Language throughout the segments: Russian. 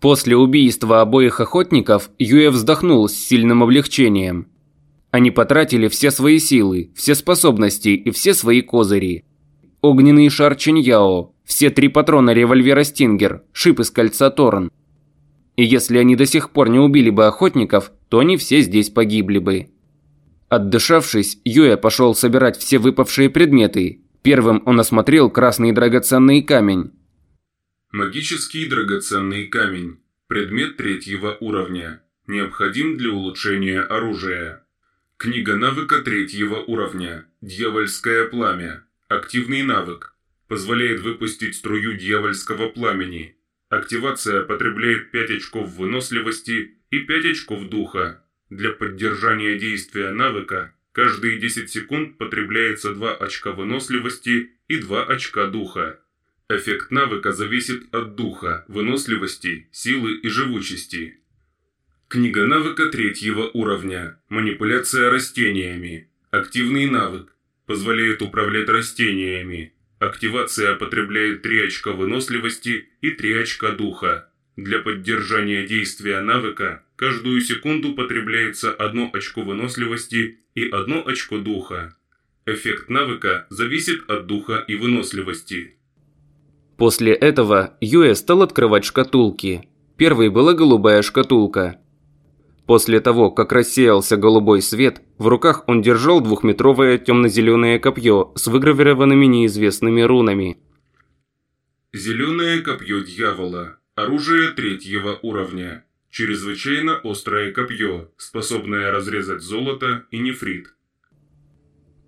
После убийства обоих охотников Юэ вздохнул с сильным облегчением. Они потратили все свои силы, все способности и все свои козыри. Огненный шар Чиньяо, все три патрона револьвера Стингер, шип из кольца Торн. И если они до сих пор не убили бы охотников, то они все здесь погибли бы. Отдышавшись, Юэ пошел собирать все выпавшие предметы. Первым он осмотрел красный драгоценный камень. Магический драгоценный камень. Предмет третьего уровня. Необходим для улучшения оружия. Книга навыка третьего уровня. Дьявольское пламя. Активный навык. Позволяет выпустить струю дьявольского пламени. Активация потребляет 5 очков выносливости и 5 очков духа. Для поддержания действия навыка каждые 10 секунд потребляется 2 очка выносливости и 2 очка духа. Эффект навыка зависит от духа, выносливости, силы и живучести. Книга навыка третьего уровня. Манипуляция растениями. Активный навык. Позволяет управлять растениями. Активация потребляет 3 очка выносливости и 3 очка духа. Для поддержания действия навыка каждую секунду потребляется 1 очко выносливости и 1 очко духа. Эффект навыка зависит от духа и выносливости. После этого Юэ стал открывать шкатулки. Первой была голубая шкатулка. После того, как рассеялся голубой свет, в руках он держал двухметровое темно-зеленое копье с выгравированными неизвестными рунами. Зеленое копье дьявола. Оружие третьего уровня. Чрезвычайно острое копье, способное разрезать золото и нефрит.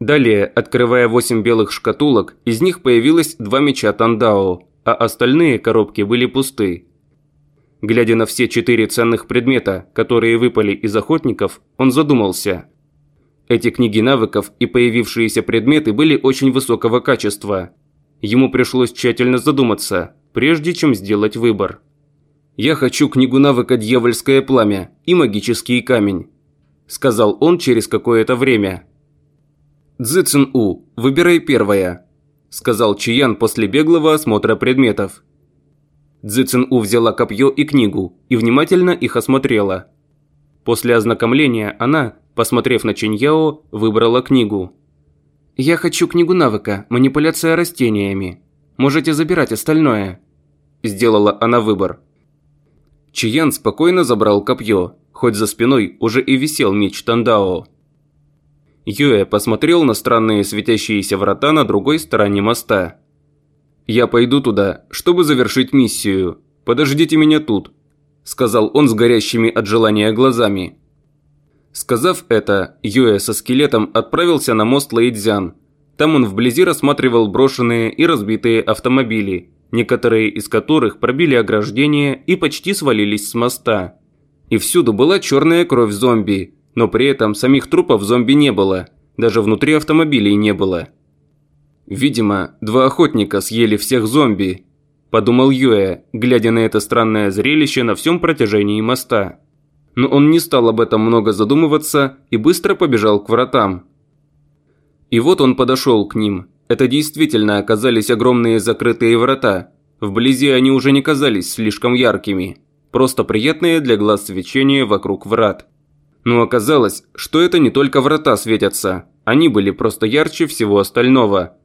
Далее, открывая восемь белых шкатулок, из них появилось два меча Тандао, а остальные коробки были пусты. Глядя на все четыре ценных предмета, которые выпали из охотников, он задумался. Эти книги навыков и появившиеся предметы были очень высокого качества. Ему пришлось тщательно задуматься, прежде чем сделать выбор. «Я хочу книгу навыка «Дьявольское пламя» и «Магический камень», – сказал он через какое-то время. «Цзэцин У, выбирай первое», – сказал Чиян после беглого осмотра предметов. Цзэцин У взяла копье и книгу и внимательно их осмотрела. После ознакомления она, посмотрев на Чиньяо, выбрала книгу. «Я хочу книгу навыка «Манипуляция растениями». Можете забирать остальное». Сделала она выбор. Чиян спокойно забрал копье, хоть за спиной уже и висел меч Тандао. Юэ посмотрел на странные светящиеся врата на другой стороне моста. «Я пойду туда, чтобы завершить миссию. Подождите меня тут», – сказал он с горящими от желания глазами. Сказав это, Юэ со скелетом отправился на мост Лэйдзян. Там он вблизи рассматривал брошенные и разбитые автомобили, некоторые из которых пробили ограждение и почти свалились с моста. И всюду была черная кровь зомби, но при этом самих трупов зомби не было, даже внутри автомобилей не было. Видимо, два охотника съели всех зомби, подумал Юэ, глядя на это странное зрелище на всем протяжении моста. Но он не стал об этом много задумываться и быстро побежал к вратам. И вот он подошел к ним. Это действительно оказались огромные закрытые врата. Вблизи они уже не казались слишком яркими. Просто приятное для глаз свечение вокруг врат. Но оказалось, что это не только врата светятся. Они были просто ярче всего остального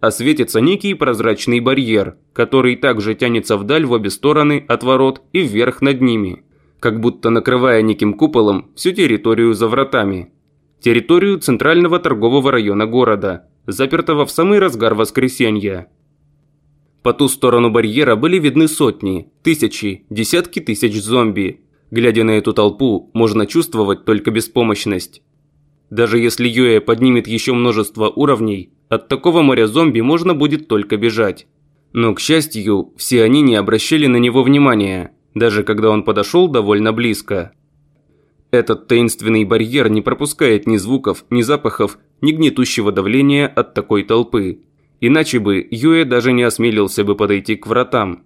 осветится некий прозрачный барьер, который также тянется вдаль в обе стороны от ворот и вверх над ними, как будто накрывая неким куполом всю территорию за вратами. Территорию центрального торгового района города, запертого в самый разгар воскресенья. По ту сторону барьера были видны сотни, тысячи, десятки тысяч зомби. Глядя на эту толпу, можно чувствовать только беспомощность. Даже если Юэ поднимет еще множество уровней, от такого моря зомби можно будет только бежать. Но, к счастью, все они не обращали на него внимания, даже когда он подошел довольно близко. Этот таинственный барьер не пропускает ни звуков, ни запахов, ни гнетущего давления от такой толпы. Иначе бы Юэ даже не осмелился бы подойти к вратам.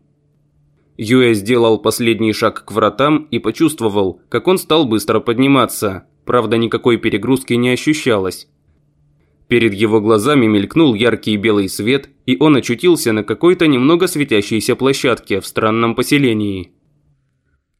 Юэ сделал последний шаг к вратам и почувствовал, как он стал быстро подниматься. Правда, никакой перегрузки не ощущалось. Перед его глазами мелькнул яркий белый свет, и он очутился на какой-то немного светящейся площадке в странном поселении.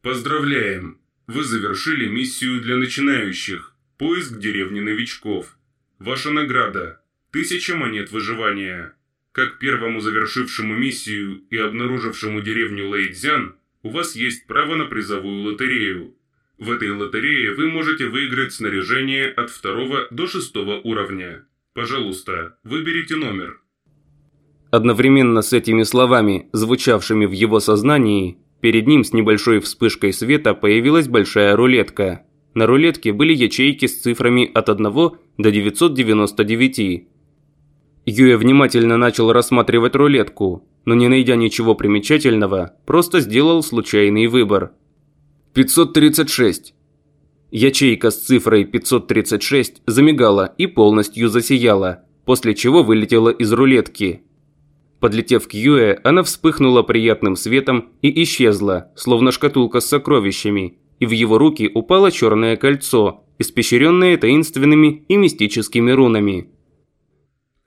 Поздравляем! Вы завершили миссию для начинающих. Поиск деревни новичков. Ваша награда – тысяча монет выживания. Как первому завершившему миссию и обнаружившему деревню Лэйдзян, у вас есть право на призовую лотерею. В этой лотерее вы можете выиграть снаряжение от второго до шестого уровня. Пожалуйста, выберите номер. Одновременно с этими словами, звучавшими в его сознании, перед ним с небольшой вспышкой света появилась большая рулетка. На рулетке были ячейки с цифрами от 1 до 999. Юя внимательно начал рассматривать рулетку, но не найдя ничего примечательного, просто сделал случайный выбор. 536. Ячейка с цифрой 536 замигала и полностью засияла, после чего вылетела из рулетки. Подлетев к Юэ, она вспыхнула приятным светом и исчезла, словно шкатулка с сокровищами, и в его руки упало черное кольцо, испещренное таинственными и мистическими рунами.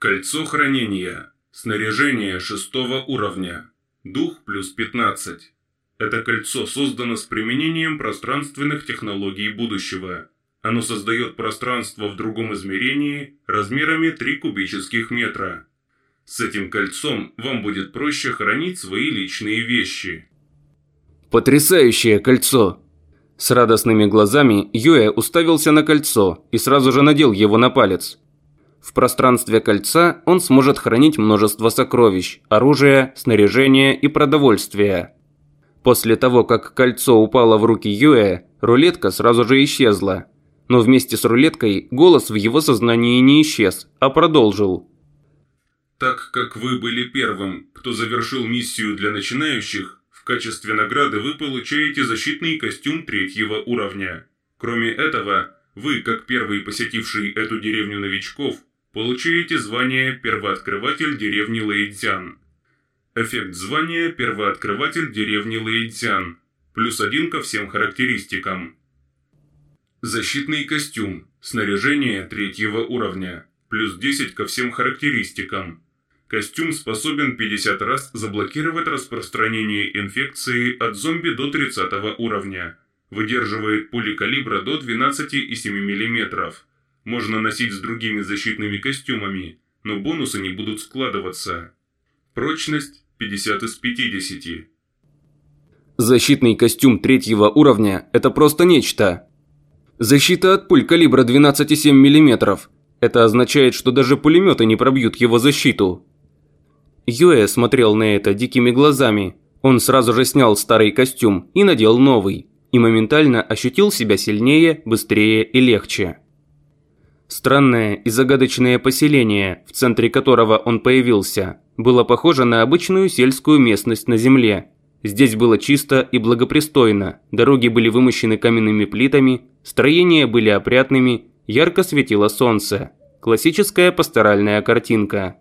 Кольцо хранения. Снаряжение шестого уровня. Дух плюс 15. Это кольцо создано с применением пространственных технологий будущего. Оно создает пространство в другом измерении размерами 3 кубических метра. С этим кольцом вам будет проще хранить свои личные вещи. Потрясающее кольцо! С радостными глазами Юэ уставился на кольцо и сразу же надел его на палец. В пространстве кольца он сможет хранить множество сокровищ, оружия, снаряжения и продовольствия. После того, как кольцо упало в руки Юэ, рулетка сразу же исчезла. Но вместе с рулеткой голос в его сознании не исчез, а продолжил – так как вы были первым, кто завершил миссию для начинающих, в качестве награды вы получаете защитный костюм третьего уровня. Кроме этого, вы, как первый посетивший эту деревню новичков, получаете звание «Первооткрыватель деревни Лэйдзян». Эффект звания «Первооткрыватель деревни Лэйдзян» плюс один ко всем характеристикам. Защитный костюм, снаряжение третьего уровня, плюс 10 ко всем характеристикам. Костюм способен 50 раз заблокировать распространение инфекции от зомби до 30 уровня. Выдерживает пули калибра до 12,7 мм. Можно носить с другими защитными костюмами, но бонусы не будут складываться. Прочность 50 из 50. Защитный костюм третьего уровня – это просто нечто. Защита от пуль калибра 12,7 мм. Это означает, что даже пулеметы не пробьют его защиту. Юэ смотрел на это дикими глазами. Он сразу же снял старый костюм и надел новый. И моментально ощутил себя сильнее, быстрее и легче. Странное и загадочное поселение, в центре которого он появился, было похоже на обычную сельскую местность на земле. Здесь было чисто и благопристойно, дороги были вымощены каменными плитами, строения были опрятными, ярко светило солнце. Классическая пасторальная картинка.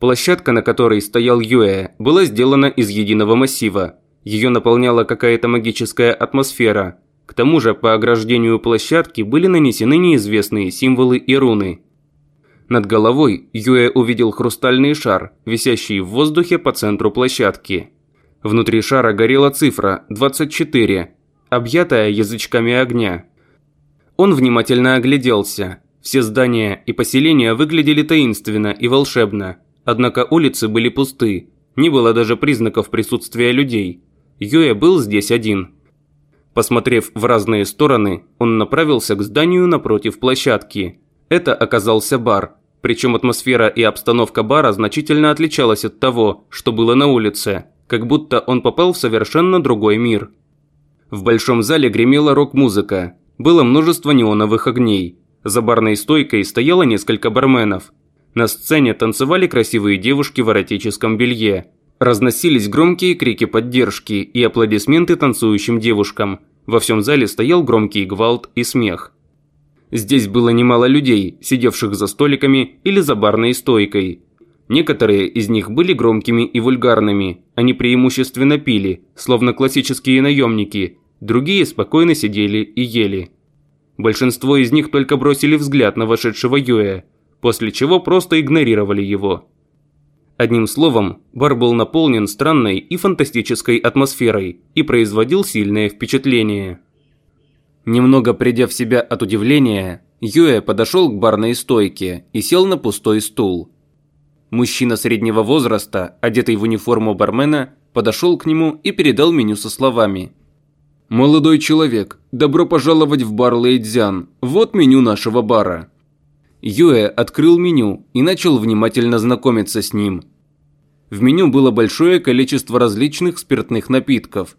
Площадка, на которой стоял Юэ, была сделана из единого массива. Ее наполняла какая-то магическая атмосфера. К тому же по ограждению площадки были нанесены неизвестные символы и руны. Над головой Юэ увидел хрустальный шар, висящий в воздухе по центру площадки. Внутри шара горела цифра 24, объятая язычками огня. Он внимательно огляделся. Все здания и поселения выглядели таинственно и волшебно. Однако улицы были пусты, не было даже признаков присутствия людей. Юэ был здесь один. Посмотрев в разные стороны, он направился к зданию напротив площадки. Это оказался бар, причем атмосфера и обстановка бара значительно отличалась от того, что было на улице, как будто он попал в совершенно другой мир. В большом зале гремела рок-музыка, было множество неоновых огней. За барной стойкой стояло несколько барменов, на сцене танцевали красивые девушки в эротическом белье. Разносились громкие крики поддержки и аплодисменты танцующим девушкам. Во всем зале стоял громкий гвалт и смех. Здесь было немало людей, сидевших за столиками или за барной стойкой. Некоторые из них были громкими и вульгарными, они преимущественно пили, словно классические наемники, другие спокойно сидели и ели. Большинство из них только бросили взгляд на вошедшего Юэ, после чего просто игнорировали его. Одним словом, бар был наполнен странной и фантастической атмосферой и производил сильное впечатление. Немного придя в себя от удивления, Юэ подошел к барной стойке и сел на пустой стул. Мужчина среднего возраста, одетый в униформу бармена, подошел к нему и передал меню со словами. «Молодой человек, добро пожаловать в бар Лэйдзян. Вот меню нашего бара». Юэ открыл меню и начал внимательно знакомиться с ним. В меню было большое количество различных спиртных напитков.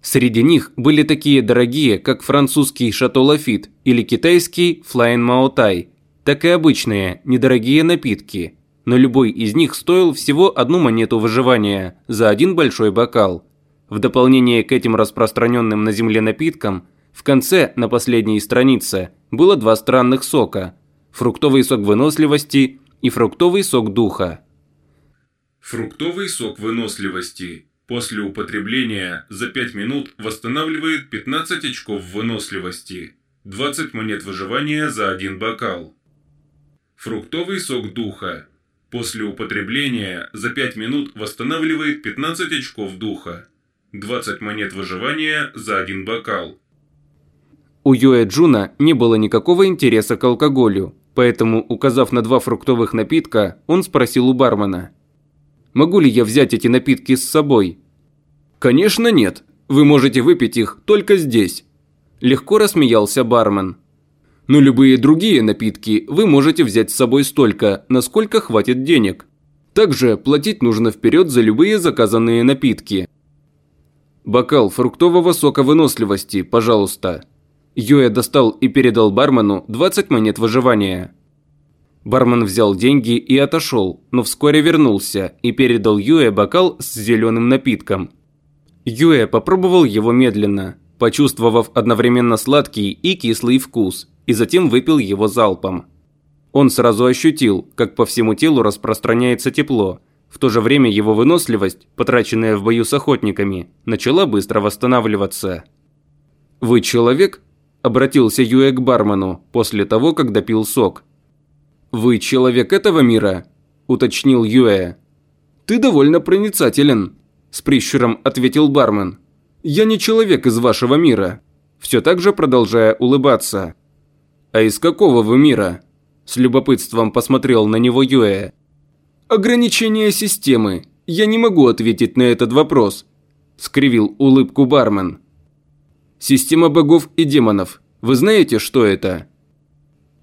Среди них были такие дорогие, как французский Шато Лафит или китайский Флайн Маотай, так и обычные, недорогие напитки, но любой из них стоил всего одну монету выживания за один большой бокал. В дополнение к этим распространенным на земле напиткам, в конце, на последней странице, было два странных сока – фруктовый сок выносливости и фруктовый сок духа. Фруктовый сок выносливости после употребления за 5 минут восстанавливает 15 очков выносливости, 20 монет выживания за один бокал. Фруктовый сок духа после употребления за 5 минут восстанавливает 15 очков духа, 20 монет выживания за один бокал. У Юэ Джуна не было никакого интереса к алкоголю, Поэтому, указав на два фруктовых напитка, он спросил у бармена. «Могу ли я взять эти напитки с собой?» «Конечно нет. Вы можете выпить их только здесь». Легко рассмеялся бармен. «Но любые другие напитки вы можете взять с собой столько, насколько хватит денег. Также платить нужно вперед за любые заказанные напитки». «Бокал фруктового сока выносливости, пожалуйста», Юэ достал и передал бармену 20 монет выживания. Бармен взял деньги и отошел, но вскоре вернулся и передал Юэ бокал с зеленым напитком. Юэ попробовал его медленно, почувствовав одновременно сладкий и кислый вкус, и затем выпил его залпом. Он сразу ощутил, как по всему телу распространяется тепло. В то же время его выносливость, потраченная в бою с охотниками, начала быстро восстанавливаться. «Вы человек?» Обратился Юэ к бармену после того, как допил сок. «Вы человек этого мира?» – уточнил Юэ. «Ты довольно проницателен», – с прищуром ответил бармен. «Я не человек из вашего мира», все так же продолжая улыбаться. «А из какого вы мира?» – с любопытством посмотрел на него Юэ. «Ограничение системы. Я не могу ответить на этот вопрос», – скривил улыбку бармен. Система богов и демонов. Вы знаете, что это?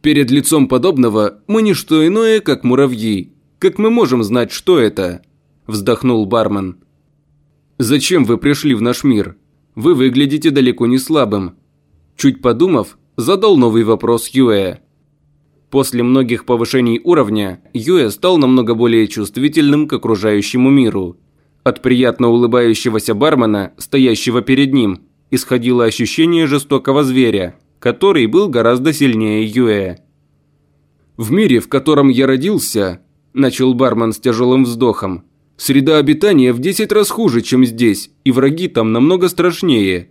Перед лицом подобного мы не что иное, как муравьи. Как мы можем знать, что это? Вздохнул бармен. Зачем вы пришли в наш мир? Вы выглядите далеко не слабым. Чуть подумав, задал новый вопрос Юэ. После многих повышений уровня, Юэ стал намного более чувствительным к окружающему миру. От приятно улыбающегося бармена, стоящего перед ним, исходило ощущение жестокого зверя, который был гораздо сильнее Юэ. «В мире, в котором я родился», – начал бармен с тяжелым вздохом, – «среда обитания в 10 раз хуже, чем здесь, и враги там намного страшнее.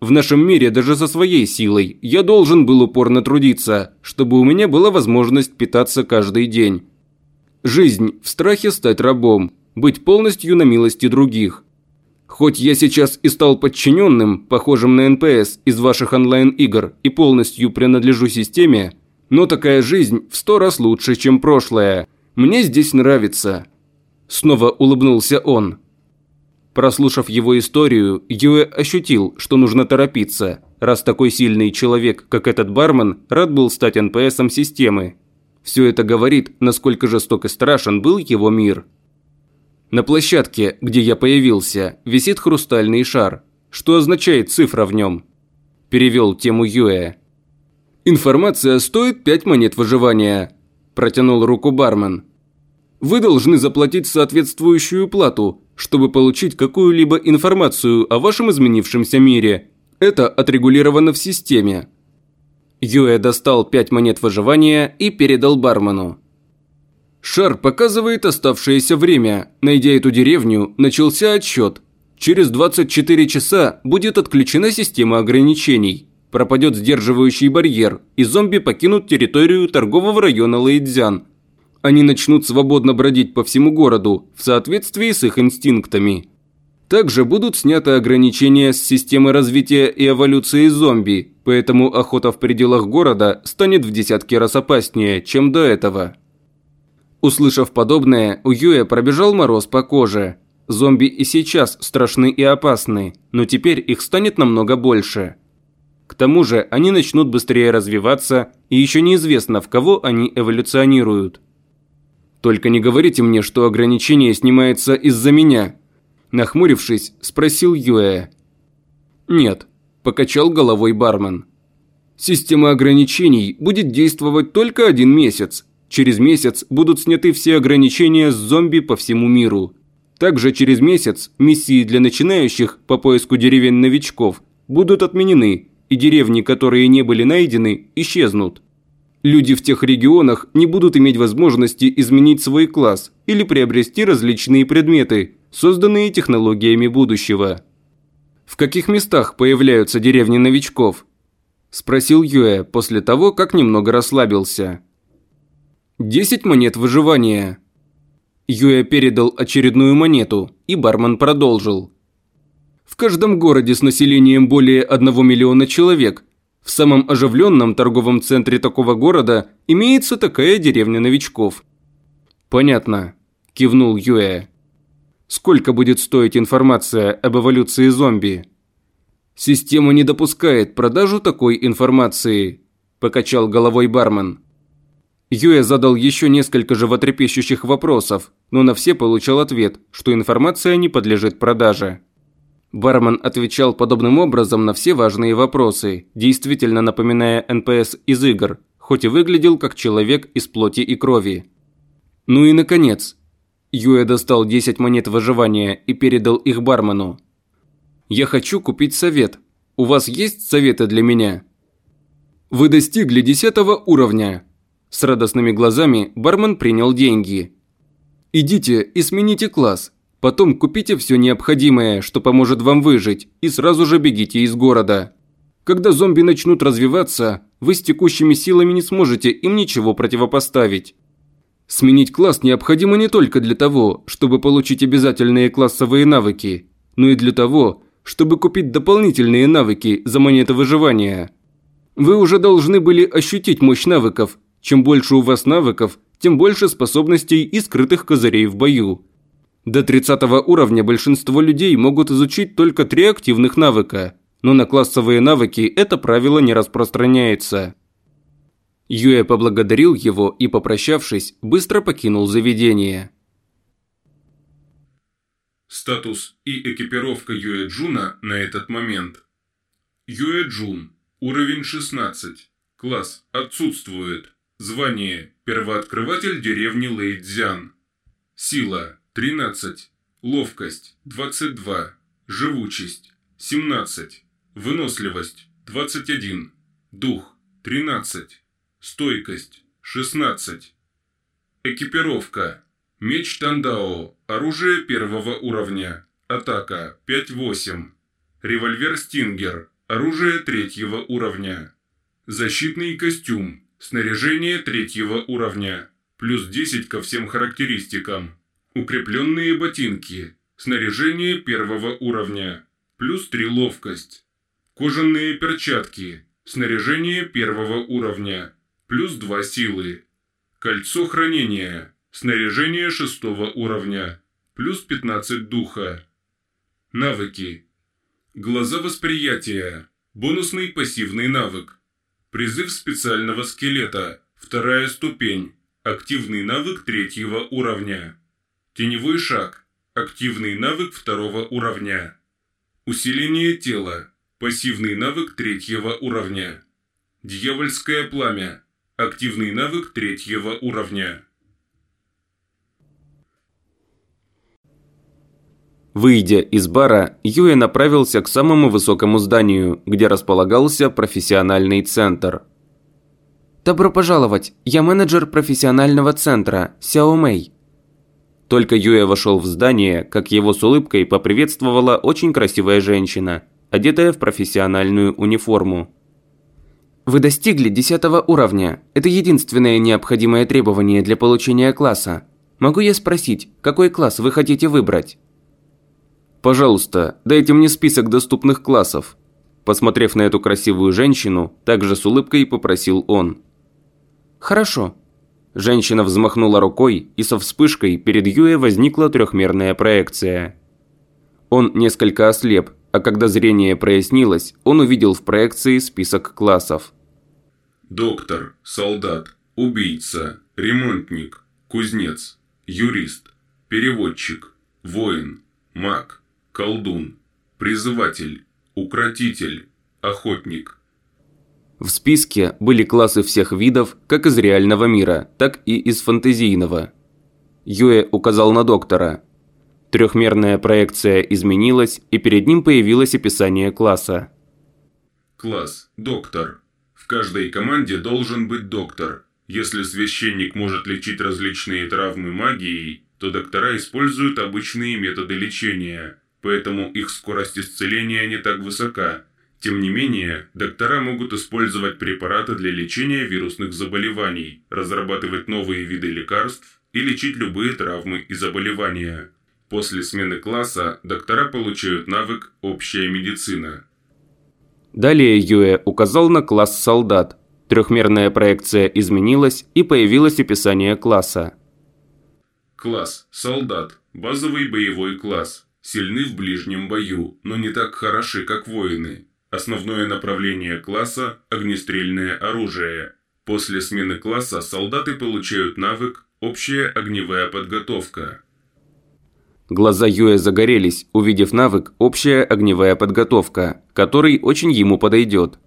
В нашем мире даже со своей силой я должен был упорно трудиться, чтобы у меня была возможность питаться каждый день. Жизнь в страхе стать рабом, быть полностью на милости других. Хоть я сейчас и стал подчиненным, похожим на НПС из ваших онлайн-игр и полностью принадлежу системе, но такая жизнь в сто раз лучше, чем прошлая. Мне здесь нравится». Снова улыбнулся он. Прослушав его историю, Юэ ощутил, что нужно торопиться, раз такой сильный человек, как этот бармен, рад был стать НПСом системы. Все это говорит, насколько жесток и страшен был его мир. На площадке, где я появился, висит хрустальный шар. Что означает цифра в нем? Перевел тему Юэ. «Информация стоит пять монет выживания», – протянул руку бармен. «Вы должны заплатить соответствующую плату, чтобы получить какую-либо информацию о вашем изменившемся мире. Это отрегулировано в системе». Юэ достал пять монет выживания и передал бармену. Шар показывает оставшееся время. Найдя эту деревню, начался отсчет. Через 24 часа будет отключена система ограничений. Пропадет сдерживающий барьер, и зомби покинут территорию торгового района Лэйдзян. Они начнут свободно бродить по всему городу в соответствии с их инстинктами. Также будут сняты ограничения с системы развития и эволюции зомби, поэтому охота в пределах города станет в десятки раз опаснее, чем до этого. Услышав подобное, у Юэ пробежал мороз по коже. Зомби и сейчас страшны и опасны, но теперь их станет намного больше. К тому же они начнут быстрее развиваться, и еще неизвестно, в кого они эволюционируют. Только не говорите мне, что ограничение снимается из-за меня, Нахмурившись, спросил Юэ. «Нет», – покачал головой бармен. «Система ограничений будет действовать только один месяц. Через месяц будут сняты все ограничения с зомби по всему миру. Также через месяц миссии для начинающих по поиску деревень новичков будут отменены, и деревни, которые не были найдены, исчезнут. Люди в тех регионах не будут иметь возможности изменить свой класс или приобрести различные предметы, созданные технологиями будущего. «В каких местах появляются деревни новичков?» – спросил Юэ после того, как немного расслабился. «Десять монет выживания». Юэ передал очередную монету, и бармен продолжил. «В каждом городе с населением более одного миллиона человек в самом оживленном торговом центре такого города имеется такая деревня новичков». «Понятно», – кивнул Юэ. Сколько будет стоить информация об эволюции зомби? Система не допускает продажу такой информации, покачал головой бармен. Юэ задал еще несколько животрепещущих вопросов, но на все получал ответ, что информация не подлежит продаже. Бармен отвечал подобным образом на все важные вопросы, действительно напоминая НПС из игр, хоть и выглядел как человек из плоти и крови. Ну и наконец, Юэ достал 10 монет выживания и передал их бармену. «Я хочу купить совет. У вас есть советы для меня?» «Вы достигли 10 уровня». С радостными глазами бармен принял деньги. «Идите и смените класс. Потом купите все необходимое, что поможет вам выжить, и сразу же бегите из города. Когда зомби начнут развиваться, вы с текущими силами не сможете им ничего противопоставить. Сменить класс необходимо не только для того, чтобы получить обязательные классовые навыки, но и для того, чтобы купить дополнительные навыки за монеты выживания. Вы уже должны были ощутить мощь навыков. Чем больше у вас навыков, тем больше способностей и скрытых козырей в бою. До 30 уровня большинство людей могут изучить только три активных навыка, но на классовые навыки это правило не распространяется. Юэ поблагодарил его и, попрощавшись, быстро покинул заведение. Статус и экипировка Юэ Джуна на этот момент. Юэ Джун. Уровень 16. Класс отсутствует. Звание первооткрыватель деревни Лэйдзян. Сила 13. Ловкость 22. Живучесть 17. Выносливость 21. Дух 13. Стойкость – 16. Экипировка. Меч Тандао. Оружие первого уровня. Атака 5-8. Револьвер Стингер. Оружие третьего уровня. Защитный костюм. Снаряжение третьего уровня. Плюс 10 ко всем характеристикам. Укрепленные ботинки. Снаряжение первого уровня. Плюс 3 ловкость. Кожаные перчатки. Снаряжение первого уровня плюс 2 силы. Кольцо хранения. Снаряжение шестого уровня. Плюс 15 духа. Навыки. Глаза восприятия. Бонусный пассивный навык. Призыв специального скелета. Вторая ступень. Активный навык третьего уровня. Теневой шаг. Активный навык второго уровня. Усиление тела. Пассивный навык третьего уровня. Дьявольское пламя. Активный навык третьего уровня. Выйдя из бара, Юэ направился к самому высокому зданию, где располагался профессиональный центр. «Добро пожаловать! Я менеджер профессионального центра, Сяо Мэй». Только Юэ вошел в здание, как его с улыбкой поприветствовала очень красивая женщина, одетая в профессиональную униформу. Вы достигли 10 уровня. Это единственное необходимое требование для получения класса. Могу я спросить, какой класс вы хотите выбрать? Пожалуйста, дайте мне список доступных классов. Посмотрев на эту красивую женщину, также с улыбкой попросил он. Хорошо. Женщина взмахнула рукой, и со вспышкой перед Юэ возникла трехмерная проекция. Он несколько ослеп, а когда зрение прояснилось, он увидел в проекции список классов. Доктор, солдат, убийца, ремонтник, кузнец, юрист, переводчик, воин, маг, колдун, призыватель, укротитель, охотник. В списке были классы всех видов, как из реального мира, так и из фантазийного. Юэ указал на доктора. Трехмерная проекция изменилась, и перед ним появилось описание класса. Класс – доктор. В каждой команде должен быть доктор. Если священник может лечить различные травмы магией, то доктора используют обычные методы лечения – поэтому их скорость исцеления не так высока. Тем не менее, доктора могут использовать препараты для лечения вирусных заболеваний, разрабатывать новые виды лекарств и лечить любые травмы и заболевания. После смены класса доктора получают навык «Общая медицина». Далее Юэ указал на класс солдат. Трехмерная проекция изменилась и появилось описание класса. Класс «Солдат» – базовый боевой класс – Сильны в ближнем бою, но не так хороши, как воины. Основное направление класса – огнестрельное оружие. После смены класса солдаты получают навык «Общая огневая подготовка». Глаза Юэ загорелись, увидев навык «Общая огневая подготовка», который очень ему подойдет.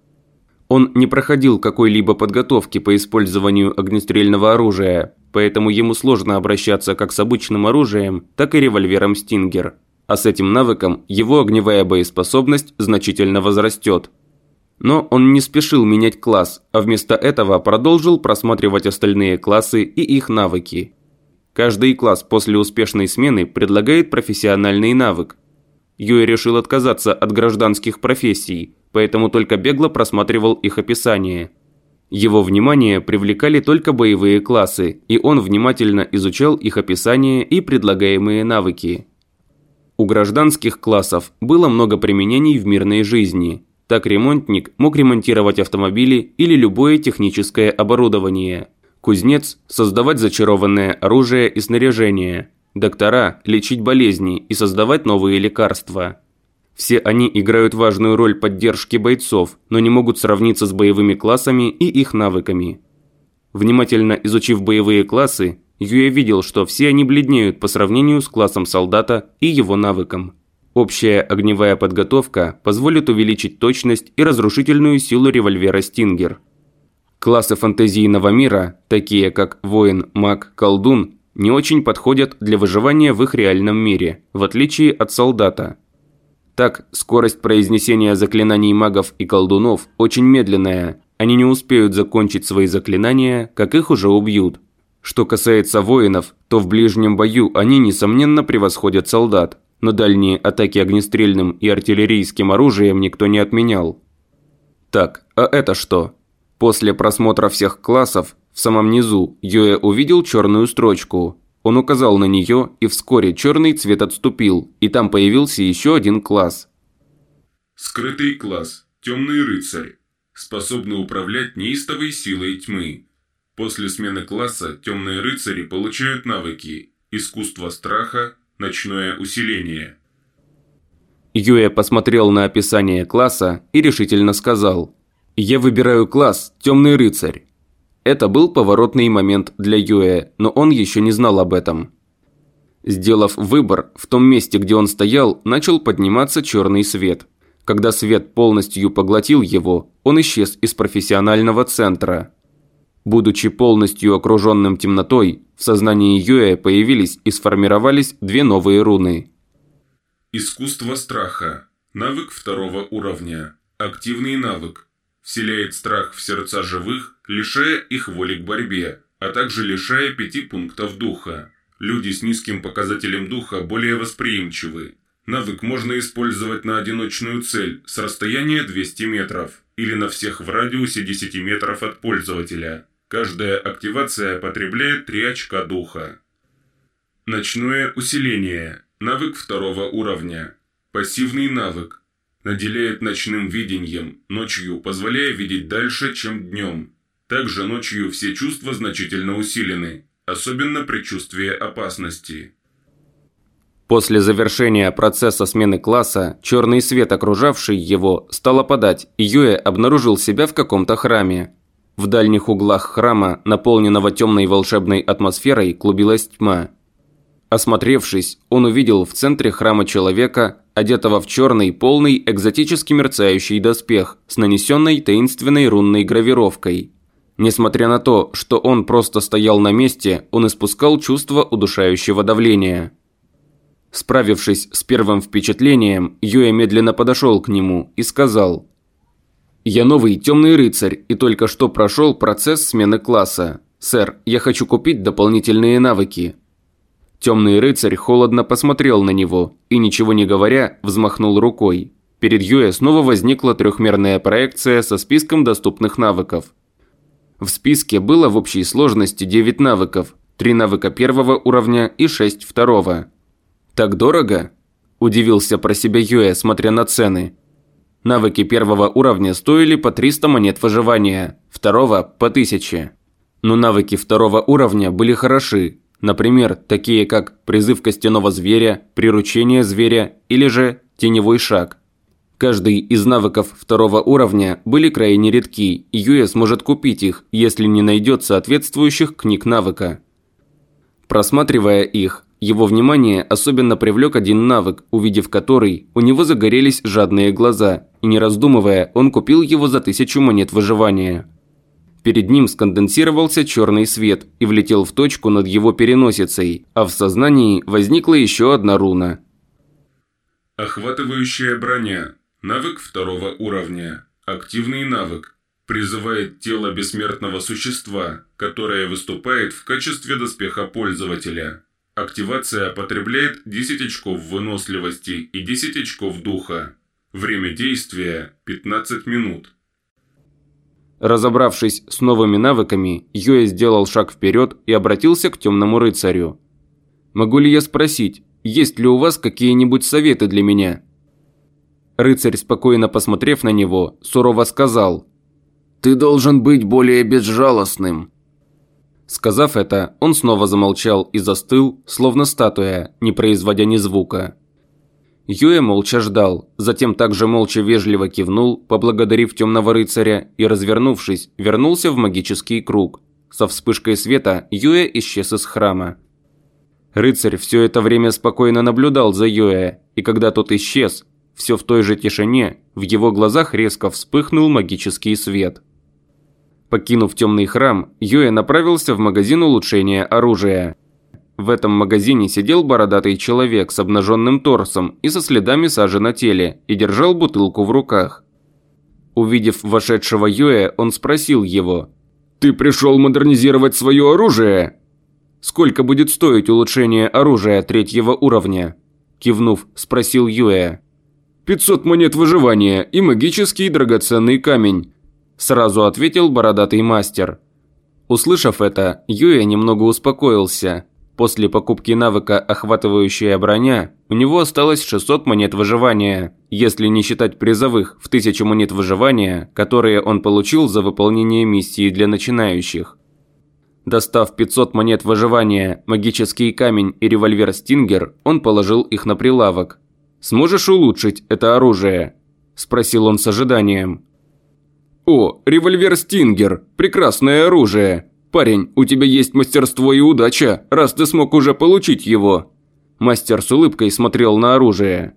Он не проходил какой-либо подготовки по использованию огнестрельного оружия, поэтому ему сложно обращаться как с обычным оружием, так и револьвером «Стингер» а с этим навыком его огневая боеспособность значительно возрастет. Но он не спешил менять класс, а вместо этого продолжил просматривать остальные классы и их навыки. Каждый класс после успешной смены предлагает профессиональный навык. Юэ решил отказаться от гражданских профессий, поэтому только бегло просматривал их описание. Его внимание привлекали только боевые классы, и он внимательно изучал их описание и предлагаемые навыки. У гражданских классов было много применений в мирной жизни. Так ремонтник мог ремонтировать автомобили или любое техническое оборудование. Кузнец – создавать зачарованное оружие и снаряжение. Доктора – лечить болезни и создавать новые лекарства. Все они играют важную роль поддержки бойцов, но не могут сравниться с боевыми классами и их навыками. Внимательно изучив боевые классы, Юэ видел, что все они бледнеют по сравнению с классом солдата и его навыком. Общая огневая подготовка позволит увеличить точность и разрушительную силу револьвера «Стингер». Классы фантазийного мира, такие как воин, маг, колдун, не очень подходят для выживания в их реальном мире, в отличие от солдата. Так, скорость произнесения заклинаний магов и колдунов очень медленная, они не успеют закончить свои заклинания, как их уже убьют. Что касается воинов, то в ближнем бою они, несомненно, превосходят солдат, но дальние атаки огнестрельным и артиллерийским оружием никто не отменял. Так, а это что? После просмотра всех классов, в самом низу Юэ увидел черную строчку. Он указал на нее, и вскоре черный цвет отступил, и там появился еще один класс. Скрытый класс. Темный рыцарь. Способный управлять неистовой силой тьмы. После смены класса темные рыцари получают навыки «Искусство страха», «Ночное усиление». Юэ посмотрел на описание класса и решительно сказал «Я выбираю класс «Темный рыцарь». Это был поворотный момент для Юэ, но он еще не знал об этом. Сделав выбор, в том месте, где он стоял, начал подниматься черный свет. Когда свет полностью поглотил его, он исчез из профессионального центра. Будучи полностью окруженным темнотой, в сознании Юэ появились и сформировались две новые руны. Искусство страха. Навык второго уровня. Активный навык. Вселяет страх в сердца живых, лишая их воли к борьбе, а также лишая пяти пунктов духа. Люди с низким показателем духа более восприимчивы. Навык можно использовать на одиночную цель с расстояния 200 метров. или на всех в радиусе 10 метров от пользователя. Каждая активация потребляет 3 очка духа. Ночное усиление. Навык второго уровня. Пассивный навык. Наделяет ночным видением, ночью позволяя видеть дальше, чем днем. Также ночью все чувства значительно усилены, особенно предчувствие опасности. После завершения процесса смены класса, черный свет, окружавший его, стал опадать, и Юэ обнаружил себя в каком-то храме. В дальних углах храма, наполненного темной волшебной атмосферой, клубилась тьма. Осмотревшись, он увидел в центре храма человека, одетого в черный, полный, экзотически мерцающий доспех с нанесенной таинственной рунной гравировкой. Несмотря на то, что он просто стоял на месте, он испускал чувство удушающего давления. Справившись с первым впечатлением, Юэ медленно подошел к нему и сказал «Я новый темный рыцарь и только что прошел процесс смены класса. Сэр, я хочу купить дополнительные навыки». Темный рыцарь холодно посмотрел на него и, ничего не говоря, взмахнул рукой. Перед Юэ снова возникла трехмерная проекция со списком доступных навыков. В списке было в общей сложности 9 навыков, 3 навыка первого уровня и 6 второго. «Так дорого?» – удивился про себя Юэ, смотря на цены. Навыки первого уровня стоили по 300 монет выживания, второго – по 1000. Но навыки второго уровня были хороши, например, такие как призыв костяного зверя, приручение зверя или же теневой шаг. Каждый из навыков второго уровня были крайне редки, и Юэ сможет купить их, если не найдет соответствующих книг навыка. Просматривая их, его внимание особенно привлек один навык, увидев который, у него загорелись жадные глаза, и не раздумывая, он купил его за тысячу монет выживания. Перед ним сконденсировался черный свет и влетел в точку над его переносицей, а в сознании возникла еще одна руна. Охватывающая броня. Навык второго уровня. Активный навык. Призывает тело бессмертного существа, которое выступает в качестве доспеха пользователя. Активация потребляет 10 очков выносливости и 10 очков духа. Время действия – 15 минут. Разобравшись с новыми навыками, Юэ сделал шаг вперед и обратился к темному рыцарю. «Могу ли я спросить, есть ли у вас какие-нибудь советы для меня?» Рыцарь, спокойно посмотрев на него, сурово сказал «Ты должен быть более безжалостным. Сказав это, он снова замолчал и застыл, словно статуя, не производя ни звука. Юэ молча ждал, затем также молча вежливо кивнул, поблагодарив темного рыцаря и, развернувшись, вернулся в магический круг. Со вспышкой света Юэ исчез из храма. Рыцарь все это время спокойно наблюдал за Юэ, и когда тот исчез, все в той же тишине, в его глазах резко вспыхнул магический свет. Покинув темный храм, Юэ направился в магазин улучшения оружия. В этом магазине сидел бородатый человек с обнаженным торсом и со следами сажи на теле и держал бутылку в руках. Увидев вошедшего Юэ, он спросил его. «Ты пришел модернизировать свое оружие?» «Сколько будет стоить улучшение оружия третьего уровня?» Кивнув, спросил Юэ. «500 монет выживания и магический драгоценный камень. Сразу ответил бородатый мастер. Услышав это, Юэ немного успокоился. После покупки навыка «Охватывающая броня» у него осталось 600 монет выживания, если не считать призовых в 1000 монет выживания, которые он получил за выполнение миссии для начинающих. Достав 500 монет выживания, магический камень и револьвер Стингер, он положил их на прилавок. «Сможешь улучшить это оружие?» – спросил он с ожиданием. «О, револьвер Стингер! Прекрасное оружие! Парень, у тебя есть мастерство и удача, раз ты смог уже получить его!» Мастер с улыбкой смотрел на оружие.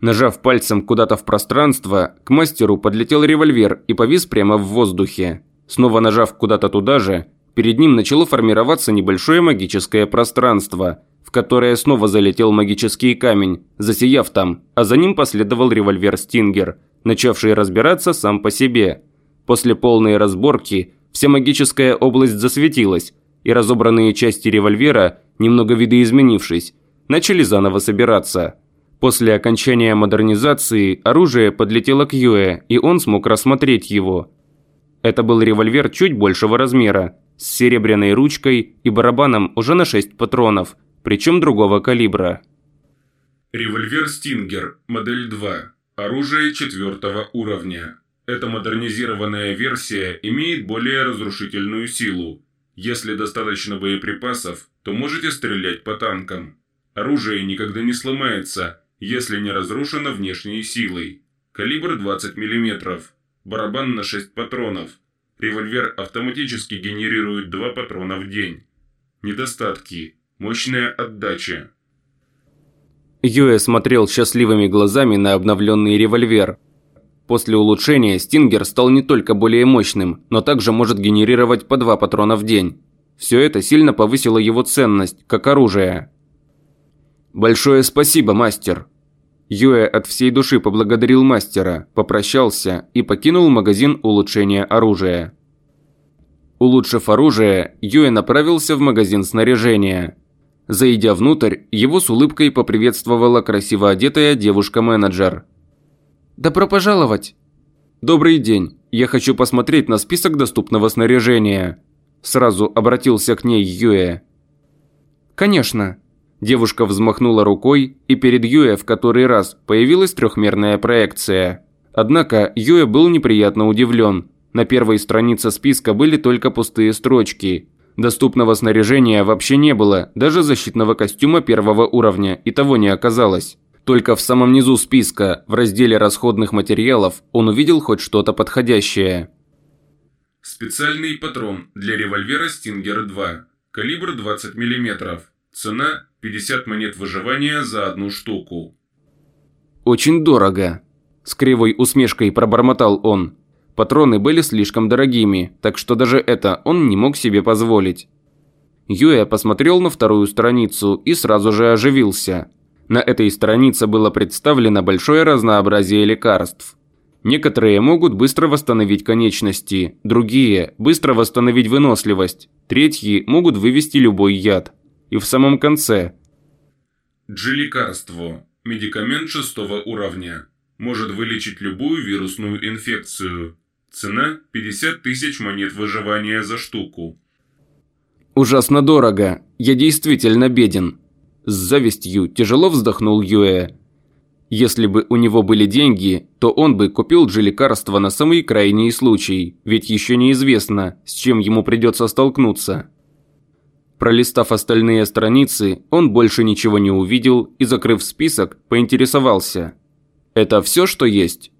Нажав пальцем куда-то в пространство, к мастеру подлетел револьвер и повис прямо в воздухе. Снова нажав куда-то туда же, перед ним начало формироваться небольшое магическое пространство, в которое снова залетел магический камень, засияв там, а за ним последовал револьвер Стингер – начавший разбираться сам по себе. После полной разборки вся магическая область засветилась, и разобранные части револьвера, немного видоизменившись, начали заново собираться. После окончания модернизации оружие подлетело к Юэ, и он смог рассмотреть его. Это был револьвер чуть большего размера, с серебряной ручкой и барабаном уже на 6 патронов, причем другого калибра. Револьвер «Стингер», модель 2. Оружие четвертого уровня. Эта модернизированная версия имеет более разрушительную силу. Если достаточно боеприпасов, то можете стрелять по танкам. Оружие никогда не сломается, если не разрушено внешней силой. Калибр 20 мм. Барабан на 6 патронов. Револьвер автоматически генерирует 2 патрона в день. Недостатки. Мощная отдача. Юэ смотрел счастливыми глазами на обновленный револьвер. После улучшения Стингер стал не только более мощным, но также может генерировать по два патрона в день. Все это сильно повысило его ценность, как оружие. «Большое спасибо, мастер!» Юэ от всей души поблагодарил мастера, попрощался и покинул магазин улучшения оружия. Улучшив оружие, Юэ направился в магазин снаряжения. Зайдя внутрь, его с улыбкой поприветствовала красиво одетая девушка-менеджер. «Добро пожаловать!» «Добрый день, я хочу посмотреть на список доступного снаряжения». Сразу обратился к ней Юэ. «Конечно», Девушка взмахнула рукой, и перед Юэ в который раз появилась трехмерная проекция. Однако Юэ был неприятно удивлен. На первой странице списка были только пустые строчки. Доступного снаряжения вообще не было, даже защитного костюма первого уровня и того не оказалось. Только в самом низу списка, в разделе расходных материалов, он увидел хоть что-то подходящее. Специальный патрон для револьвера Stinger 2. Калибр 20 мм. Цена 50 монет выживания за одну штуку. «Очень дорого», – с кривой усмешкой пробормотал он. Патроны были слишком дорогими, так что даже это он не мог себе позволить. Юэ посмотрел на вторую страницу и сразу же оживился. На этой странице было представлено большое разнообразие лекарств. Некоторые могут быстро восстановить конечности, другие – быстро восстановить выносливость, третьи могут вывести любой яд и в самом конце. Джиликарство. Медикамент шестого уровня. Может вылечить любую вирусную инфекцию. Цена 50 тысяч монет выживания за штуку. Ужасно дорого. Я действительно беден. С завистью тяжело вздохнул Юэ. Если бы у него были деньги, то он бы купил джиликарство на самый крайний случай, ведь еще неизвестно, с чем ему придется столкнуться. Пролистав остальные страницы, он больше ничего не увидел и, закрыв список, поинтересовался. «Это все, что есть?»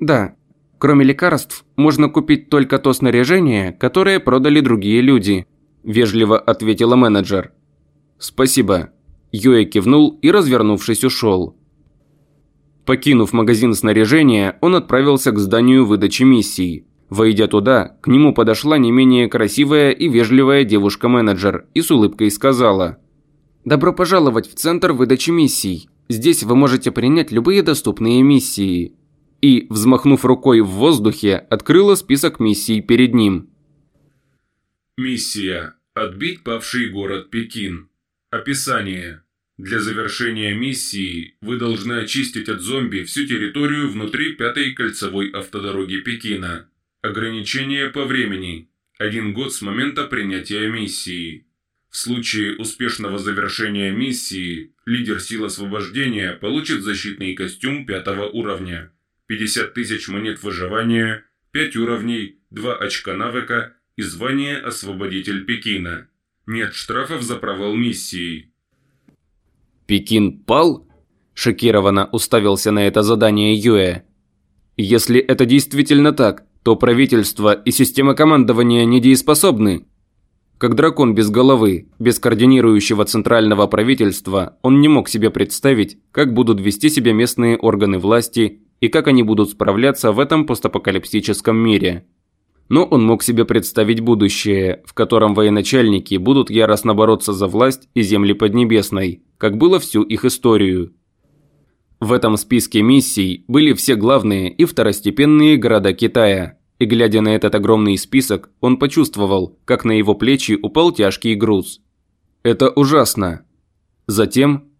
«Да. Кроме лекарств, можно купить только то снаряжение, которое продали другие люди», – вежливо ответила менеджер. «Спасибо». Юэ кивнул и, развернувшись, ушел. Покинув магазин снаряжения, он отправился к зданию выдачи миссий. Войдя туда, к нему подошла не менее красивая и вежливая девушка-менеджер и с улыбкой сказала «Добро пожаловать в центр выдачи миссий. Здесь вы можете принять любые доступные миссии». И, взмахнув рукой в воздухе, открыла список миссий перед ним. Миссия. Отбить павший город Пекин. Описание. Для завершения миссии вы должны очистить от зомби всю территорию внутри пятой кольцевой автодороги Пекина. Ограничение по времени. Один год с момента принятия миссии. В случае успешного завершения миссии, лидер сил освобождения получит защитный костюм пятого уровня, 50 тысяч монет выживания, 5 уровней, 2 очка навыка и звание «Освободитель Пекина». Нет штрафов за провал миссии. «Пекин пал?» – шокированно уставился на это задание Юэ. «Если это действительно так, то правительство и система командования недееспособны. Как дракон без головы, без координирующего центрального правительства, он не мог себе представить, как будут вести себя местные органы власти и как они будут справляться в этом постапокалиптическом мире. Но он мог себе представить будущее, в котором военачальники будут яростно бороться за власть и земли Поднебесной, как было всю их историю. В этом списке миссий были все главные и второстепенные города Китая – и глядя на этот огромный список, он почувствовал, как на его плечи упал тяжкий груз. Это ужасно. Затем...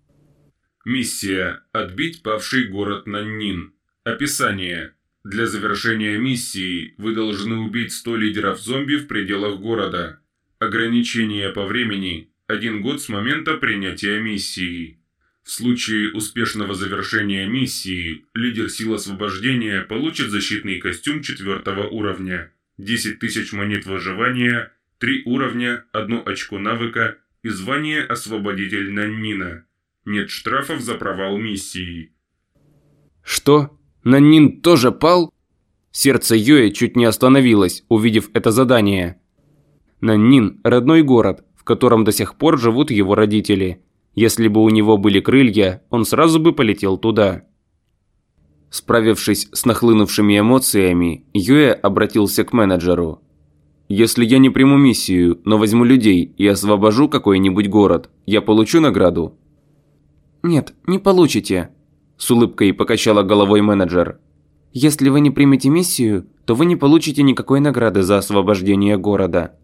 Миссия – отбить павший город Наннин. Описание. Для завершения миссии вы должны убить 100 лидеров зомби в пределах города. Ограничение по времени – один год с момента принятия миссии. В случае успешного завершения миссии, лидер сил освобождения получит защитный костюм четвертого уровня, 10 тысяч монет выживания, 3 уровня, 1 очко навыка и звание «Освободитель Наннина». Нет штрафов за провал миссии. Что? Наннин тоже пал? Сердце Юэ чуть не остановилось, увидев это задание. Наннин – родной город, в котором до сих пор живут его родители – если бы у него были крылья, он сразу бы полетел туда. Справившись с нахлынувшими эмоциями, Юэ обратился к менеджеру. «Если я не приму миссию, но возьму людей и освобожу какой-нибудь город, я получу награду?» «Нет, не получите», – с улыбкой покачала головой менеджер. «Если вы не примете миссию, то вы не получите никакой награды за освобождение города.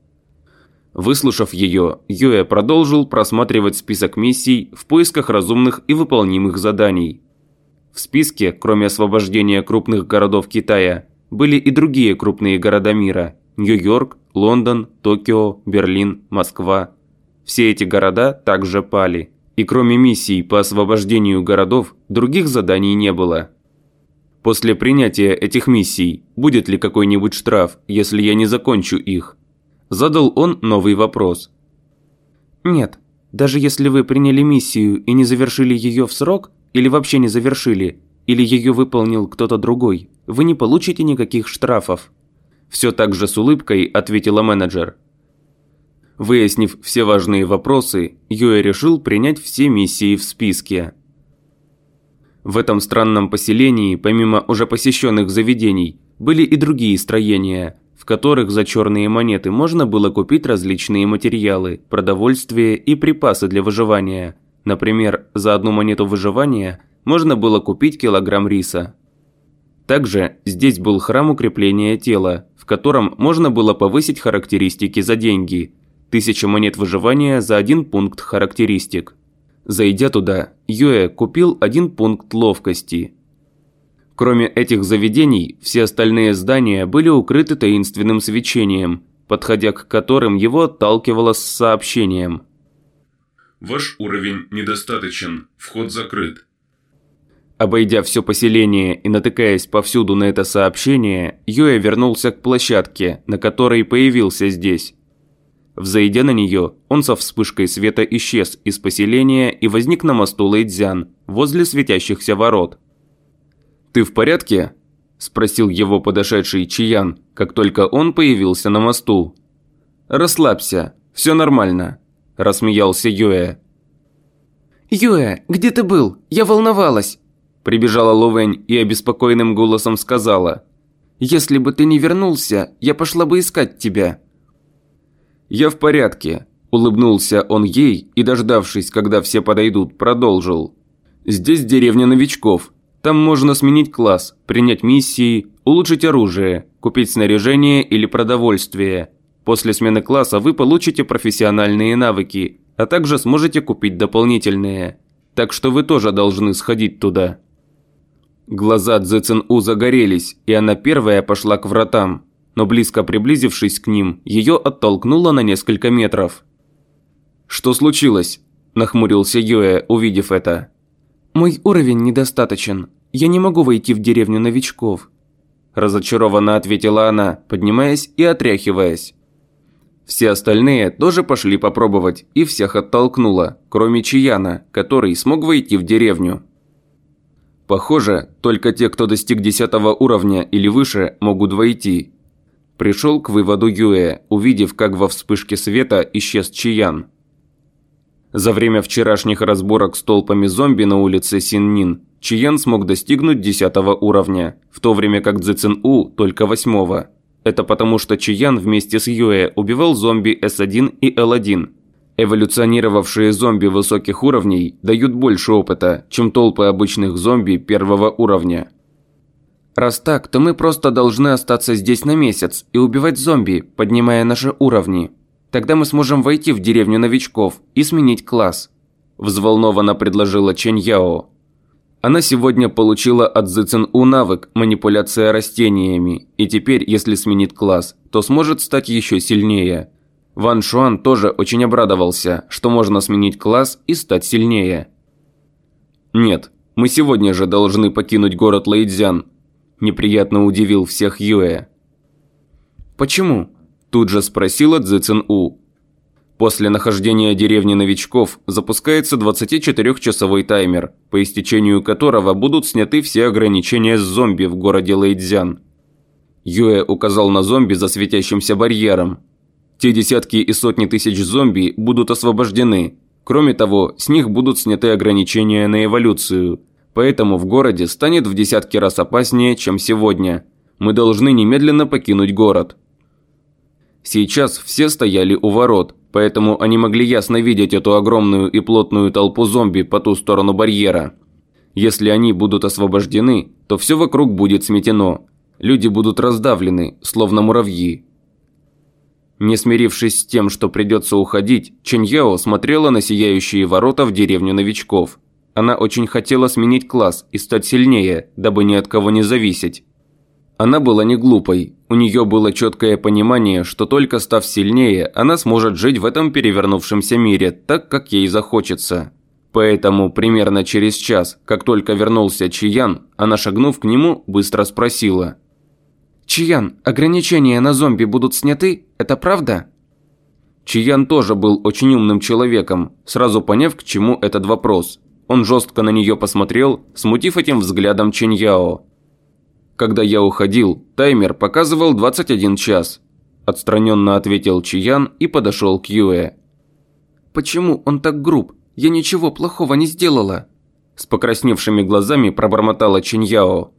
Выслушав ее, Юэ продолжил просматривать список миссий в поисках разумных и выполнимых заданий. В списке, кроме освобождения крупных городов Китая, были и другие крупные города мира – Нью-Йорк, Лондон, Токио, Берлин, Москва. Все эти города также пали. И кроме миссий по освобождению городов, других заданий не было. После принятия этих миссий, будет ли какой-нибудь штраф, если я не закончу их – Задал он новый вопрос. «Нет, даже если вы приняли миссию и не завершили ее в срок, или вообще не завершили, или ее выполнил кто-то другой, вы не получите никаких штрафов». Все так же с улыбкой ответила менеджер. Выяснив все важные вопросы, Юэ решил принять все миссии в списке. В этом странном поселении, помимо уже посещенных заведений, были и другие строения – в которых за черные монеты можно было купить различные материалы, продовольствие и припасы для выживания. Например, за одну монету выживания можно было купить килограмм риса. Также здесь был храм укрепления тела, в котором можно было повысить характеристики за деньги. Тысяча монет выживания за один пункт характеристик. Зайдя туда, Юэ купил один пункт ловкости – Кроме этих заведений, все остальные здания были укрыты таинственным свечением, подходя к которым его отталкивало с сообщением. «Ваш уровень недостаточен, вход закрыт». Обойдя все поселение и натыкаясь повсюду на это сообщение, Юэ вернулся к площадке, на которой появился здесь. Взойдя на нее, он со вспышкой света исчез из поселения и возник на мосту Лэйдзян, возле светящихся ворот – «Ты в порядке?» – спросил его подошедший Чиян, как только он появился на мосту. «Расслабься, все нормально», – рассмеялся Юэ. «Юэ, где ты был? Я волновалась!» Прибежала Ловэнь и обеспокоенным голосом сказала. «Если бы ты не вернулся, я пошла бы искать тебя». «Я в порядке», – улыбнулся он ей и, дождавшись, когда все подойдут, продолжил. «Здесь деревня новичков, там можно сменить класс, принять миссии, улучшить оружие, купить снаряжение или продовольствие. После смены класса вы получите профессиональные навыки, а также сможете купить дополнительные. Так что вы тоже должны сходить туда. Глаза Цзэцин У загорелись, и она первая пошла к вратам, но близко приблизившись к ним, ее оттолкнуло на несколько метров. «Что случилось?» – нахмурился Юэ, увидев это. «Мой уровень недостаточен. Я не могу войти в деревню новичков». Разочарованно ответила она, поднимаясь и отряхиваясь. Все остальные тоже пошли попробовать и всех оттолкнула, кроме Чияна, который смог войти в деревню. Похоже, только те, кто достиг 10 уровня или выше, могут войти. Пришел к выводу Юэ, увидев, как во вспышке света исчез Чиян. За время вчерашних разборок с толпами зомби на улице Синнин, Чиян смог достигнуть 10 уровня, в то время как Цзэцин У только 8 Это потому, что Чиян вместе с Юэ убивал зомби S1 и L1. Эволюционировавшие зомби высоких уровней дают больше опыта, чем толпы обычных зомби первого уровня. Раз так, то мы просто должны остаться здесь на месяц и убивать зомби, поднимая наши уровни. Тогда мы сможем войти в деревню новичков и сменить класс. – взволнованно предложила Чэнь Яо. Она сегодня получила от Зицин У навык манипуляция растениями, и теперь, если сменит класс, то сможет стать еще сильнее. Ван Шуан тоже очень обрадовался, что можно сменить класс и стать сильнее. «Нет, мы сегодня же должны покинуть город Лэйдзян», – неприятно удивил всех Юэ. «Почему?» – тут же спросила Цзэцин У. После нахождения деревни новичков запускается 24-часовой таймер, по истечению которого будут сняты все ограничения с зомби в городе Лэйдзян. Юэ указал на зомби за светящимся барьером. Те десятки и сотни тысяч зомби будут освобождены. Кроме того, с них будут сняты ограничения на эволюцию. Поэтому в городе станет в десятки раз опаснее, чем сегодня. Мы должны немедленно покинуть город. Сейчас все стояли у ворот, поэтому они могли ясно видеть эту огромную и плотную толпу зомби по ту сторону барьера. Если они будут освобождены, то все вокруг будет сметено. Люди будут раздавлены, словно муравьи. Не смирившись с тем, что придется уходить, Чэньяо смотрела на сияющие ворота в деревню новичков. Она очень хотела сменить класс и стать сильнее, дабы ни от кого не зависеть. Она была не глупой, у нее было четкое понимание, что только став сильнее, она сможет жить в этом перевернувшемся мире так, как ей захочется. Поэтому примерно через час, как только вернулся Чиян, она, шагнув к нему, быстро спросила. «Чиян, ограничения на зомби будут сняты? Это правда?» Чиян тоже был очень умным человеком, сразу поняв, к чему этот вопрос. Он жестко на нее посмотрел, смутив этим взглядом Чэньяо. Когда я уходил, таймер показывал 21 час. Отстраненно ответил Чиян и подошел к Юэ. «Почему он так груб? Я ничего плохого не сделала!» С покрасневшими глазами пробормотала Чиньяо.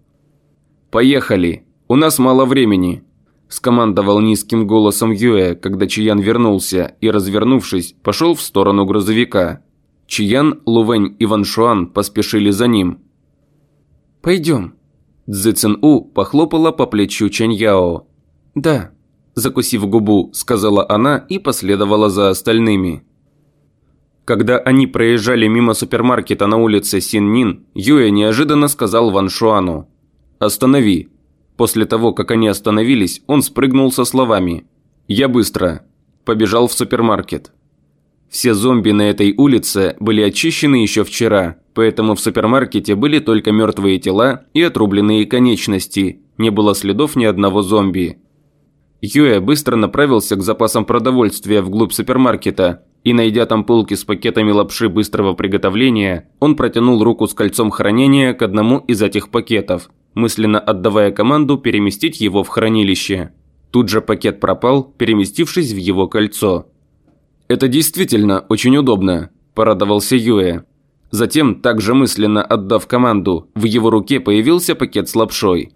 «Поехали! У нас мало времени!» Скомандовал низким голосом Юэ, когда Чиян вернулся и, развернувшись, пошел в сторону грузовика. Чиян, Лувэнь и Ван Шуан поспешили за ним. «Пойдем», Цзы У похлопала по плечу Чаньяо. «Да», – закусив губу, сказала она и последовала за остальными. Когда они проезжали мимо супермаркета на улице Синнин, Юэ неожиданно сказал Ван Шуану «Останови». После того, как они остановились, он спрыгнул со словами «Я быстро». Побежал в супермаркет. Все зомби на этой улице были очищены еще вчера, поэтому в супермаркете были только мертвые тела и отрубленные конечности, не было следов ни одного зомби. Юэ быстро направился к запасам продовольствия вглубь супермаркета, и найдя там полки с пакетами лапши быстрого приготовления, он протянул руку с кольцом хранения к одному из этих пакетов, мысленно отдавая команду переместить его в хранилище. Тут же пакет пропал, переместившись в его кольцо. «Это действительно очень удобно», – порадовался Юэ. Затем, также мысленно отдав команду, в его руке появился пакет с лапшой.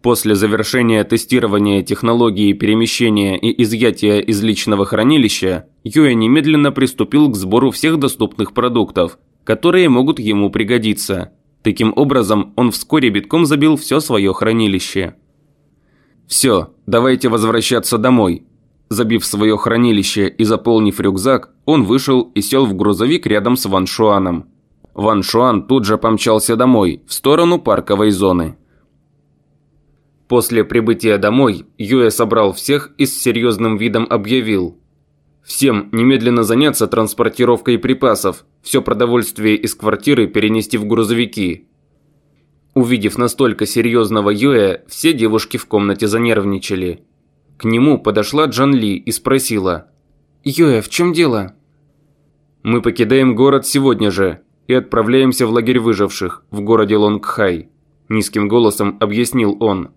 После завершения тестирования технологии перемещения и изъятия из личного хранилища, Юэ немедленно приступил к сбору всех доступных продуктов, которые могут ему пригодиться. Таким образом, он вскоре битком забил все свое хранилище. «Все, давайте возвращаться домой», Забив свое хранилище и заполнив рюкзак, он вышел и сел в грузовик рядом с Ван Шуаном. Ван Шуан тут же помчался домой, в сторону парковой зоны. После прибытия домой, Юэ собрал всех и с серьезным видом объявил. Всем немедленно заняться транспортировкой припасов, все продовольствие из квартиры перенести в грузовики. Увидев настолько серьезного Юэ, все девушки в комнате занервничали. К нему подошла Джан Ли и спросила. «Юэ, в чем дело?» «Мы покидаем город сегодня же и отправляемся в лагерь выживших в городе Лонгхай», – низким голосом объяснил он.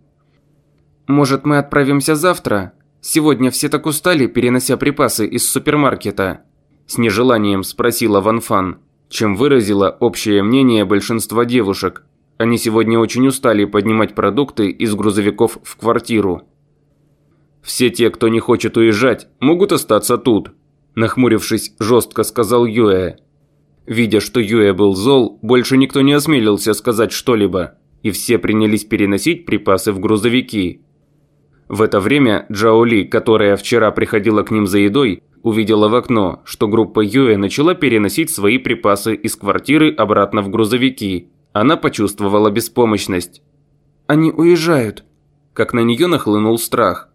«Может, мы отправимся завтра? Сегодня все так устали, перенося припасы из супермаркета?» С нежеланием спросила Ван Фан, чем выразила общее мнение большинства девушек. Они сегодня очень устали поднимать продукты из грузовиков в квартиру. Все те, кто не хочет уезжать, могут остаться тут», – нахмурившись, жестко сказал Юэ. Видя, что Юэ был зол, больше никто не осмелился сказать что-либо, и все принялись переносить припасы в грузовики. В это время Джао Ли, которая вчера приходила к ним за едой, увидела в окно, что группа Юэ начала переносить свои припасы из квартиры обратно в грузовики. Она почувствовала беспомощность. «Они уезжают», как на нее нахлынул страх.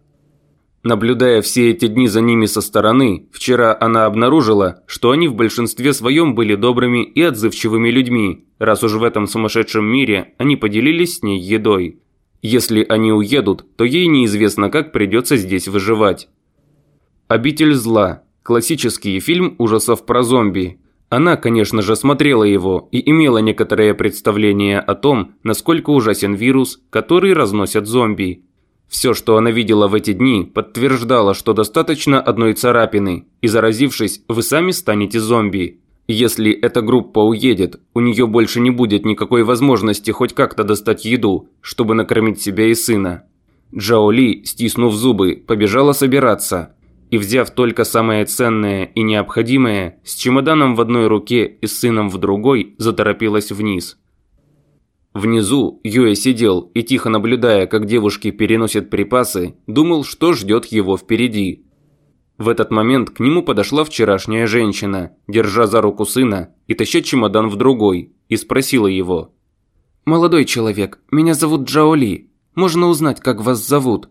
Наблюдая все эти дни за ними со стороны, вчера она обнаружила, что они в большинстве своем были добрыми и отзывчивыми людьми, раз уж в этом сумасшедшем мире они поделились с ней едой. Если они уедут, то ей неизвестно, как придется здесь выживать. «Обитель зла» – классический фильм ужасов про зомби. Она, конечно же, смотрела его и имела некоторое представление о том, насколько ужасен вирус, который разносят зомби. Все, что она видела в эти дни, подтверждало, что достаточно одной царапины, и заразившись, вы сами станете зомби. Если эта группа уедет, у нее больше не будет никакой возможности хоть как-то достать еду, чтобы накормить себя и сына. Джао Ли, стиснув зубы, побежала собираться. И взяв только самое ценное и необходимое, с чемоданом в одной руке и с сыном в другой, заторопилась вниз. Внизу Юэ сидел и, тихо наблюдая, как девушки переносят припасы, думал, что ждет его впереди. В этот момент к нему подошла вчерашняя женщина, держа за руку сына и таща чемодан в другой, и спросила его. «Молодой человек, меня зовут Джаоли. Можно узнать, как вас зовут?»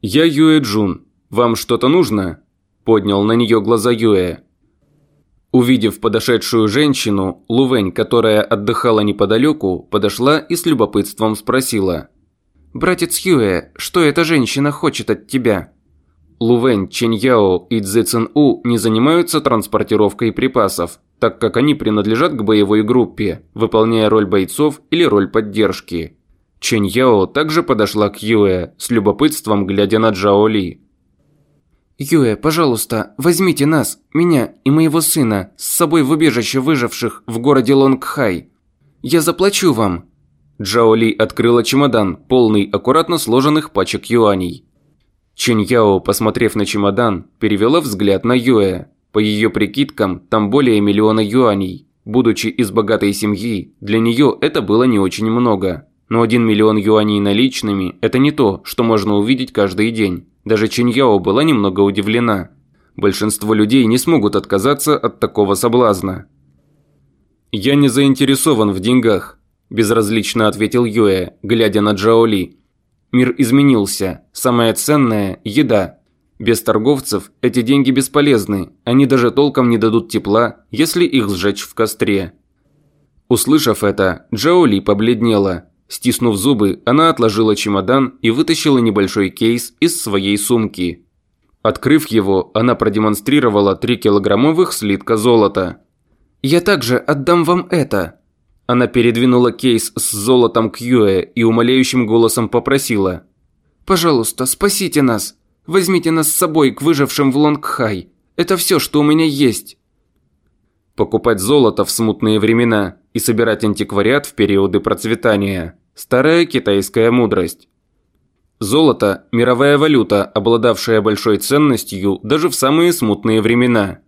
«Я Юэ Джун. Вам что-то нужно?» Поднял на нее глаза Юэ. Увидев подошедшую женщину, Лувень, которая отдыхала неподалеку, подошла и с любопытством спросила. «Братец Юэ, что эта женщина хочет от тебя?» Лувень, Ченьяо и Цзэцэн У не занимаются транспортировкой припасов, так как они принадлежат к боевой группе, выполняя роль бойцов или роль поддержки. Ченьяо также подошла к Юэ, с любопытством глядя на Джао Ли. «Юэ, пожалуйста, возьмите нас, меня и моего сына, с собой в убежище выживших в городе Лонгхай. Я заплачу вам». Джао Ли открыла чемодан, полный аккуратно сложенных пачек юаней. Чэнь Яо, посмотрев на чемодан, перевела взгляд на Юэ. По ее прикидкам, там более миллиона юаней. Будучи из богатой семьи, для нее это было не очень много. Но один миллион юаней наличными – это не то, что можно увидеть каждый день. Даже Чиньяо была немного удивлена. Большинство людей не смогут отказаться от такого соблазна. «Я не заинтересован в деньгах», – безразлично ответил Юэ, глядя на Джао Ли. «Мир изменился. Самое ценное – еда. Без торговцев эти деньги бесполезны, они даже толком не дадут тепла, если их сжечь в костре». Услышав это, Джао Ли побледнела – Стиснув зубы, она отложила чемодан и вытащила небольшой кейс из своей сумки. Открыв его, она продемонстрировала 3-килограммовых слитка золота. «Я также отдам вам это!» Она передвинула кейс с золотом к Юэ и умоляющим голосом попросила. «Пожалуйста, спасите нас! Возьмите нас с собой к выжившим в Лонгхай! Это все, что у меня есть!» Покупать золото в смутные времена и собирать антиквариат в периоды процветания – Старая китайская мудрость. Золото – мировая валюта, обладавшая большой ценностью даже в самые смутные времена.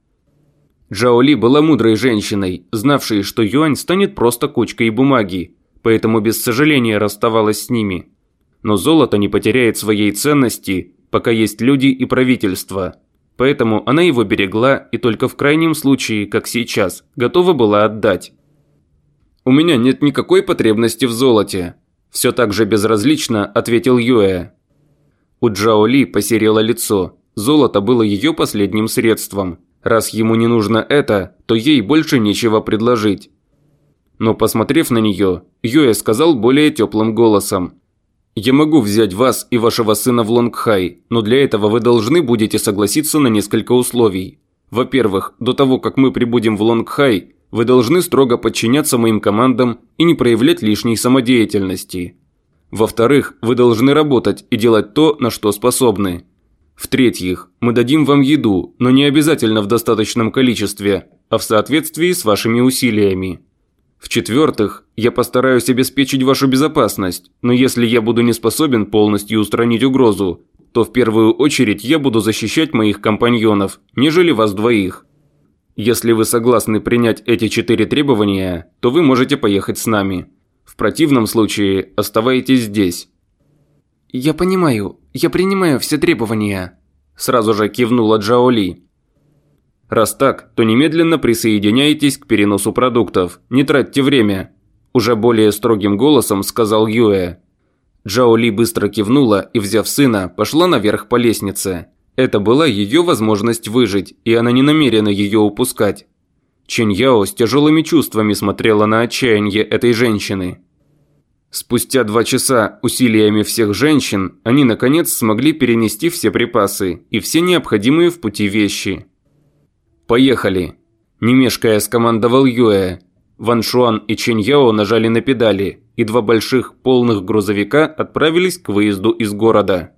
Джао Ли была мудрой женщиной, знавшей, что юань станет просто кучкой бумаги, поэтому без сожаления расставалась с ними. Но золото не потеряет своей ценности, пока есть люди и правительство. Поэтому она его берегла и только в крайнем случае, как сейчас, готова была отдать. «У меня нет никакой потребности в золоте», – все так же безразлично ответил Юэ. У Джао Ли посерело лицо. Золото было ее последним средством. Раз ему не нужно это, то ей больше нечего предложить. Но посмотрев на нее, Юэ сказал более теплым голосом. «Я могу взять вас и вашего сына в Лонгхай, но для этого вы должны будете согласиться на несколько условий. Во-первых, до того, как мы прибудем в Лонгхай, вы должны строго подчиняться моим командам и не проявлять лишней самодеятельности. Во-вторых, вы должны работать и делать то, на что способны. В-третьих, мы дадим вам еду, но не обязательно в достаточном количестве, а в соответствии с вашими усилиями. В-четвертых, я постараюсь обеспечить вашу безопасность, но если я буду не способен полностью устранить угрозу, то в первую очередь я буду защищать моих компаньонов, нежели вас двоих. Если вы согласны принять эти четыре требования, то вы можете поехать с нами. В противном случае оставайтесь здесь». «Я понимаю, я принимаю все требования». Сразу же кивнула Джаоли. Раз так, то немедленно присоединяйтесь к переносу продуктов. Не тратьте время. Уже более строгим голосом сказал Юэ. Джао Ли быстро кивнула и, взяв сына, пошла наверх по лестнице. Это была ее возможность выжить, и она не намерена ее упускать. Чэнь Яо с тяжелыми чувствами смотрела на отчаяние этой женщины. Спустя два часа усилиями всех женщин они наконец смогли перенести все припасы и все необходимые в пути вещи. «Поехали!» – не мешкая скомандовал Юэ. Ван Шуан и Чэнь Яо нажали на педали, и два больших полных грузовика отправились к выезду из города.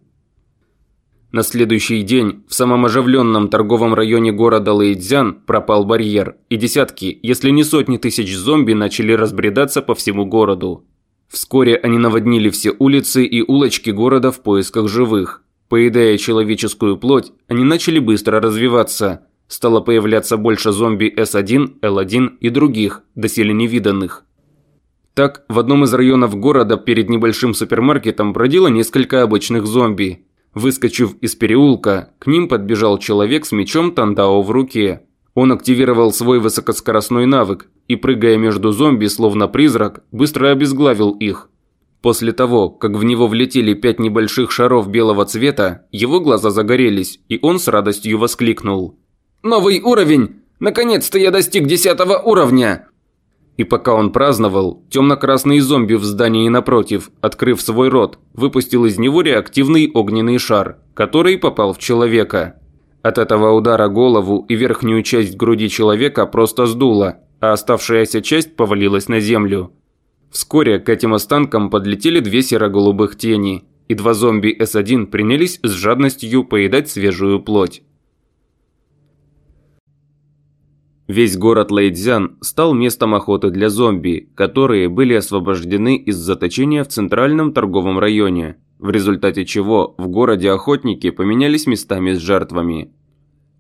На следующий день в самом оживленном торговом районе города Лэйцзян пропал барьер, и десятки, если не сотни тысяч зомби начали разбредаться по всему городу. Вскоре они наводнили все улицы и улочки города в поисках живых. Поедая человеческую плоть, они начали быстро развиваться. Стало появляться больше зомби С1, Л1 и других, доселе невиданных. Так, в одном из районов города перед небольшим супермаркетом бродило несколько обычных зомби – Выскочив из переулка, к ним подбежал человек с мечом Тандао в руке. Он активировал свой высокоскоростной навык и, прыгая между зомби, словно призрак, быстро обезглавил их. После того, как в него влетели пять небольших шаров белого цвета, его глаза загорелись, и он с радостью воскликнул. «Новый уровень! Наконец-то я достиг десятого уровня!» И пока он праздновал, темно-красный зомби в здании напротив, открыв свой рот, выпустил из него реактивный огненный шар, который попал в человека. От этого удара голову и верхнюю часть груди человека просто сдуло, а оставшаяся часть повалилась на землю. Вскоре к этим останкам подлетели две серо-голубых тени, и два зомби С1 принялись с жадностью поедать свежую плоть. Весь город Лэйцзян стал местом охоты для зомби, которые были освобождены из заточения в центральном торговом районе, в результате чего в городе охотники поменялись местами с жертвами.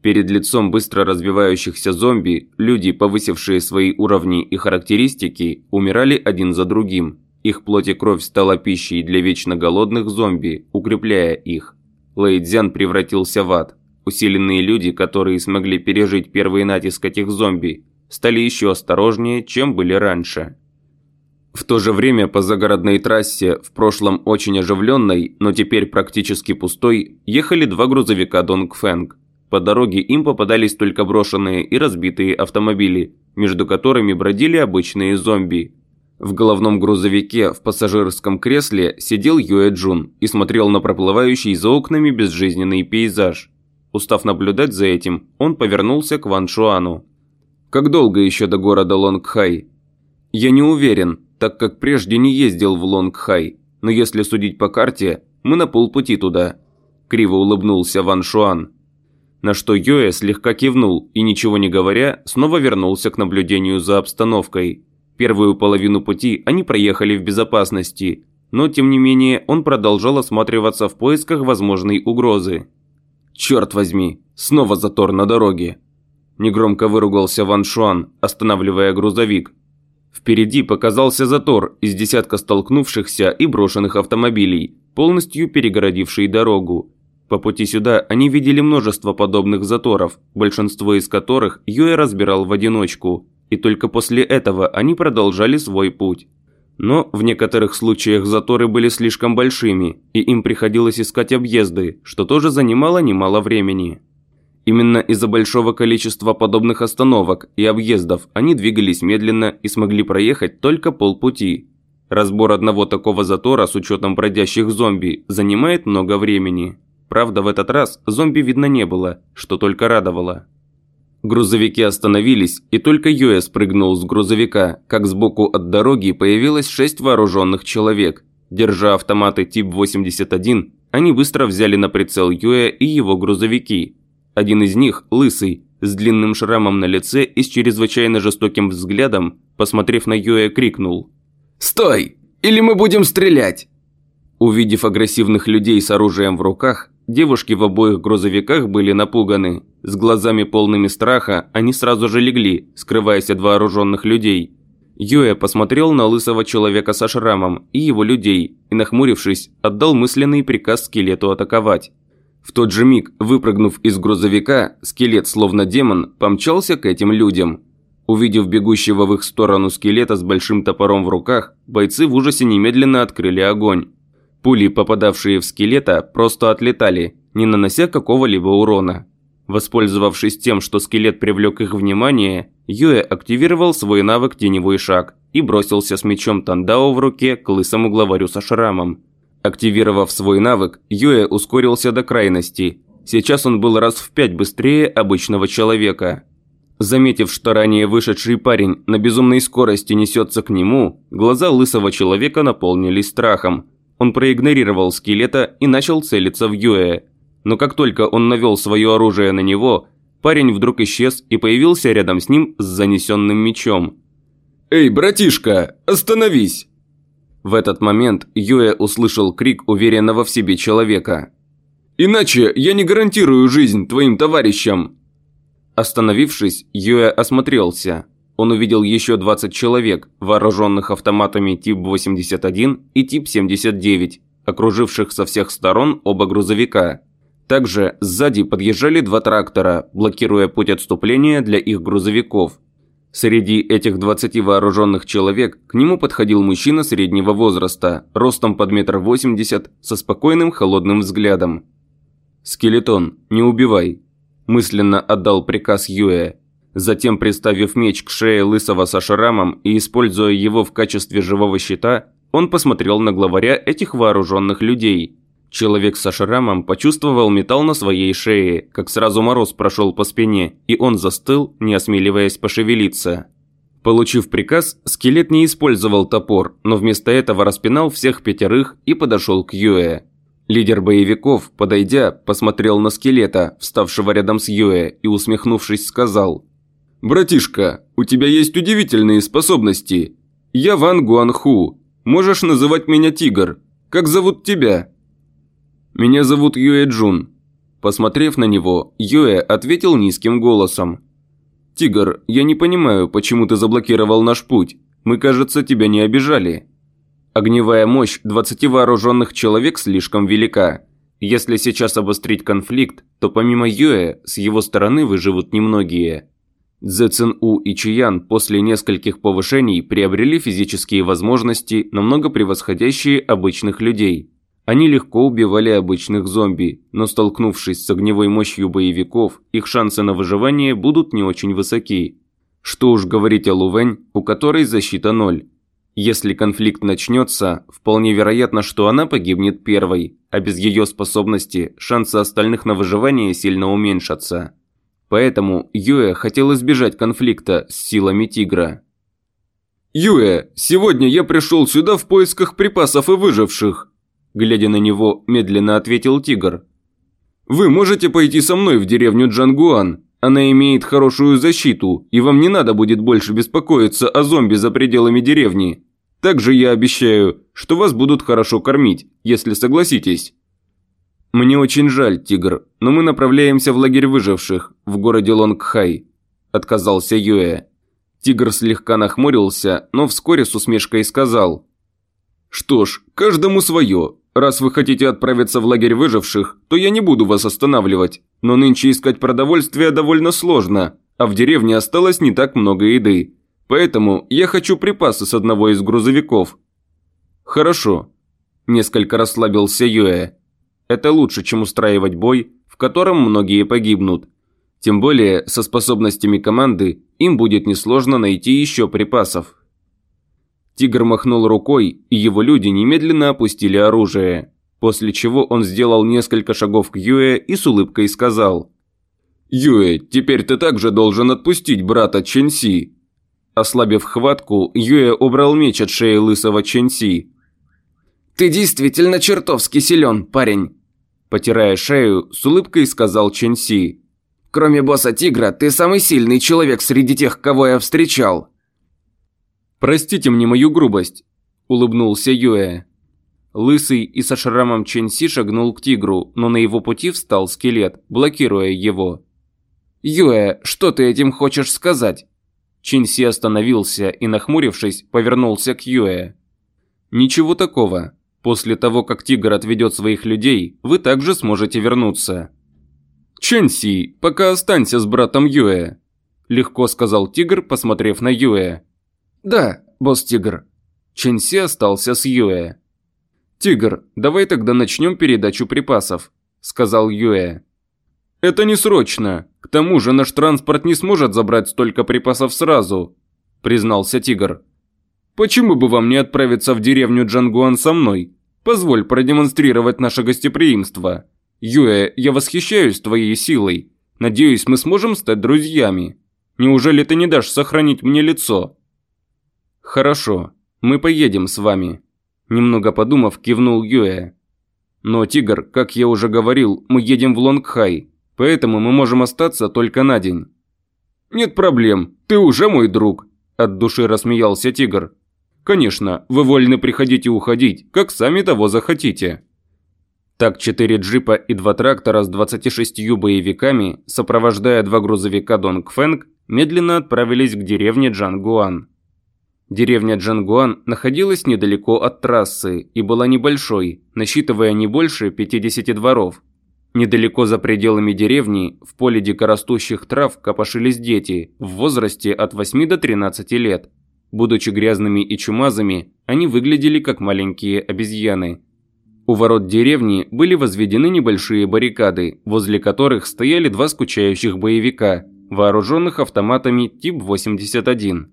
Перед лицом быстро развивающихся зомби, люди, повысившие свои уровни и характеристики, умирали один за другим. Их плоть и кровь стала пищей для вечно голодных зомби, укрепляя их. Лэйцзян превратился в ад. Усиленные люди, которые смогли пережить первый натиск этих зомби, стали еще осторожнее, чем были раньше. В то же время по загородной трассе, в прошлом очень оживленной, но теперь практически пустой, ехали два грузовика Донгфэнг. По дороге им попадались только брошенные и разбитые автомобили, между которыми бродили обычные зомби. В головном грузовике в пассажирском кресле сидел Юэ Джун и смотрел на проплывающий за окнами безжизненный пейзаж. Устав наблюдать за этим, он повернулся к Ван Шуану. «Как долго еще до города Лонгхай?» «Я не уверен, так как прежде не ездил в Лонгхай, но если судить по карте, мы на полпути туда», – криво улыбнулся Ван Шуан. На что Йоэ слегка кивнул и, ничего не говоря, снова вернулся к наблюдению за обстановкой. Первую половину пути они проехали в безопасности, но тем не менее он продолжал осматриваться в поисках возможной угрозы. Черт возьми, снова затор на дороге. Негромко выругался Ван Шуан, останавливая грузовик. Впереди показался затор из десятка столкнувшихся и брошенных автомобилей, полностью перегородивший дорогу. По пути сюда они видели множество подобных заторов, большинство из которых Юэ разбирал в одиночку, и только после этого они продолжали свой путь. Но в некоторых случаях заторы были слишком большими, и им приходилось искать объезды, что тоже занимало немало времени. Именно из-за большого количества подобных остановок и объездов они двигались медленно и смогли проехать только полпути. Разбор одного такого затора с учетом бродящих зомби занимает много времени. Правда, в этот раз зомби видно не было, что только радовало. Грузовики остановились, и только Юэ спрыгнул с грузовика, как сбоку от дороги появилось шесть вооруженных человек. Держа автоматы тип 81, они быстро взяли на прицел Юэ и его грузовики. Один из них, лысый, с длинным шрамом на лице и с чрезвычайно жестоким взглядом, посмотрев на Юэ, крикнул. «Стой! Или мы будем стрелять!» Увидев агрессивных людей с оружием в руках, девушки в обоих грузовиках были напуганы. С глазами полными страха они сразу же легли, скрываясь от вооруженных людей. Юэ посмотрел на лысого человека со шрамом и его людей и, нахмурившись, отдал мысленный приказ скелету атаковать. В тот же миг, выпрыгнув из грузовика, скелет, словно демон, помчался к этим людям. Увидев бегущего в их сторону скелета с большим топором в руках, бойцы в ужасе немедленно открыли огонь. Пули, попадавшие в скелета, просто отлетали, не нанося какого-либо урона. Воспользовавшись тем, что скелет привлек их внимание, Юэ активировал свой навык «Теневой шаг» и бросился с мечом Тандао в руке к лысому главарю со шрамом. Активировав свой навык, Юэ ускорился до крайности. Сейчас он был раз в пять быстрее обычного человека. Заметив, что ранее вышедший парень на безумной скорости несется к нему, глаза лысого человека наполнились страхом. Он проигнорировал скелета и начал целиться в Юэ. Но как только он навел свое оружие на него, парень вдруг исчез и появился рядом с ним с занесенным мечом. «Эй, братишка, остановись!» В этот момент Юэ услышал крик уверенного в себе человека. «Иначе я не гарантирую жизнь твоим товарищам!» Остановившись, Юэ осмотрелся. Он увидел еще 20 человек, вооруженных автоматами тип 81 и тип 79, окруживших со всех сторон оба грузовика. Также сзади подъезжали два трактора, блокируя путь отступления для их грузовиков – Среди этих 20 вооруженных человек к нему подходил мужчина среднего возраста, ростом под метр восемьдесят, со спокойным холодным взглядом. «Скелетон, не убивай», – мысленно отдал приказ Юэ. Затем, приставив меч к шее лысого со шрамом и используя его в качестве живого щита, он посмотрел на главаря этих вооруженных людей – Человек со шрамом почувствовал металл на своей шее, как сразу мороз прошел по спине, и он застыл, не осмеливаясь пошевелиться. Получив приказ, скелет не использовал топор, но вместо этого распинал всех пятерых и подошел к Юэ. Лидер боевиков, подойдя, посмотрел на скелета, вставшего рядом с Юэ, и усмехнувшись сказал «Братишка, у тебя есть удивительные способности. Я Ван Гуанху. Можешь называть меня Тигр. Как зовут тебя?» «Меня зовут Юэ Джун». Посмотрев на него, Юэ ответил низким голосом. «Тигр, я не понимаю, почему ты заблокировал наш путь. Мы, кажется, тебя не обижали». Огневая мощь 20 вооруженных человек слишком велика. Если сейчас обострить конфликт, то помимо Юэ, с его стороны выживут немногие. Цзэ Цин У и Чиян после нескольких повышений приобрели физические возможности, намного превосходящие обычных людей – они легко убивали обычных зомби, но столкнувшись с огневой мощью боевиков, их шансы на выживание будут не очень высоки. Что уж говорить о Лувень, у которой защита ноль. Если конфликт начнется, вполне вероятно, что она погибнет первой, а без ее способности шансы остальных на выживание сильно уменьшатся. Поэтому Юэ хотел избежать конфликта с силами Тигра. «Юэ, сегодня я пришел сюда в поисках припасов и выживших», глядя на него, медленно ответил тигр. «Вы можете пойти со мной в деревню Джангуан. Она имеет хорошую защиту, и вам не надо будет больше беспокоиться о зомби за пределами деревни. Также я обещаю, что вас будут хорошо кормить, если согласитесь». «Мне очень жаль, тигр, но мы направляемся в лагерь выживших в городе Лонгхай», – отказался Юэ. Тигр слегка нахмурился, но вскоре с усмешкой сказал. «Что ж, каждому свое. Раз вы хотите отправиться в лагерь выживших, то я не буду вас останавливать. Но нынче искать продовольствие довольно сложно, а в деревне осталось не так много еды. Поэтому я хочу припасы с одного из грузовиков». «Хорошо», – несколько расслабился Юэ. «Это лучше, чем устраивать бой, в котором многие погибнут. Тем более, со способностями команды им будет несложно найти еще припасов». Тигр махнул рукой, и его люди немедленно опустили оружие. После чего он сделал несколько шагов к Юэ и с улыбкой сказал. «Юэ, теперь ты также должен отпустить брата Ченси». Ослабив хватку, Юэ убрал меч от шеи лысого Ченси. «Ты действительно чертовски силен, парень!» Потирая шею, с улыбкой сказал Ченси. «Кроме босса Тигра, ты самый сильный человек среди тех, кого я встречал!» «Простите мне мою грубость», – улыбнулся Юэ. Лысый и со шрамом Ченси шагнул к тигру, но на его пути встал скелет, блокируя его. «Юэ, что ты этим хочешь сказать?» Чинси остановился и, нахмурившись, повернулся к Юэ. «Ничего такого. После того, как Тигр отведет своих людей, вы также сможете вернуться. Ченси, пока останься с братом Юэ, легко сказал Тигр, посмотрев на Юэ. Да, босс Тигр. Ченси остался с Юэ. «Тигр, давай тогда начнем передачу припасов», – сказал Юэ. «Это не срочно. К тому же наш транспорт не сможет забрать столько припасов сразу», – признался Тигр. «Почему бы вам не отправиться в деревню Джангуан со мной? Позволь продемонстрировать наше гостеприимство. Юэ, я восхищаюсь твоей силой. Надеюсь, мы сможем стать друзьями. Неужели ты не дашь сохранить мне лицо?» «Хорошо, мы поедем с вами», Немного подумав, кивнул Юэ. «Но, Тигр, как я уже говорил, мы едем в Лонгхай, поэтому мы можем остаться только на день». «Нет проблем, ты уже мой друг», – от души рассмеялся Тигр. «Конечно, вы вольны приходить и уходить, как сами того захотите». Так четыре джипа и два трактора с 26 боевиками, сопровождая два грузовика Донг Фэнг, медленно отправились к деревне Джангуан. Деревня Джангуан находилась недалеко от трассы и была небольшой, насчитывая не больше 50 дворов. Недалеко за пределами деревни, в поле дикорастущих трав, копошились дети в возрасте от 8 до 13 лет. Будучи грязными и чумазами, они выглядели как маленькие обезьяны. У ворот деревни были возведены небольшие баррикады, возле которых стояли два скучающих боевика, вооруженных автоматами тип 81.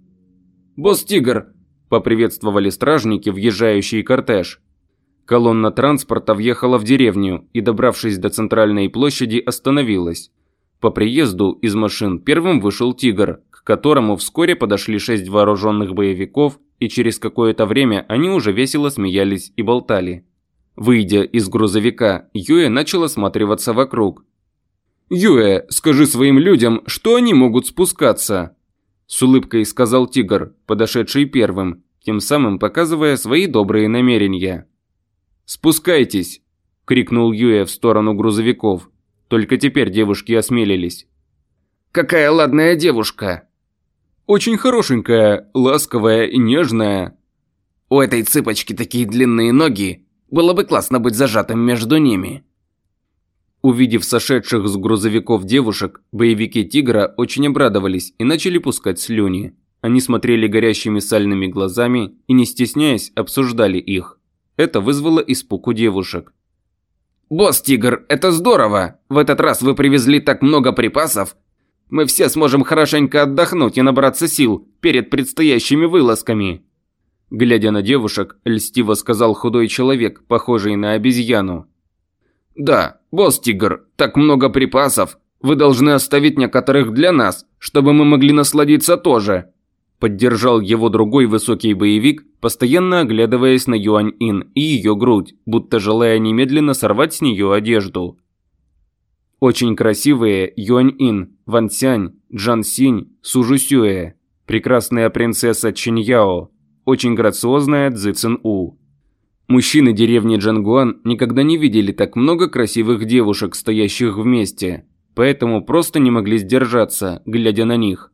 «Босс Тигр!» – поприветствовали стражники, въезжающий кортеж. Колонна транспорта въехала в деревню и, добравшись до центральной площади, остановилась. По приезду из машин первым вышел «Тигр», которому вскоре подошли шесть вооруженных боевиков, и через какое-то время они уже весело смеялись и болтали. Выйдя из грузовика, Юэ начал осматриваться вокруг. «Юэ, скажи своим людям, что они могут спускаться», с улыбкой сказал тигр, подошедший первым, тем самым показывая свои добрые намерения. «Спускайтесь!» – крикнул Юэ в сторону грузовиков. Только теперь девушки осмелились. «Какая ладная девушка!» «Очень хорошенькая, ласковая и нежная». «У этой цыпочки такие длинные ноги, было бы классно быть зажатым между ними». Увидев сошедших с грузовиков девушек, боевики «Тигра» очень обрадовались и начали пускать слюни. Они смотрели горящими сальными глазами и, не стесняясь, обсуждали их. Это вызвало испуг у девушек. «Босс Тигр, это здорово! В этот раз вы привезли так много припасов! Мы все сможем хорошенько отдохнуть и набраться сил перед предстоящими вылазками!» Глядя на девушек, льстиво сказал худой человек, похожий на обезьяну. «Да, босс Тигр, так много припасов. Вы должны оставить некоторых для нас, чтобы мы могли насладиться тоже». Поддержал его другой высокий боевик, постоянно оглядываясь на Юань-Ин и ее грудь, будто желая немедленно сорвать с нее одежду. Очень красивые Юань-Ин, Ван Цянь, Джан Синь, Сужу Сюэ, прекрасная принцесса Чиньяо, очень грациозная Цзы Цин У. Мужчины деревни Джангуан никогда не видели так много красивых девушек, стоящих вместе, поэтому просто не могли сдержаться, глядя на них.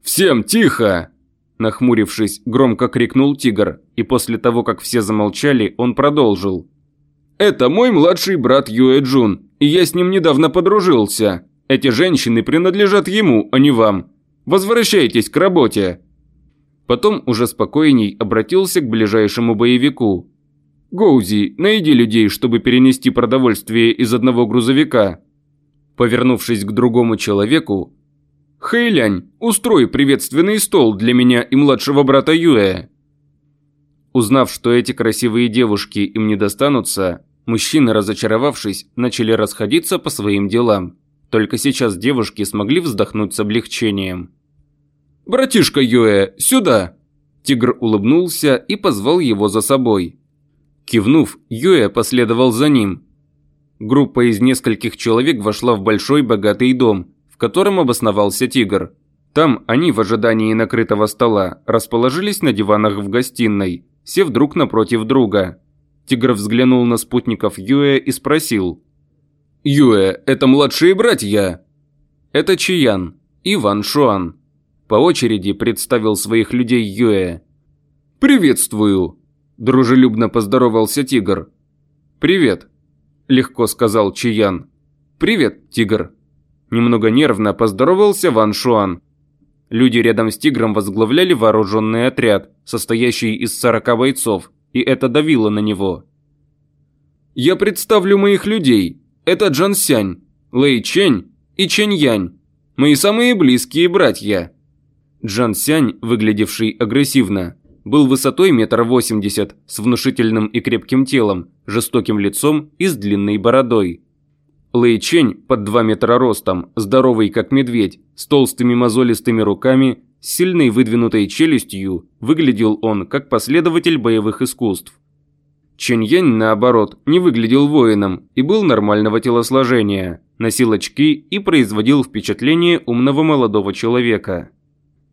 «Всем тихо!» Нахмурившись, громко крикнул тигр, и после того, как все замолчали, он продолжил. «Это мой младший брат Юэ Джун, я с ним недавно подружился. Эти женщины принадлежат ему, а не вам. Возвращайтесь к работе!» Потом уже спокойней обратился к ближайшему боевику. «Гоузи, найди людей, чтобы перенести продовольствие из одного грузовика». Повернувшись к другому человеку, «Хэйлянь, устрой приветственный стол для меня и младшего брата Юэ». Узнав, что эти красивые девушки им не достанутся, мужчины, разочаровавшись, начали расходиться по своим делам. Только сейчас девушки смогли вздохнуть с облегчением. «Братишка Юэ, сюда!» Тигр улыбнулся и позвал его за собой. Кивнув, Юэ последовал за ним. Группа из нескольких человек вошла в большой богатый дом, в котором обосновался тигр. Там они в ожидании накрытого стола расположились на диванах в гостиной, сев друг напротив друга. Тигр взглянул на спутников Юэ и спросил. «Юэ, это младшие братья?» «Это Чиян и Ван Шуан», по очереди представил своих людей Юэ. «Приветствую!» Дружелюбно поздоровался тигр. «Привет», – легко сказал Чиян. «Привет, тигр». Немного нервно поздоровался Ван Шуан. Люди рядом с тигром возглавляли вооруженный отряд, состоящий из 40 бойцов, и это давило на него. «Я представлю моих людей. Это Джан Сянь, Лэй Чэнь и Чэнь Янь. Мои самые близкие братья». Джан Сянь, выглядевший агрессивно, был высотой метр восемьдесят, с внушительным и крепким телом, жестоким лицом и с длинной бородой. Лэй Чэнь под 2 метра ростом, здоровый как медведь, с толстыми мозолистыми руками, с сильной выдвинутой челюстью, выглядел он как последователь боевых искусств. Чэнь Янь, наоборот, не выглядел воином и был нормального телосложения, носил очки и производил впечатление умного молодого человека.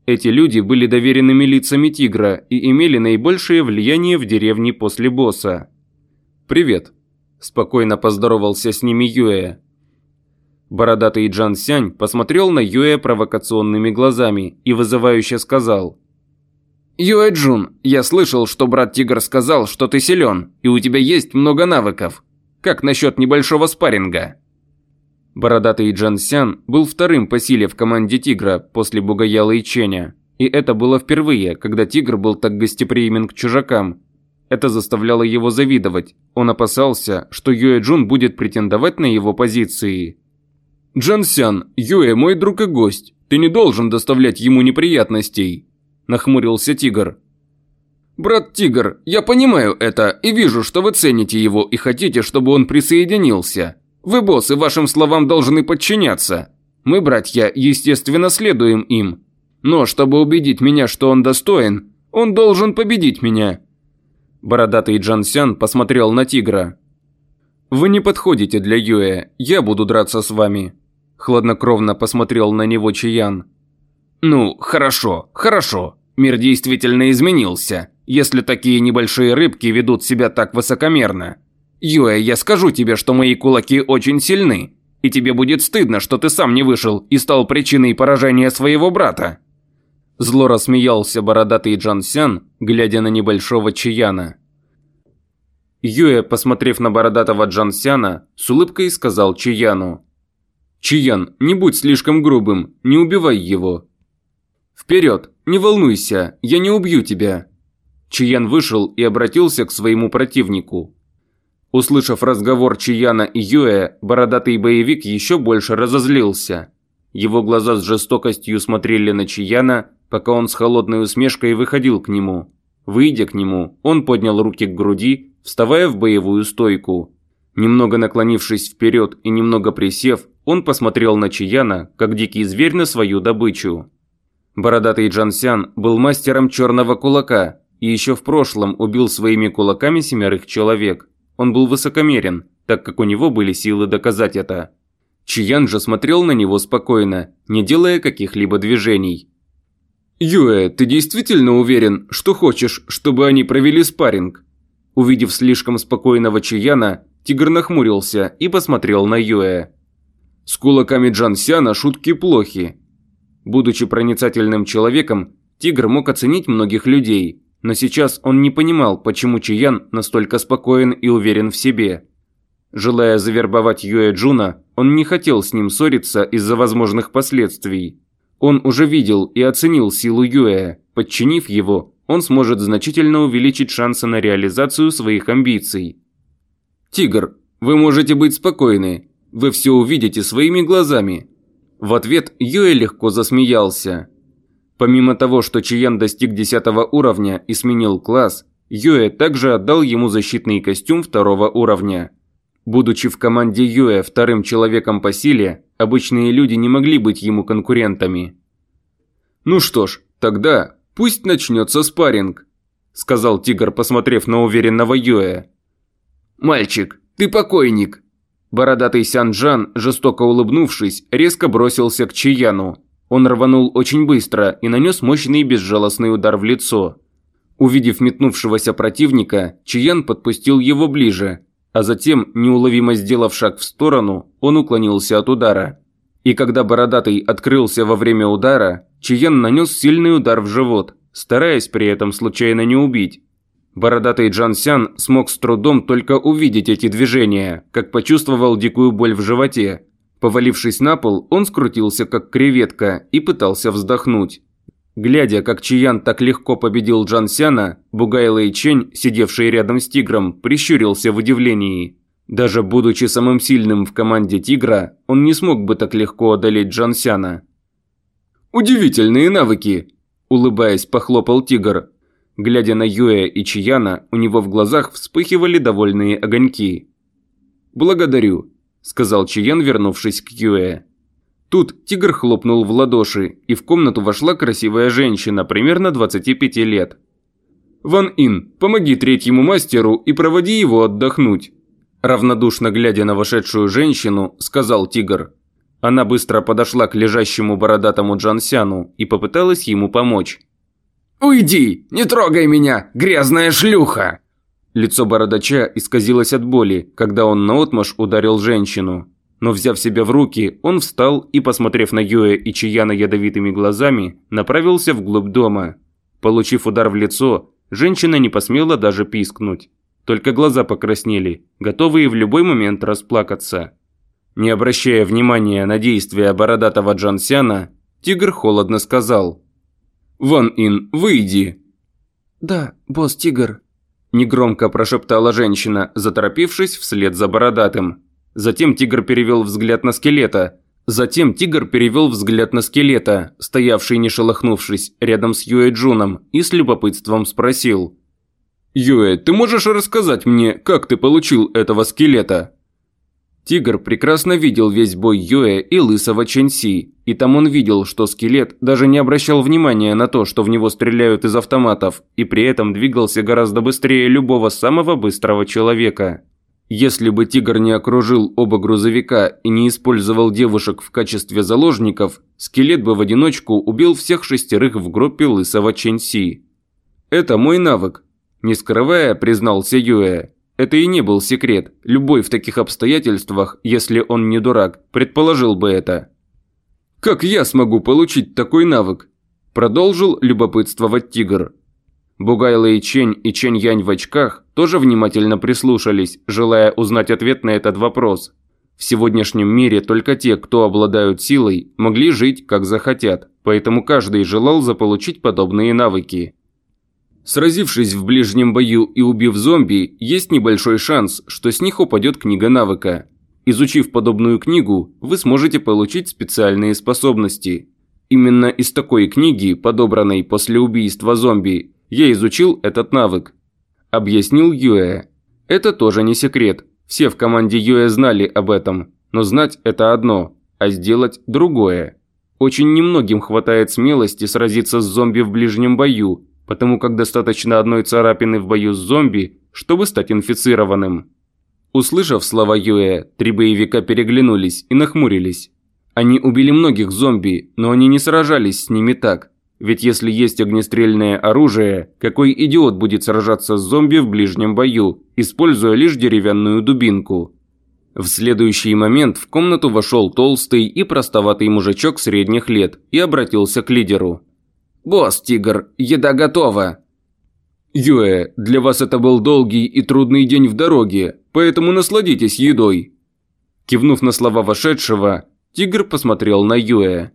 Эти люди были доверенными лицами тигра и имели наибольшее влияние в деревне после босса. «Привет», – спокойно поздоровался с ними Юэ. Бородатый Джан Сянь посмотрел на Юэ провокационными глазами и вызывающе сказал. «Юэ Джун, я слышал, что брат Тигр сказал, что ты силен, и у тебя есть много навыков. Как насчет небольшого спарринга?» Бородатый Джан Сян был вторым по силе в команде Тигра после Бугаяла и Ченя. И это было впервые, когда Тигр был так гостеприимен к чужакам. Это заставляло его завидовать. Он опасался, что Юэ Джун будет претендовать на его позиции. «Джан Сян, Юэ мой друг и гость. Ты не должен доставлять ему неприятностей», – нахмурился Тигр. «Брат Тигр, я понимаю это и вижу, что вы цените его и хотите, чтобы он присоединился. Вы, боссы, вашим словам должны подчиняться. Мы, братья, естественно, следуем им. Но чтобы убедить меня, что он достоин, он должен победить меня». Бородатый Джан Сян посмотрел на тигра. «Вы не подходите для Юэ, я буду драться с вами». Хладнокровно посмотрел на него Чиян. «Ну, хорошо, хорошо. Мир действительно изменился, если такие небольшие рыбки ведут себя так высокомерно. Юэ, я скажу тебе, что мои кулаки очень сильны, и тебе будет стыдно, что ты сам не вышел и стал причиной поражения своего брата». Зло рассмеялся бородатый Джан Сян, глядя на небольшого Чияна. Юэ, посмотрев на бородатого Джан Сяна, с улыбкой сказал Чияну. «Чиян, не будь слишком грубым, не убивай его». «Вперед, не волнуйся, я не убью тебя». Чиян вышел и обратился к своему противнику. Услышав разговор Чияна и Юэ, бородатый боевик еще больше разозлился. Его глаза с жестокостью смотрели на Чияна, пока он с холодной усмешкой выходил к нему. Выйдя к нему, он поднял руки к груди, вставая в боевую стойку. Немного наклонившись вперед и немного присев, он посмотрел на Чияна, как дикий зверь на свою добычу. Бородатый Джансян был мастером черного кулака и еще в прошлом убил своими кулаками семерых человек. Он был высокомерен, так как у него были силы доказать это. Чиян же смотрел на него спокойно, не делая каких-либо движений. «Юэ, ты действительно уверен, что хочешь, чтобы они провели спарринг?» Увидев слишком спокойного Чияна, тигр нахмурился и посмотрел на Юэ. С кулаками Джан Сяна шутки плохи. Будучи проницательным человеком, тигр мог оценить многих людей, но сейчас он не понимал, почему Чиян настолько спокоен и уверен в себе. Желая завербовать Юэ Джуна, он не хотел с ним ссориться из-за возможных последствий. Он уже видел и оценил силу Юэ. Подчинив его, он сможет значительно увеличить шансы на реализацию своих амбиций. «Тигр, вы можете быть спокойны. Вы все увидите своими глазами». В ответ Юэ легко засмеялся. Помимо того, что Чиян достиг 10 уровня и сменил класс, Юэ также отдал ему защитный костюм второго уровня. Будучи в команде Юэ вторым человеком по силе, обычные люди не могли быть ему конкурентами. «Ну что ж, тогда пусть начнется спарринг», – сказал Тигр, посмотрев на уверенного Юэ. «Мальчик, ты покойник!» Бородатый Сянджан, жестоко улыбнувшись, резко бросился к Чияну. Он рванул очень быстро и нанес мощный безжалостный удар в лицо. Увидев метнувшегося противника, Чиян подпустил его ближе, а затем, неуловимо сделав шаг в сторону, он уклонился от удара. И когда Бородатый открылся во время удара, Чиян нанес сильный удар в живот, стараясь при этом случайно не убить. Бородатый Джан Сян смог с трудом только увидеть эти движения, как почувствовал дикую боль в животе. Повалившись на пол, он скрутился как креветка и пытался вздохнуть. Глядя, как Чиян так легко победил Джан Сяна, Бугай Лэй Чень, сидевший рядом с Тигром, прищурился в удивлении. Даже будучи самым сильным в команде Тигра, он не смог бы так легко одолеть Джан Сяна. «Удивительные навыки!» – улыбаясь, похлопал Тигр. Глядя на Юэ и Чияна, у него в глазах вспыхивали довольные огоньки. «Благодарю», – сказал Чиян, вернувшись к Юэ. Тут тигр хлопнул в ладоши, и в комнату вошла красивая женщина, примерно 25 лет. «Ван Ин, помоги третьему мастеру и проводи его отдохнуть», равнодушно глядя на вошедшую женщину, сказал тигр. Она быстро подошла к лежащему бородатому Джансяну и попыталась ему помочь. «Уйди! Не трогай меня, грязная шлюха!» Лицо бородача исказилось от боли, когда он наотмашь ударил женщину. Но взяв себя в руки, он встал и, посмотрев на Юэ и Чияна ядовитыми глазами, направился вглубь дома. Получив удар в лицо, женщина не посмела даже пискнуть. Только глаза покраснели, готовые в любой момент расплакаться. Не обращая внимания на действия бородатого Джансяна, тигр холодно сказал. «Ван Ин, выйди!» «Да, босс Тигр», – негромко прошептала женщина, заторопившись вслед за бородатым. Затем тигр перевел взгляд на скелета. Затем тигр перевел взгляд на скелета, стоявший не шелохнувшись, рядом с Юэ Джуном, и с любопытством спросил. «Юэ, ты можешь рассказать мне, как ты получил этого скелета?» Тигр прекрасно видел весь бой Юэ и лысого Чэньси, и там он видел, что скелет даже не обращал внимания на то, что в него стреляют из автоматов, и при этом двигался гораздо быстрее любого самого быстрого человека. Если бы «Тигр» не окружил оба грузовика и не использовал девушек в качестве заложников, скелет бы в одиночку убил всех шестерых в группе лысого Ченси. «Это мой навык», – не скрывая, признался Юэ. Это и не был секрет, любой в таких обстоятельствах, если он не дурак, предположил бы это. «Как я смогу получить такой навык?» – продолжил любопытствовать Тигр. Бугай Лэй Чень и Чень Янь в очках тоже внимательно прислушались, желая узнать ответ на этот вопрос. В сегодняшнем мире только те, кто обладают силой, могли жить как захотят, поэтому каждый желал заполучить подобные навыки. Сразившись в ближнем бою и убив зомби, есть небольшой шанс, что с них упадет книга навыка. Изучив подобную книгу, вы сможете получить специальные способности. Именно из такой книги, подобранной после убийства зомби, я изучил этот навык. Объяснил Юэ. Это тоже не секрет. Все в команде Юэ знали об этом. Но знать это одно, а сделать другое. Очень немногим хватает смелости сразиться с зомби в ближнем бою, потому как достаточно одной царапины в бою с зомби, чтобы стать инфицированным. Услышав слова Юэ, три боевика переглянулись и нахмурились. Они убили многих зомби, но они не сражались с ними так. Ведь если есть огнестрельное оружие, какой идиот будет сражаться с зомби в ближнем бою, используя лишь деревянную дубинку? В следующий момент в комнату вошел толстый и простоватый мужичок средних лет и обратился к лидеру. «Босс, Тигр, еда готова!» «Юэ, для вас это был долгий и трудный день в дороге, поэтому насладитесь едой!» Кивнув на слова вошедшего, Тигр посмотрел на Юэ.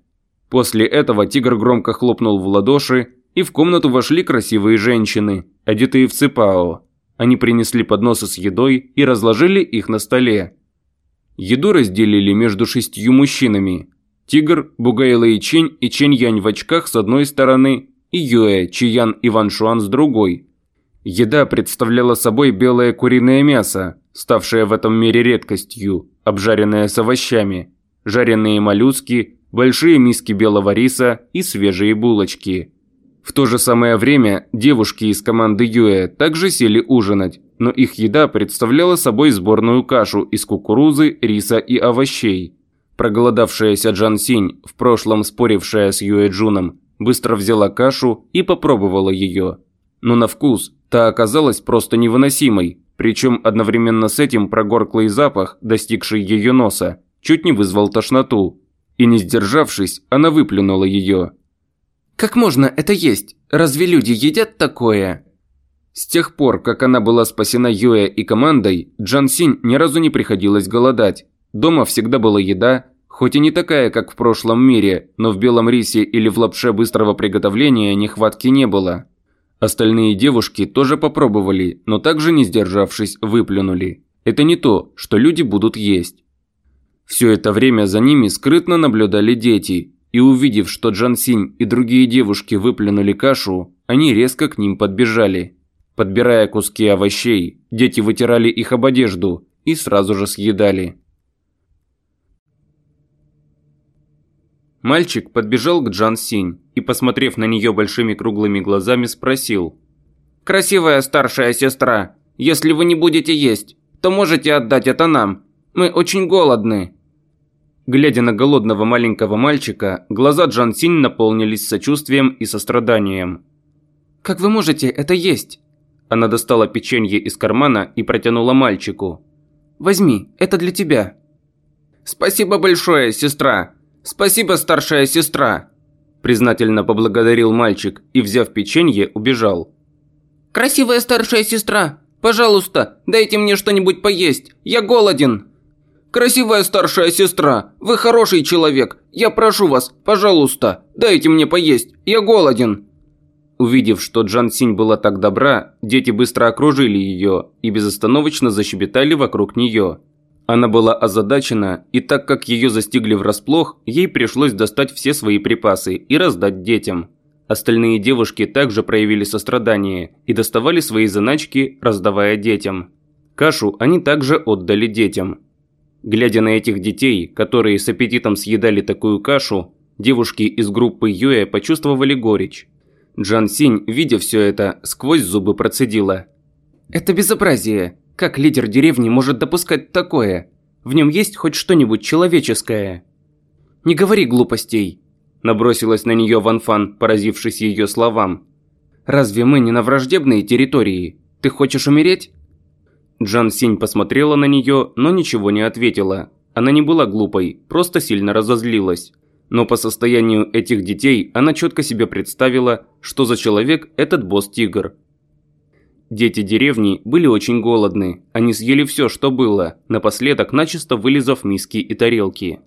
После этого тигр громко хлопнул в ладоши, и в комнату вошли красивые женщины, одетые в ципао. Они принесли подносы с едой и разложили их на столе. Еду разделили между шестью мужчинами. Тигр, Бугай Лэй Чень и Чень Янь в очках с одной стороны и Юэ, Чиян и Ван Шуан с другой. Еда представляла собой белое куриное мясо, ставшее в этом мире редкостью, обжаренное с овощами, жареные моллюски, большие миски белого риса и свежие булочки. В то же самое время девушки из команды Юэ также сели ужинать, но их еда представляла собой сборную кашу из кукурузы, риса и овощей. Проголодавшаяся Джан Синь, в прошлом спорившая с Юэ Джуном, быстро взяла кашу и попробовала ее. Но на вкус та оказалась просто невыносимой, причем одновременно с этим прогорклый запах, достигший ее носа, чуть не вызвал тошноту, и не сдержавшись, она выплюнула ее. «Как можно это есть? Разве люди едят такое?» С тех пор, как она была спасена Юэ и командой, Джан Синь ни разу не приходилось голодать. Дома всегда была еда, хоть и не такая, как в прошлом мире, но в белом рисе или в лапше быстрого приготовления нехватки не было. Остальные девушки тоже попробовали, но также не сдержавшись, выплюнули. Это не то, что люди будут есть. Все это время за ними скрытно наблюдали дети, и увидев, что Джан Синь и другие девушки выплюнули кашу, они резко к ним подбежали. Подбирая куски овощей, дети вытирали их об одежду и сразу же съедали. Мальчик подбежал к Джан Синь и, посмотрев на нее большими круглыми глазами, спросил. «Красивая старшая сестра, если вы не будете есть, то можете отдать это нам. Мы очень голодны». Глядя на голодного маленького мальчика, глаза Джан Синь наполнились сочувствием и состраданием. «Как вы можете это есть?» Она достала печенье из кармана и протянула мальчику. «Возьми, это для тебя». «Спасибо большое, сестра. Спасибо, старшая сестра!» Признательно поблагодарил мальчик и, взяв печенье, убежал. «Красивая старшая сестра! Пожалуйста, дайте мне что-нибудь поесть! Я голоден!» «Красивая старшая сестра! Вы хороший человек! Я прошу вас, пожалуйста, дайте мне поесть! Я голоден!» Увидев, что Джан Синь была так добра, дети быстро окружили ее и безостановочно защебетали вокруг нее. Она была озадачена, и так как ее застигли врасплох, ей пришлось достать все свои припасы и раздать детям. Остальные девушки также проявили сострадание и доставали свои заначки, раздавая детям. Кашу они также отдали детям. Глядя на этих детей, которые с аппетитом съедали такую кашу, девушки из группы Юэ почувствовали горечь. Джан Синь, видя все это, сквозь зубы процедила. «Это безобразие. Как лидер деревни может допускать такое? В нем есть хоть что-нибудь человеческое?» «Не говори глупостей», – набросилась на нее Ван Фан, поразившись ее словам. «Разве мы не на враждебной территории? Ты хочешь умереть?» Джан Синь посмотрела на нее, но ничего не ответила. Она не была глупой, просто сильно разозлилась. Но по состоянию этих детей она четко себе представила, что за человек этот босс-тигр. Дети деревни были очень голодны, они съели все, что было, напоследок начисто вылезав миски и тарелки.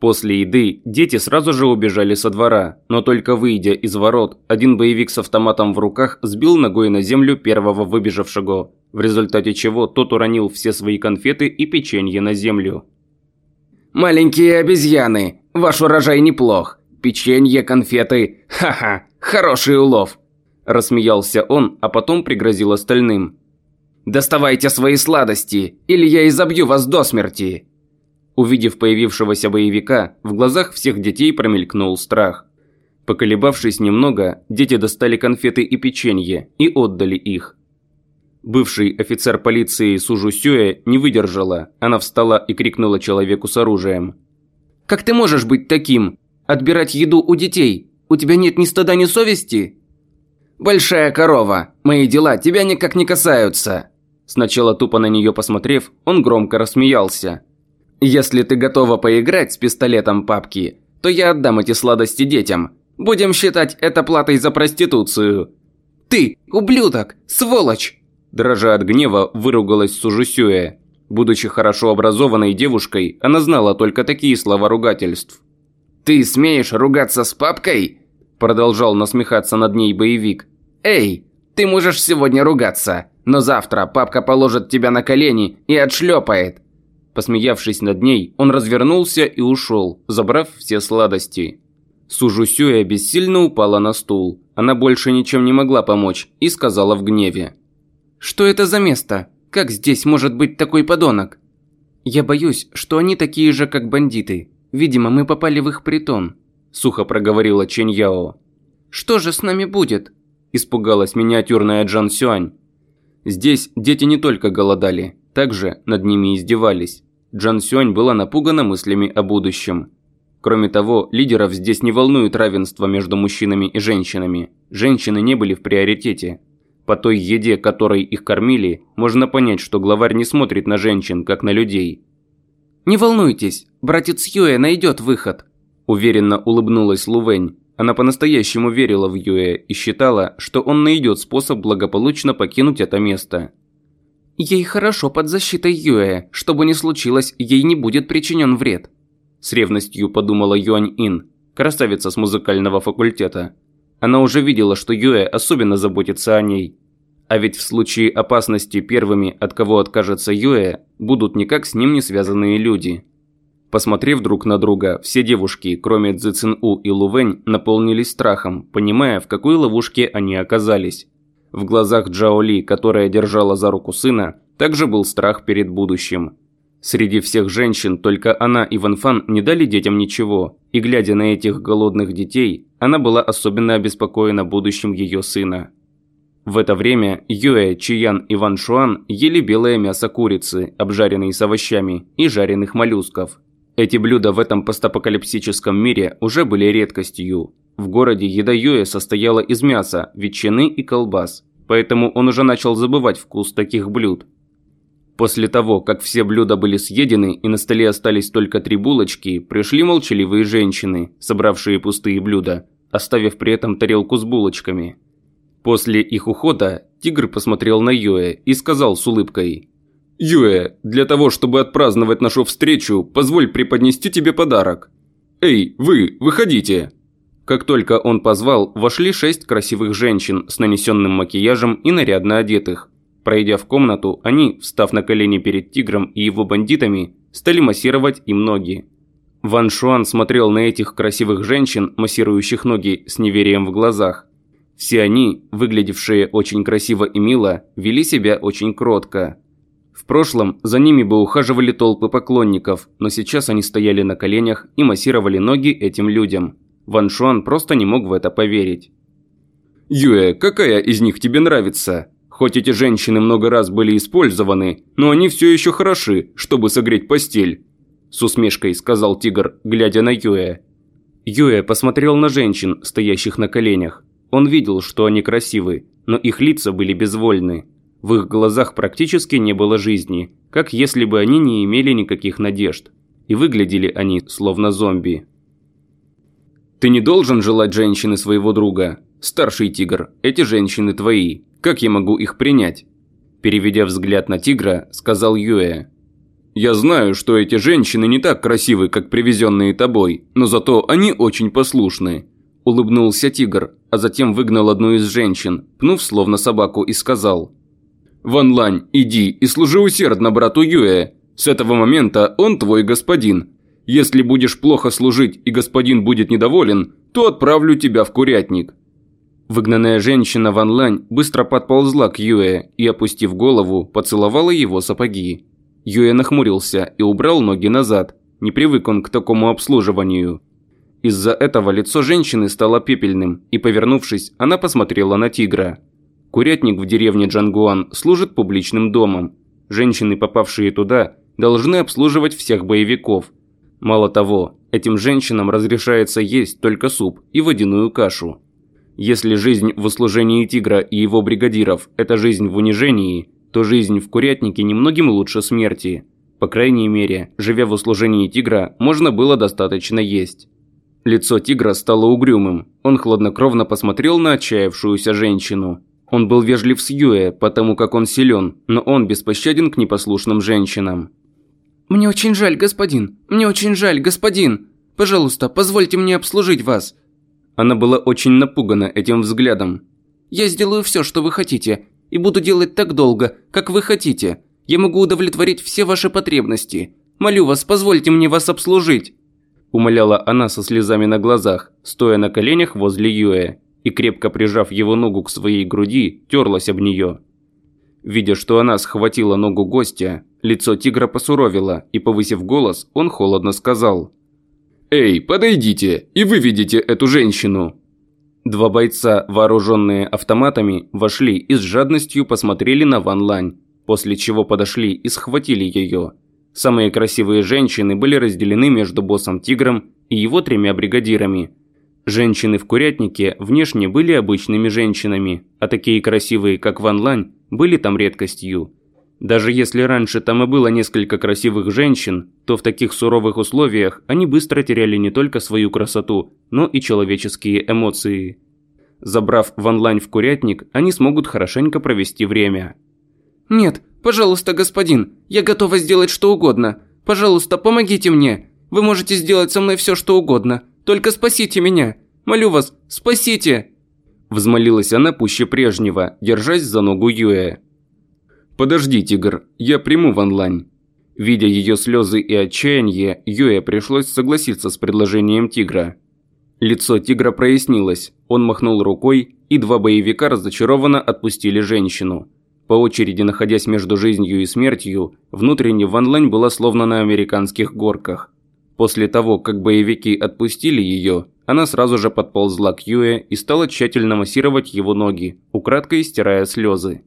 После еды дети сразу же убежали со двора, но только выйдя из ворот, один боевик с автоматом в руках сбил ногой на землю первого выбежавшего, в результате чего тот уронил все свои конфеты и печенье на землю. «Маленькие обезьяны, ваш урожай неплох. Печенье, конфеты, ха-ха, хороший улов!» Рассмеялся он, а потом пригрозил остальным. «Доставайте свои сладости, или я изобью вас до смерти!» Увидев появившегося боевика, в глазах всех детей промелькнул страх. Поколебавшись немного, дети достали конфеты и печенье и отдали их. Бывший офицер полиции Сужу Сюэ не выдержала, она встала и крикнула человеку с оружием. «Как ты можешь быть таким? Отбирать еду у детей? У тебя нет ни стыда, ни совести?» «Большая корова, мои дела тебя никак не касаются!» Сначала тупо на нее посмотрев, он громко рассмеялся. «Если ты готова поиграть с пистолетом папки, то я отдам эти сладости детям. Будем считать это платой за проституцию». «Ты, ублюдок, сволочь!» Дрожа от гнева, выругалась Сужусюэ. Будучи хорошо образованной девушкой, она знала только такие слова ругательств. «Ты смеешь ругаться с папкой?» Продолжал насмехаться над ней боевик. «Эй, ты можешь сегодня ругаться, но завтра папка положит тебя на колени и отшлепает». Посмеявшись над ней, он развернулся и ушел, забрав все сладости. Сужусюя бессильно упала на стул. Она больше ничем не могла помочь и сказала в гневе. «Что это за место? Как здесь может быть такой подонок?» «Я боюсь, что они такие же, как бандиты. Видимо, мы попали в их притон сухо проговорила Чэнь Яо. «Что же с нами будет?» – испугалась миниатюрная Джан Сюань. Здесь дети не только голодали, также над ними издевались. Джан Сюань была напугана мыслями о будущем. Кроме того, лидеров здесь не волнует равенство между мужчинами и женщинами. Женщины не были в приоритете. По той еде, которой их кормили, можно понять, что главарь не смотрит на женщин, как на людей. «Не волнуйтесь, братец Юэ найдет выход», Уверенно улыбнулась Лувень. Она по-настоящему верила в Юэ и считала, что он найдет способ благополучно покинуть это место. «Ей хорошо под защитой Юэ, что бы ни случилось, ей не будет причинен вред», с ревностью подумала Юань Ин, красавица с музыкального факультета. Она уже видела, что Юэ особенно заботится о ней. А ведь в случае опасности первыми, от кого откажется Юэ, будут никак с ним не связанные люди. Посмотрев друг на друга, все девушки, кроме Цзи Цин У и Лувэнь, наполнились страхом, понимая, в какой ловушке они оказались. В глазах Джао Ли, которая держала за руку сына, также был страх перед будущим. Среди всех женщин только она и Ван Фан не дали детям ничего, и глядя на этих голодных детей, она была особенно обеспокоена будущим ее сына. В это время Юэ, Чиян и Ван Шуан ели белое мясо курицы, обжаренные с овощами, и жареных моллюсков. Эти блюда в этом постапокалипсическом мире уже были редкостью. В городе еда Юэ состояла из мяса, ветчины и колбас, поэтому он уже начал забывать вкус таких блюд. После того, как все блюда были съедены и на столе остались только три булочки, пришли молчаливые женщины, собравшие пустые блюда, оставив при этом тарелку с булочками. После их ухода тигр посмотрел на Юэ и сказал с улыбкой. «Юэ, для того, чтобы отпраздновать нашу встречу, позволь преподнести тебе подарок. Эй, вы, выходите!» Как только он позвал, вошли шесть красивых женщин с нанесенным макияжем и нарядно одетых, Пройдя в комнату, они, встав на колени перед тигром и его бандитами, стали массировать им ноги. Ван Шуан смотрел на этих красивых женщин, массирующих ноги, с неверием в глазах. Все они, выглядевшие очень красиво и мило, вели себя очень кротко. В прошлом за ними бы ухаживали толпы поклонников, но сейчас они стояли на коленях и массировали ноги этим людям. Ван Шуан просто не мог в это поверить. «Юэ, какая из них тебе нравится?» Хоть эти женщины много раз были использованы, но они все еще хороши, чтобы согреть постель», – с усмешкой сказал тигр, глядя на Юэ. Юэ посмотрел на женщин, стоящих на коленях. Он видел, что они красивы, но их лица были безвольны. В их глазах практически не было жизни, как если бы они не имели никаких надежд. И выглядели они словно зомби. «Ты не должен желать женщины своего друга. Старший тигр, эти женщины твои. Как я могу их принять?» Переведя взгляд на тигра, сказал Юэ. «Я знаю, что эти женщины не так красивы, как привезенные тобой, но зато они очень послушны». Улыбнулся тигр, а затем выгнал одну из женщин, пнув словно собаку и сказал. «Ван Лань, иди и служи усердно брату Юэ. С этого момента он твой господин. Если будешь плохо служить и господин будет недоволен, то отправлю тебя в курятник. Выгнанная женщина Ван Лань быстро подползла к Юэ и, опустив голову, поцеловала его сапоги. Юэ нахмурился и убрал ноги назад. Не привык он к такому обслуживанию. Из-за этого лицо женщины стало пепельным, и, повернувшись, она посмотрела на тигра. Курятник в деревне Джангуан служит публичным домом. Женщины, попавшие туда, должны обслуживать всех боевиков. Мало того, этим женщинам разрешается есть только суп и водяную кашу. Если жизнь в услужении тигра и его бригадиров – это жизнь в унижении, то жизнь в курятнике немногим лучше смерти. По крайней мере, живя в услужении тигра, можно было достаточно есть. Лицо тигра стало угрюмым. Он хладнокровно посмотрел на отчаявшуюся женщину. Он был вежлив с Юэ, потому как он силен, но он беспощаден к непослушным женщинам. «Мне очень жаль, господин! Мне очень жаль, господин! Пожалуйста, позвольте мне обслужить вас!» Она была очень напугана этим взглядом. «Я сделаю все, что вы хотите, и буду делать так долго, как вы хотите. Я могу удовлетворить все ваши потребности. Молю вас, позвольте мне вас обслужить!» Умоляла она со слезами на глазах, стоя на коленях возле Юэ, и крепко прижав его ногу к своей груди, терлась об нее. Видя, что она схватила ногу гостя, лицо тигра посуровило, и, повысив голос, он холодно сказал – «Эй, подойдите и выведите эту женщину!» Два бойца, вооруженные автоматами, вошли и с жадностью посмотрели на Ван Лань, после чего подошли и схватили ее. Самые красивые женщины были разделены между боссом-тигром и его тремя бригадирами. Женщины в курятнике внешне были обычными женщинами, а такие красивые, как Ван Лань, были там редкостью. Даже если раньше там и было несколько красивых женщин, то в таких суровых условиях они быстро теряли не только свою красоту, но и человеческие эмоции. Забрав Ван Лань в курятник, они смогут хорошенько провести время. «Нет, пожалуйста, господин, я готова сделать что угодно. Пожалуйста, помогите мне. Вы можете сделать со мной все, что угодно. Только спасите меня. Молю вас, спасите!» Взмолилась она пуще прежнего, держась за ногу Юэ. «Подожди, тигр, я приму Ван Лань». Видя ее слезы и отчаяние, Юэ пришлось согласиться с предложением тигра. Лицо тигра прояснилось, он махнул рукой, и два боевика разочарованно отпустили женщину. По очереди находясь между жизнью и смертью, внутренне Ван Лань была словно на американских горках. После того, как боевики отпустили ее, она сразу же подползла к Юэ и стала тщательно массировать его ноги, украдкой стирая слезы.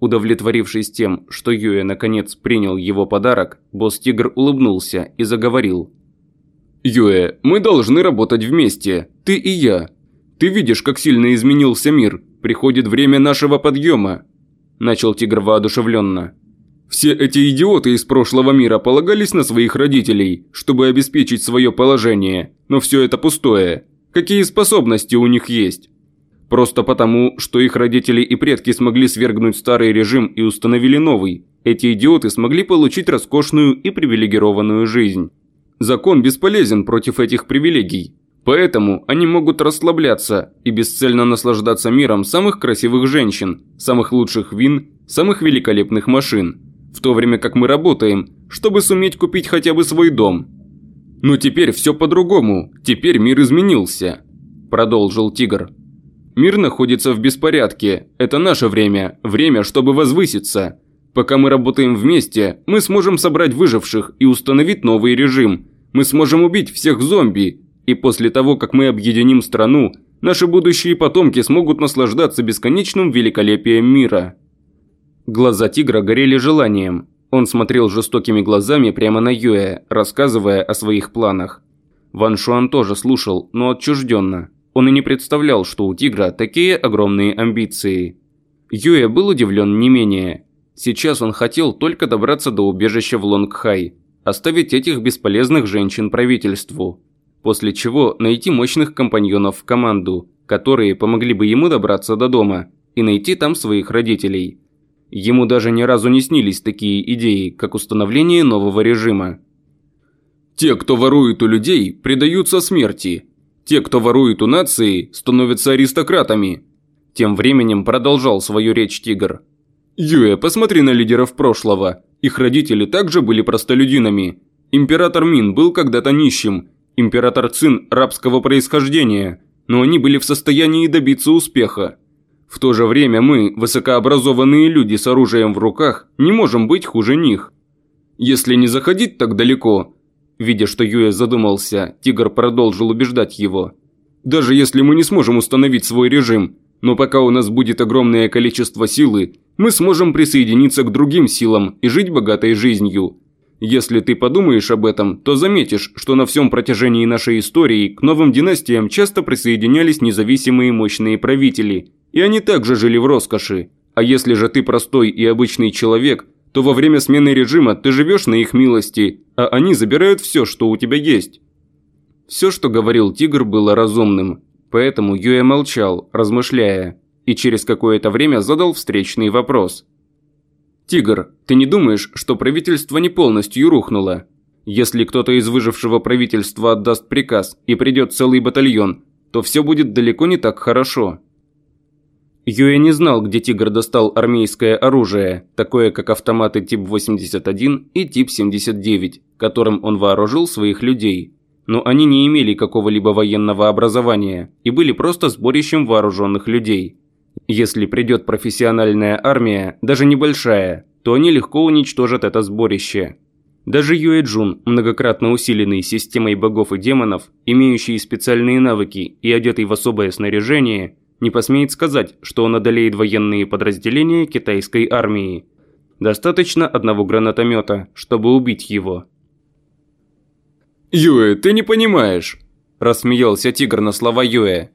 Удовлетворившись тем, что Юэ наконец принял его подарок, босс-тигр улыбнулся и заговорил. «Юэ, мы должны работать вместе, ты и я. Ты видишь, как сильно изменился мир, приходит время нашего подъема», – начал тигр воодушевленно. «Все эти идиоты из прошлого мира полагались на своих родителей, чтобы обеспечить свое положение, но все это пустое. Какие способности у них есть? Просто потому, что их родители и предки смогли свергнуть старый режим и установили новый, эти идиоты смогли получить роскошную и привилегированную жизнь. Закон бесполезен против этих привилегий, поэтому они могут расслабляться и бесцельно наслаждаться миром самых красивых женщин, самых лучших вин, самых великолепных машин, в то время как мы работаем, чтобы суметь купить хотя бы свой дом. Но теперь все по-другому, теперь мир изменился, продолжил Тигр. Мир находится в беспорядке. Это наше время. Время, чтобы возвыситься. Пока мы работаем вместе, мы сможем собрать выживших и установить новый режим. Мы сможем убить всех зомби. И после того, как мы объединим страну, наши будущие потомки смогут наслаждаться бесконечным великолепием мира. Глаза тигра горели желанием. Он смотрел жестокими глазами прямо на Юэ, рассказывая о своих планах. Ван Шуан тоже слушал, но отчужденно. Он и не представлял, что у тигра такие огромные амбиции. Юэ был удивлен не менее. Сейчас он хотел только добраться до убежища в Лонгхай, оставить этих бесполезных женщин правительству, после чего найти мощных компаньонов в команду, которые помогли бы ему добраться до дома и найти там своих родителей. Ему даже ни разу не снились такие идеи, как установление нового режима. «Те, кто ворует у людей, предаются смерти», те, кто ворует у нации, становятся аристократами. Тем временем продолжал свою речь Тигр. Юэ, посмотри на лидеров прошлого. Их родители также были простолюдинами. Император Мин был когда-то нищим. Император Цин рабского происхождения. Но они были в состоянии добиться успеха. В то же время мы, высокообразованные люди с оружием в руках, не можем быть хуже них. Если не заходить так далеко, Видя, что Юэ задумался, Тигр продолжил убеждать его. «Даже если мы не сможем установить свой режим, но пока у нас будет огромное количество силы, мы сможем присоединиться к другим силам и жить богатой жизнью. Если ты подумаешь об этом, то заметишь, что на всем протяжении нашей истории к новым династиям часто присоединялись независимые мощные правители, и они также жили в роскоши. А если же ты простой и обычный человек, то во время смены режима ты живешь на их милости, а они забирают все, что у тебя есть. Все, что говорил тигр, было разумным, поэтому Юэ молчал, размышляя, и через какое-то время задал встречный вопрос. «Тигр, ты не думаешь, что правительство не полностью рухнуло? Если кто-то из выжившего правительства отдаст приказ и придет целый батальон, то все будет далеко не так хорошо». Юэ не знал, где Тигр достал армейское оружие, такое как автоматы тип 81 и тип 79, которым он вооружил своих людей. Но они не имели какого-либо военного образования и были просто сборищем вооруженных людей. Если придет профессиональная армия, даже небольшая, то они легко уничтожат это сборище. Даже Юэ Джун, многократно усиленный системой богов и демонов, имеющий специальные навыки и одетый в особое снаряжение – не посмеет сказать, что он одолеет военные подразделения китайской армии. Достаточно одного гранатомета, чтобы убить его. «Юэ, ты не понимаешь», – рассмеялся тигр на слова Юэ.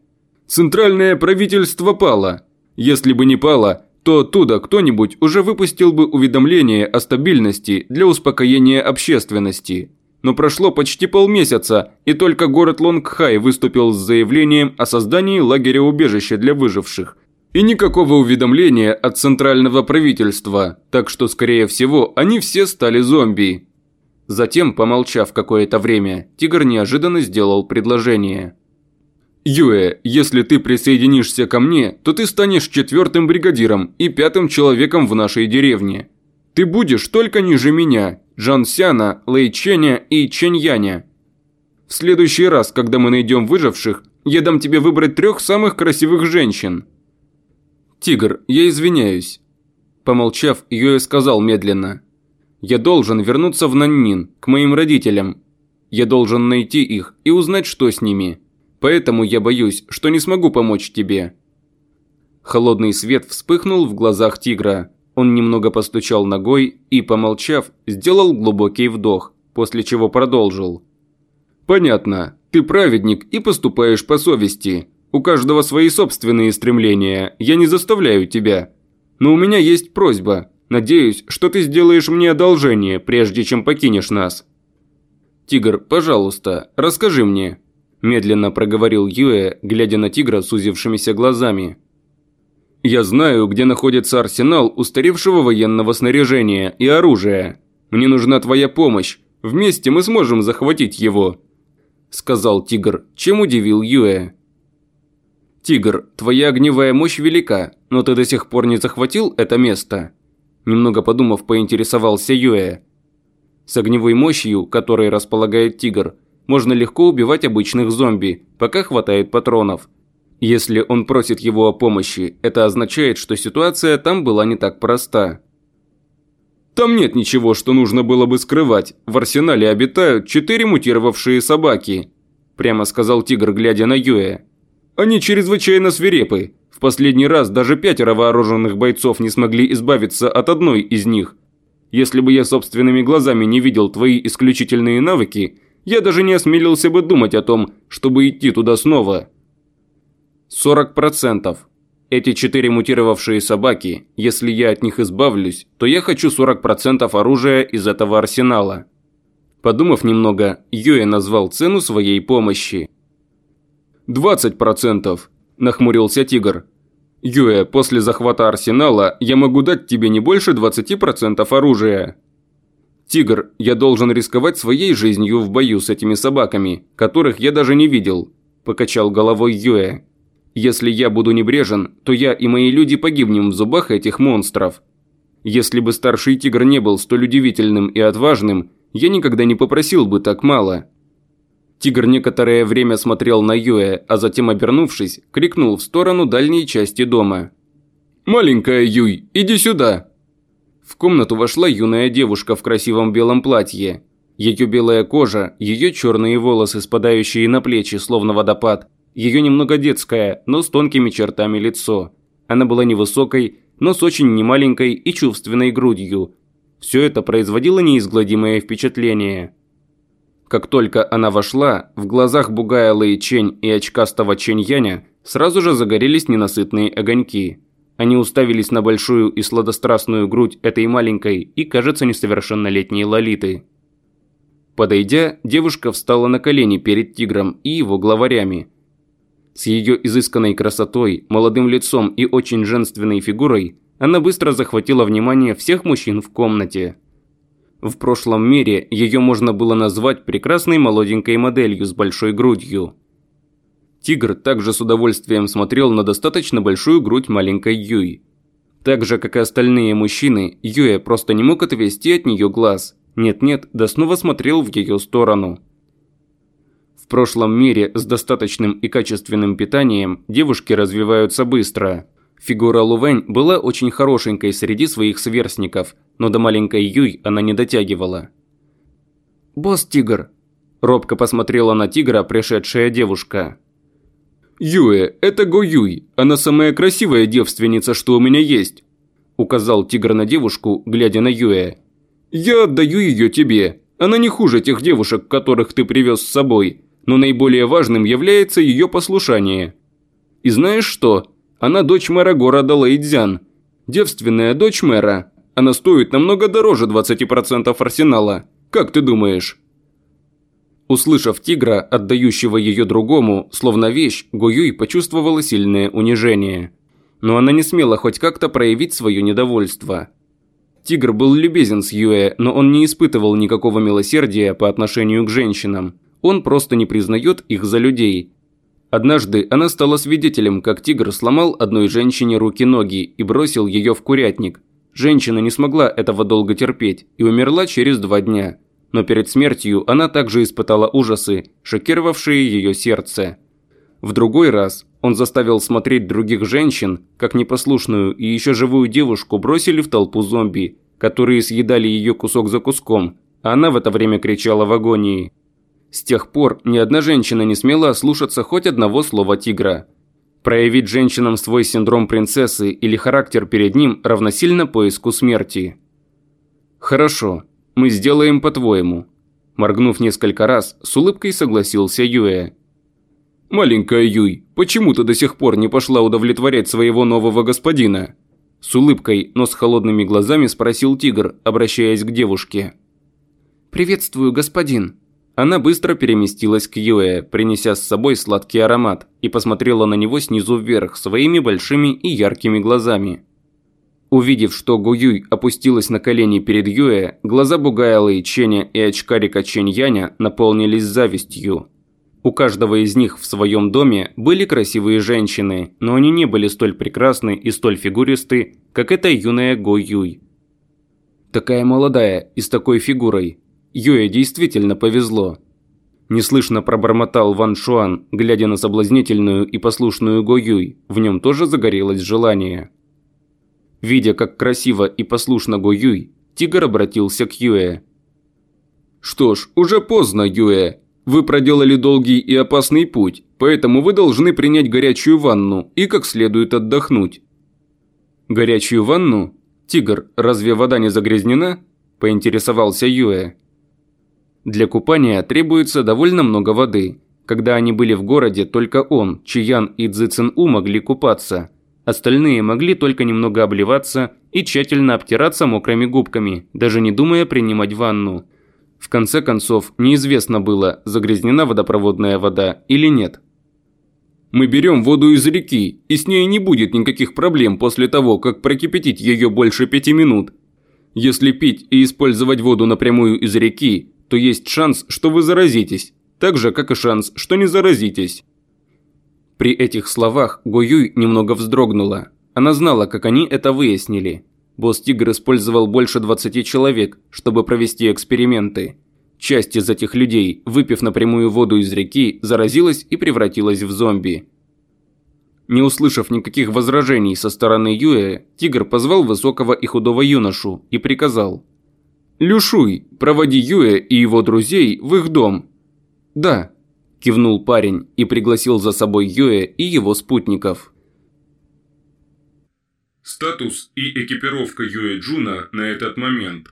«Центральное правительство пало. Если бы не пало, то оттуда кто-нибудь уже выпустил бы уведомление о стабильности для успокоения общественности. Но прошло почти полмесяца, и только город Лонгхай выступил с заявлением о создании лагеря-убежища для выживших. И никакого уведомления от центрального правительства, так что, скорее всего, они все стали зомби. Затем, помолчав какое-то время, Тигр неожиданно сделал предложение. «Юэ, если ты присоединишься ко мне, то ты станешь четвертым бригадиром и пятым человеком в нашей деревне. Ты будешь только ниже меня, Джан Сяна, Лэй Ченя и Чэнь Яня. В следующий раз, когда мы найдем выживших, я дам тебе выбрать трех самых красивых женщин». «Тигр, я извиняюсь». Помолчав, Юэ сказал медленно. «Я должен вернуться в Наннин, к моим родителям. Я должен найти их и узнать, что с ними». Поэтому я боюсь, что не смогу помочь тебе». Холодный свет вспыхнул в глазах тигра. Он немного постучал ногой и, помолчав, сделал глубокий вдох, после чего продолжил. «Понятно. Ты праведник и поступаешь по совести. У каждого свои собственные стремления, я не заставляю тебя. Но у меня есть просьба. Надеюсь, что ты сделаешь мне одолжение, прежде чем покинешь нас». «Тигр, пожалуйста, расскажи мне, Медленно проговорил Юэ, глядя на тигра сузившимися глазами. «Я знаю, где находится арсенал устаревшего военного снаряжения и оружия. Мне нужна твоя помощь. Вместе мы сможем захватить его», – сказал тигр, чем удивил Юэ. «Тигр, твоя огневая мощь велика, но ты до сих пор не захватил это место?» Немного подумав, поинтересовался Юэ. С огневой мощью, которой располагает тигр – можно легко убивать обычных зомби, пока хватает патронов. Если он просит его о помощи, это означает, что ситуация там была не так проста. Там нет ничего, что нужно было бы скрывать. В арсенале обитают четыре мутировавшие собаки. Прямо сказал тигр, глядя на Юэ. Они чрезвычайно свирепы. В последний раз даже пятеро вооруженных бойцов не смогли избавиться от одной из них. Если бы я собственными глазами не видел твои исключительные навыки, я даже не осмелился бы думать о том, чтобы идти туда снова. 40%. Эти четыре мутировавшие собаки, если я от них избавлюсь, то я хочу 40% оружия из этого арсенала. Подумав немного, Юэ назвал цену своей помощи. «20%, – нахмурился Тигр. «Юэ, после захвата арсенала я могу дать тебе не больше 20% оружия». «Тигр, я должен рисковать своей жизнью в бою с этими собаками, которых я даже не видел», – покачал головой Юэ. «Если я буду небрежен, то я и мои люди погибнем в зубах этих монстров. Если бы старший тигр не был столь удивительным и отважным, я никогда не попросил бы так мало». Тигр некоторое время смотрел на Юэ, а затем, обернувшись, крикнул в сторону дальней части дома. «Маленькая Юй, иди сюда!» В комнату вошла юная девушка в красивом белом платье. Ее белая кожа, ее черные волосы, спадающие на плечи, словно водопад, ее немного детское, но с тонкими чертами лицо. Она была невысокой, но с очень немаленькой и чувственной грудью. Все это производило неизгладимое впечатление. Как только она вошла, в глазах Бугая Лэй Чень и очкастого Чень Яня сразу же загорелись ненасытные огоньки. Они уставились на большую и сладострастную грудь этой маленькой и, кажется, несовершеннолетней Лолиты. Подойдя, девушка встала на колени перед тигром и его главарями. С ее изысканной красотой, молодым лицом и очень женственной фигурой она быстро захватила внимание всех мужчин в комнате. В прошлом мире ее можно было назвать прекрасной молоденькой моделью с большой грудью – Тигр также с удовольствием смотрел на достаточно большую грудь маленькой Юи. Так же, как и остальные мужчины, Юэ просто не мог отвести от нее глаз. Нет-нет, да снова смотрел в ее сторону. В прошлом мире с достаточным и качественным питанием девушки развиваются быстро. Фигура Лувэнь была очень хорошенькой среди своих сверстников, но до маленькой Юй она не дотягивала. «Босс Тигр!» – робко посмотрела на Тигра пришедшая девушка. «Юэ, это Го Юй, она самая красивая девственница, что у меня есть», указал тигр на девушку, глядя на Юэ. «Я отдаю ее тебе. Она не хуже тех девушек, которых ты привез с собой, но наиболее важным является ее послушание. И знаешь что? Она дочь мэра города Лэйдзян. Девственная дочь мэра. Она стоит намного дороже 20% арсенала. Как ты думаешь?» Услышав тигра, отдающего ее другому, словно вещь, Гуюй почувствовала сильное унижение. Но она не смела хоть как-то проявить свое недовольство. Тигр был любезен с Юэ, но он не испытывал никакого милосердия по отношению к женщинам. Он просто не признает их за людей. Однажды она стала свидетелем, как тигр сломал одной женщине руки-ноги и бросил ее в курятник. Женщина не смогла этого долго терпеть и умерла через два дня. Но перед смертью она также испытала ужасы, шокировавшие ее сердце. В другой раз он заставил смотреть других женщин, как непослушную и еще живую девушку бросили в толпу зомби, которые съедали ее кусок за куском, а она в это время кричала в агонии. С тех пор ни одна женщина не смела ослушаться хоть одного слова тигра. Проявить женщинам свой синдром принцессы или характер перед ним равносильно поиску смерти. «Хорошо, мы сделаем по-твоему», – моргнув несколько раз, с улыбкой согласился Юэ. «Маленькая Юй, почему ты до сих пор не пошла удовлетворять своего нового господина?» С улыбкой, но с холодными глазами спросил тигр, обращаясь к девушке. «Приветствую, господин». Она быстро переместилась к Юэ, принеся с собой сладкий аромат, и посмотрела на него снизу вверх своими большими и яркими глазами. Увидев, что Гуюй опустилась на колени перед Юэ, глаза Бугая Ченя и очкарика Чень Яня наполнились завистью. У каждого из них в своем доме были красивые женщины, но они не были столь прекрасны и столь фигуристы, как эта юная Го. Такая молодая и с такой фигурой. Юе действительно повезло. Неслышно пробормотал Ван Шуан, глядя на соблазнительную и послушную Го Юй. В нем тоже загорелось желание. Видя, как красиво и послушно Го Юй, тигр обратился к Юэ. «Что ж, уже поздно, Юэ. Вы проделали долгий и опасный путь, поэтому вы должны принять горячую ванну и как следует отдохнуть». «Горячую ванну? Тигр, разве вода не загрязнена?» – поинтересовался Юэ. Для купания требуется довольно много воды. Когда они были в городе, только он, Чиян и Цзэцэн У могли купаться. Остальные могли только немного обливаться и тщательно обтираться мокрыми губками, даже не думая принимать ванну – в конце концов, неизвестно было, загрязнена водопроводная вода или нет. Мы берем воду из реки, и с ней не будет никаких проблем после того, как прокипятить ее больше пяти минут. Если пить и использовать воду напрямую из реки, то есть шанс, что вы заразитесь, так же, как и шанс, что не заразитесь. При этих словах Гоюй немного вздрогнула. Она знала, как они это выяснили. Босс Тигр использовал больше 20 человек, чтобы провести эксперименты. Часть из этих людей, выпив напрямую воду из реки, заразилась и превратилась в зомби. Не услышав никаких возражений со стороны Юэ, Тигр позвал высокого и худого юношу и приказал. «Люшуй, проводи Юэ и его друзей в их дом». «Да», – кивнул парень и пригласил за собой Юэ и его спутников. Статус и экипировка Юэ Джуна на этот момент.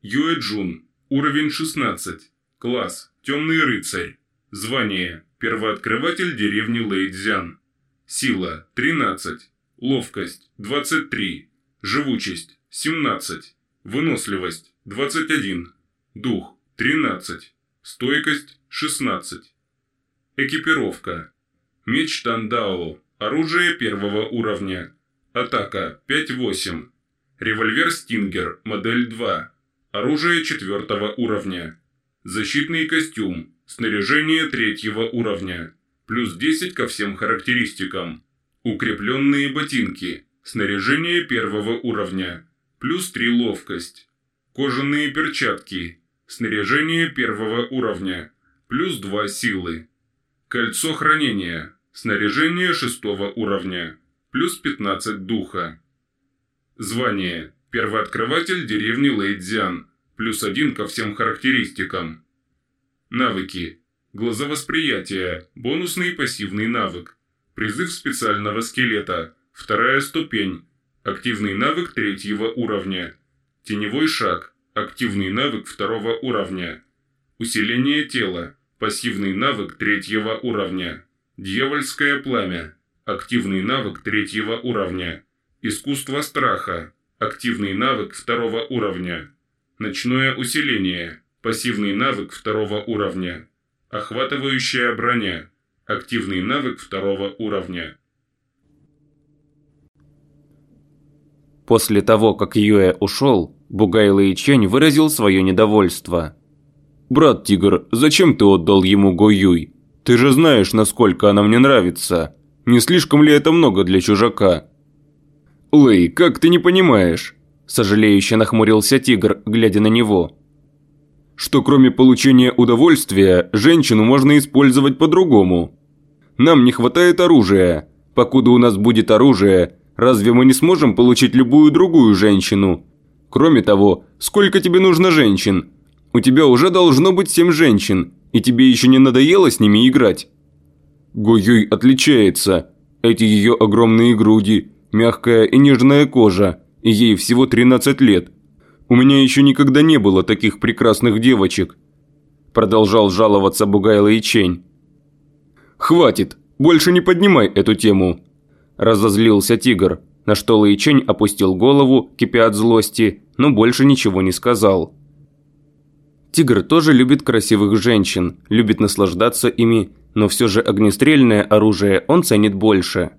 Юэ Джун. Уровень 16. Класс. Темный рыцарь. Звание. Первооткрыватель деревни Лэйдзян. Сила. 13. Ловкость. 23. Живучесть. 17. Выносливость. 21. Дух. 13. Стойкость. 16. Экипировка. Меч Тандао. Оружие первого уровня. Атака 5-8. Револьвер Стингер, модель 2. Оружие четвертого уровня. Защитный костюм. Снаряжение третьего уровня. Плюс 10 ко всем характеристикам. Укрепленные ботинки. Снаряжение первого уровня. Плюс 3 ловкость. Кожаные перчатки. Снаряжение первого уровня. Плюс 2 силы. Кольцо хранения. Снаряжение шестого уровня плюс 15 духа. Звание. Первооткрыватель деревни Лейдзян, плюс 1 ко всем характеристикам. Навыки. Глазовосприятие, бонусный и пассивный навык. Призыв специального скелета, вторая ступень. Активный навык третьего уровня. Теневой шаг, активный навык второго уровня. Усиление тела, пассивный навык третьего уровня. Дьявольское пламя, Активный навык третьего уровня. Искусство страха. Активный навык второго уровня. Ночное усиление. Пассивный навык второго уровня. Охватывающая броня. Активный навык второго уровня. После того, как Юэ ушел, Бугай Лэйчень выразил свое недовольство. «Брат Тигр, зачем ты отдал ему Го Юй? Ты же знаешь, насколько она мне нравится. Не слишком ли это много для чужака?» «Лэй, как ты не понимаешь?» Сожалеюще нахмурился Тигр, глядя на него. «Что кроме получения удовольствия, женщину можно использовать по-другому. Нам не хватает оружия. Покуда у нас будет оружие, разве мы не сможем получить любую другую женщину? Кроме того, сколько тебе нужно женщин? У тебя уже должно быть семь женщин, и тебе еще не надоело с ними играть?» Гуюй отличается. Эти ее огромные груди, мягкая и нежная кожа, и ей всего 13 лет. У меня еще никогда не было таких прекрасных девочек. Продолжал жаловаться Бугайло и Чень. «Хватит, больше не поднимай эту тему!» Разозлился тигр, на что Лэйчень опустил голову, кипя от злости, но больше ничего не сказал. Тигр тоже любит красивых женщин, любит наслаждаться ими, но все же огнестрельное оружие он ценит больше.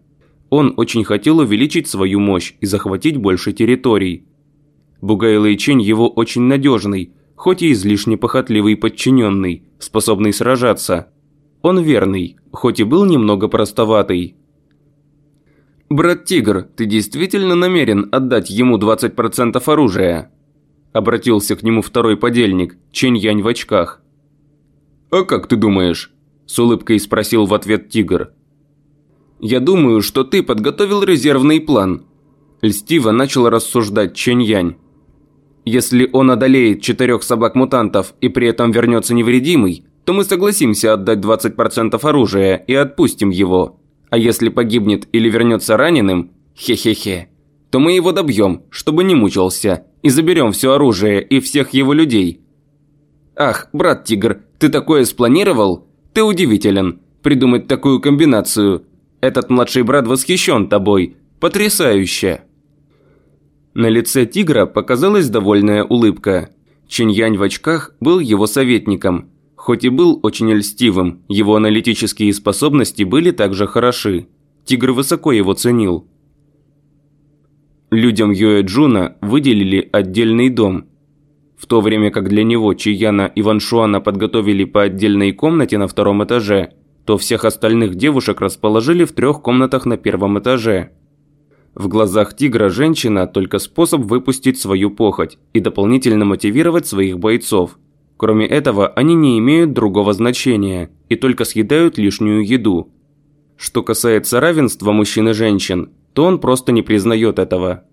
Он очень хотел увеличить свою мощь и захватить больше территорий. Бугай Лэйчень его очень надежный, хоть и излишне похотливый подчиненный, способный сражаться. Он верный, хоть и был немного простоватый. «Брат Тигр, ты действительно намерен отдать ему 20% оружия?» Обратился к нему второй подельник, Чень Янь в очках. «А как ты думаешь?» С улыбкой спросил в ответ Тигр. «Я думаю, что ты подготовил резервный план». Льстиво начал рассуждать Чэнь Янь. «Если он одолеет четырех собак-мутантов и при этом вернется невредимый, то мы согласимся отдать 20% оружия и отпустим его. А если погибнет или вернется раненым, хе-хе-хе, то мы его добьем, чтобы не мучился, и заберем все оружие и всех его людей. Ах, брат Тигр, ты такое спланировал? Ты удивителен. Придумать такую комбинацию. Этот младший брат восхищен тобой. Потрясающе. На лице тигра показалась довольная улыбка. Чиньянь в очках был его советником. Хоть и был очень льстивым, его аналитические способности были также хороши. Тигр высоко его ценил. Людям Юэ Джуна выделили отдельный дом – в то время как для него Чияна и Ваншуана подготовили по отдельной комнате на втором этаже, то всех остальных девушек расположили в трех комнатах на первом этаже. В глазах тигра женщина – только способ выпустить свою похоть и дополнительно мотивировать своих бойцов. Кроме этого, они не имеют другого значения и только съедают лишнюю еду. Что касается равенства мужчин и женщин, то он просто не признает этого.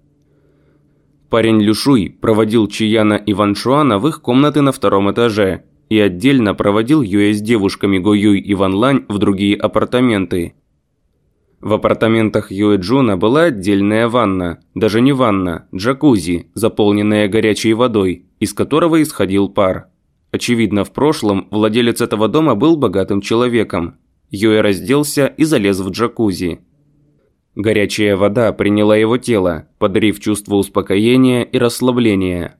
Парень Люшуй проводил Чияна и Ван Шуана в их комнаты на втором этаже и отдельно проводил Юэ с девушками Го Юй и Ван Лань в другие апартаменты. В апартаментах Юэ Джуна была отдельная ванна, даже не ванна, джакузи, заполненная горячей водой, из которого исходил пар. Очевидно, в прошлом владелец этого дома был богатым человеком. Юэ разделся и залез в джакузи. Горячая вода приняла его тело, подарив чувство успокоения и расслабления.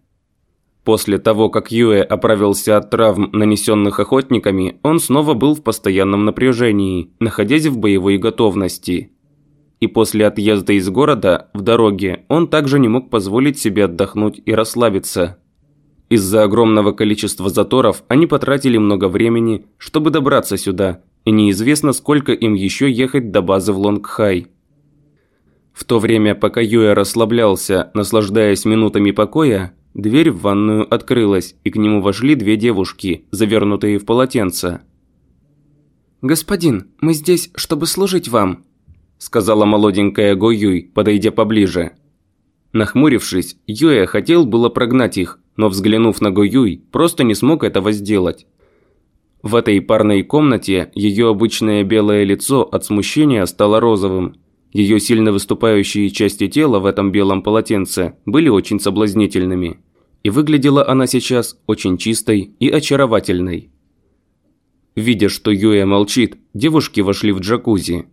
После того, как Юэ оправился от травм, нанесенных охотниками, он снова был в постоянном напряжении, находясь в боевой готовности. И после отъезда из города, в дороге, он также не мог позволить себе отдохнуть и расслабиться. Из-за огромного количества заторов они потратили много времени, чтобы добраться сюда, и неизвестно, сколько им еще ехать до базы в Лонгхай. В то время, пока Юэ расслаблялся, наслаждаясь минутами покоя, дверь в ванную открылась, и к нему вошли две девушки, завернутые в полотенце. «Господин, мы здесь, чтобы служить вам», – сказала молоденькая Го Юй, подойдя поближе. Нахмурившись, Юэ хотел было прогнать их, но взглянув на Го просто не смог этого сделать. В этой парной комнате ее обычное белое лицо от смущения стало розовым, ее сильно выступающие части тела в этом белом полотенце были очень соблазнительными. И выглядела она сейчас очень чистой и очаровательной. Видя, что Юэ молчит, девушки вошли в джакузи.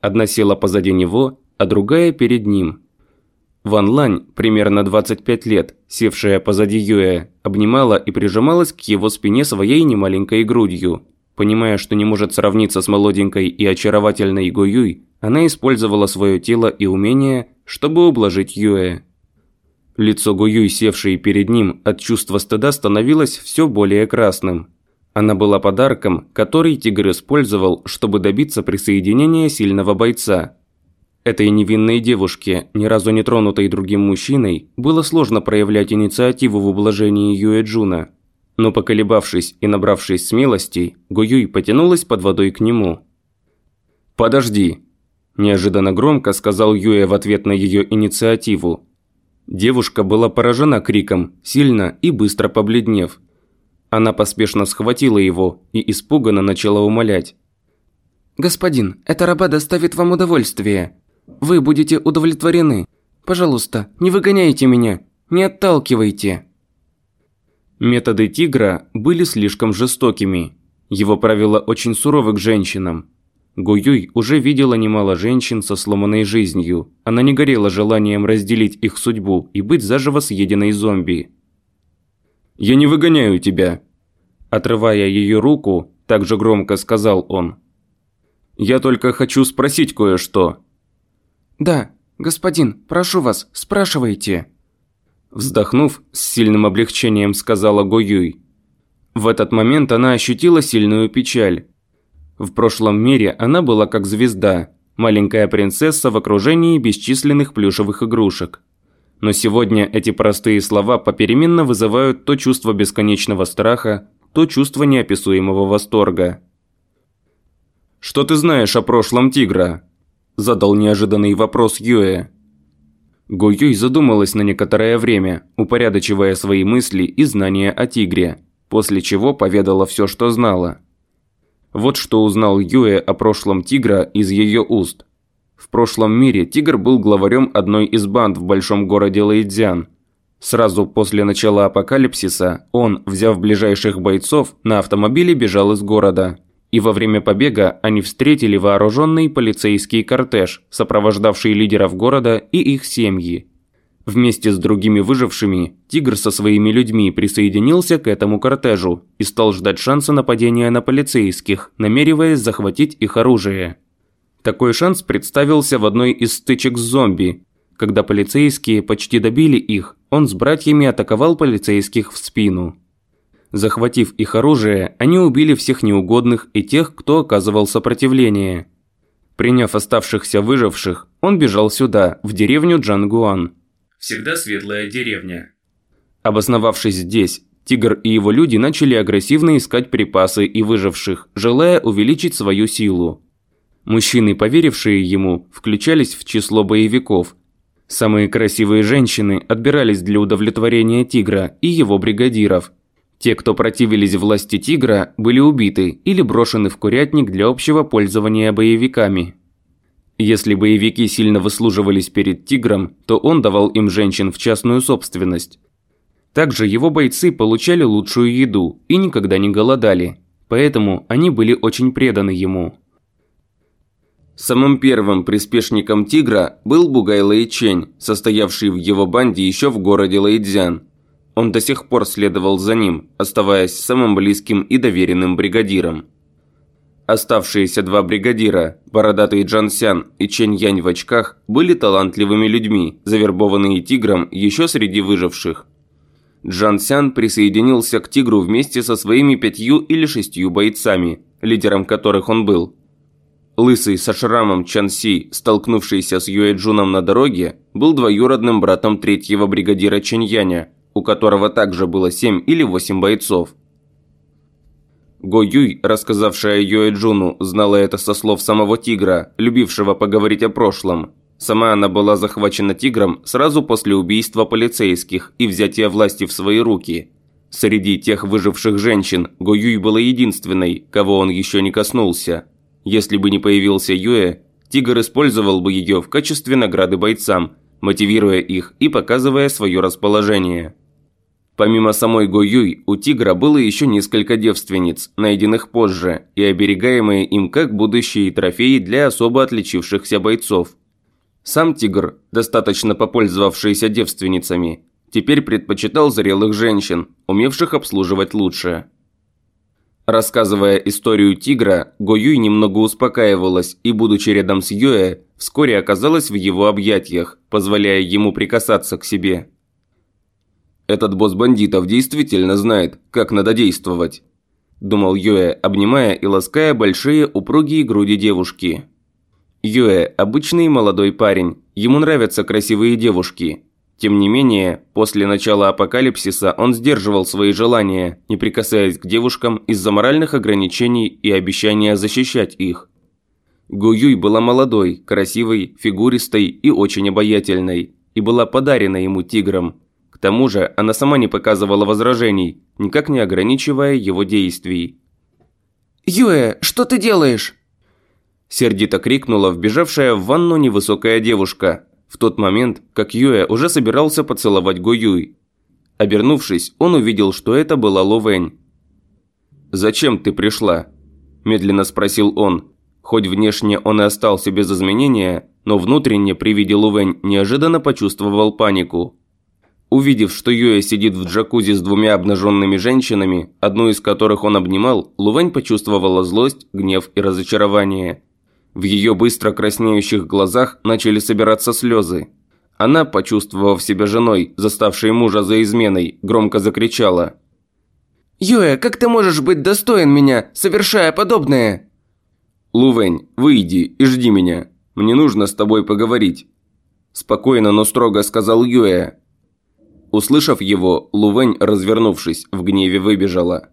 Одна села позади него, а другая перед ним. Ван Лань, примерно 25 лет, севшая позади Юэ, обнимала и прижималась к его спине своей немаленькой грудью. Понимая, что не может сравниться с молоденькой и очаровательной Го Юй, она использовала свое тело и умение, чтобы ублажить Юэ. Лицо Го Юй, севшей перед ним, от чувства стыда становилось все более красным. Она была подарком, который тигр использовал, чтобы добиться присоединения сильного бойца – Этой невинной девушке, ни разу не тронутой другим мужчиной, было сложно проявлять инициативу в ублажении Юэ Джуна. Но поколебавшись и набравшись смелости, Гуюй потянулась под водой к нему. «Подожди!» – неожиданно громко сказал Юэ в ответ на ее инициативу. Девушка была поражена криком, сильно и быстро побледнев. Она поспешно схватила его и испуганно начала умолять. «Господин, эта раба доставит вам удовольствие. Вы будете удовлетворены. Пожалуйста, не выгоняйте меня, не отталкивайте. Методы тигра были слишком жестокими. Его правила очень суровы к женщинам. Гуюй уже видела немало женщин со сломанной жизнью. Она не горела желанием разделить их судьбу и быть заживо съеденной зомби. «Я не выгоняю тебя!» Отрывая ее руку, также громко сказал он. «Я только хочу спросить кое-что. «Да, господин, прошу вас, спрашивайте». Вздохнув, с сильным облегчением сказала Гоюй. В этот момент она ощутила сильную печаль. В прошлом мире она была как звезда, маленькая принцесса в окружении бесчисленных плюшевых игрушек. Но сегодня эти простые слова попеременно вызывают то чувство бесконечного страха, то чувство неописуемого восторга. «Что ты знаешь о прошлом тигра?» Задал неожиданный вопрос Юэ. Го Юй задумалась на некоторое время, упорядочивая свои мысли и знания о тигре, после чего поведала все, что знала. Вот что узнал Юэ о прошлом тигра из ее уст. В прошлом мире тигр был главарем одной из банд в большом городе Лэйдзян. Сразу после начала апокалипсиса он, взяв ближайших бойцов, на автомобиле бежал из города – и во время побега они встретили вооруженный полицейский кортеж, сопровождавший лидеров города и их семьи. Вместе с другими выжившими, Тигр со своими людьми присоединился к этому кортежу и стал ждать шанса нападения на полицейских, намереваясь захватить их оружие. Такой шанс представился в одной из стычек с зомби. Когда полицейские почти добили их, он с братьями атаковал полицейских в спину. Захватив их оружие, они убили всех неугодных и тех, кто оказывал сопротивление. Приняв оставшихся выживших, он бежал сюда, в деревню Джангуан. Всегда светлая деревня. Обосновавшись здесь, Тигр и его люди начали агрессивно искать припасы и выживших, желая увеличить свою силу. Мужчины, поверившие ему, включались в число боевиков. Самые красивые женщины отбирались для удовлетворения Тигра и его бригадиров – те, кто противились власти Тигра, были убиты или брошены в курятник для общего пользования боевиками. Если боевики сильно выслуживались перед Тигром, то он давал им женщин в частную собственность. Также его бойцы получали лучшую еду и никогда не голодали, поэтому они были очень преданы ему. Самым первым приспешником Тигра был Бугай Лэйчень, состоявший в его банде еще в городе Лэйдзян – он до сих пор следовал за ним, оставаясь самым близким и доверенным бригадиром. Оставшиеся два бригадира, бородатый Джан Сян и Чэнь Янь в очках, были талантливыми людьми, завербованные Тигром еще среди выживших. Джан Сян присоединился к Тигру вместе со своими пятью или шестью бойцами, лидером которых он был. Лысый со шрамом Чан Си, столкнувшийся с Юэ Джуном на дороге, был двоюродным братом третьего бригадира Чэнь Яня – у которого также было 7 или 8 бойцов. Го Юй, рассказавшая Юэ Джуну, знала это со слов самого тигра, любившего поговорить о прошлом. Сама она была захвачена тигром сразу после убийства полицейских и взятия власти в свои руки. Среди тех выживших женщин Го Юй была единственной, кого он еще не коснулся. Если бы не появился Юэ, тигр использовал бы ее в качестве награды бойцам, мотивируя их и показывая свое расположение. Помимо самой Го Юй, у тигра было еще несколько девственниц, найденных позже, и оберегаемые им как будущие трофеи для особо отличившихся бойцов. Сам тигр, достаточно попользовавшийся девственницами, теперь предпочитал зрелых женщин, умевших обслуживать лучше. Рассказывая историю тигра, Гоюй немного успокаивалась и, будучи рядом с Юэ, вскоре оказалась в его объятиях, позволяя ему прикасаться к себе. «Этот босс бандитов действительно знает, как надо действовать», – думал Юэ, обнимая и лаская большие упругие груди девушки. Юэ – обычный молодой парень, ему нравятся красивые девушки – тем не менее, после начала апокалипсиса он сдерживал свои желания, не прикасаясь к девушкам из-за моральных ограничений и обещания защищать их. Гуюй была молодой, красивой, фигуристой и очень обаятельной, и была подарена ему тигром. Тому же она сама не показывала возражений, никак не ограничивая его действий. «Юэ, что ты делаешь?» Сердито крикнула вбежавшая в ванну невысокая девушка, в тот момент, как Юэ уже собирался поцеловать Го Юй. Обернувшись, он увидел, что это была Ло Вэнь. «Зачем ты пришла?» – медленно спросил он. Хоть внешне он и остался без изменения, но внутренне при виде Лувэнь неожиданно почувствовал панику. Увидев, что Юэ сидит в джакузи с двумя обнаженными женщинами, одну из которых он обнимал, Лувэнь почувствовала злость, гнев и разочарование. В ее быстро краснеющих глазах начали собираться слезы. Она, почувствовав себя женой, заставшей мужа за изменой, громко закричала. «Юэ, как ты можешь быть достоин меня, совершая подобное?» «Лувень, выйди и жди меня. Мне нужно с тобой поговорить». Спокойно, но строго сказал Юэ. Услышав его, Лувень, развернувшись, в гневе выбежала.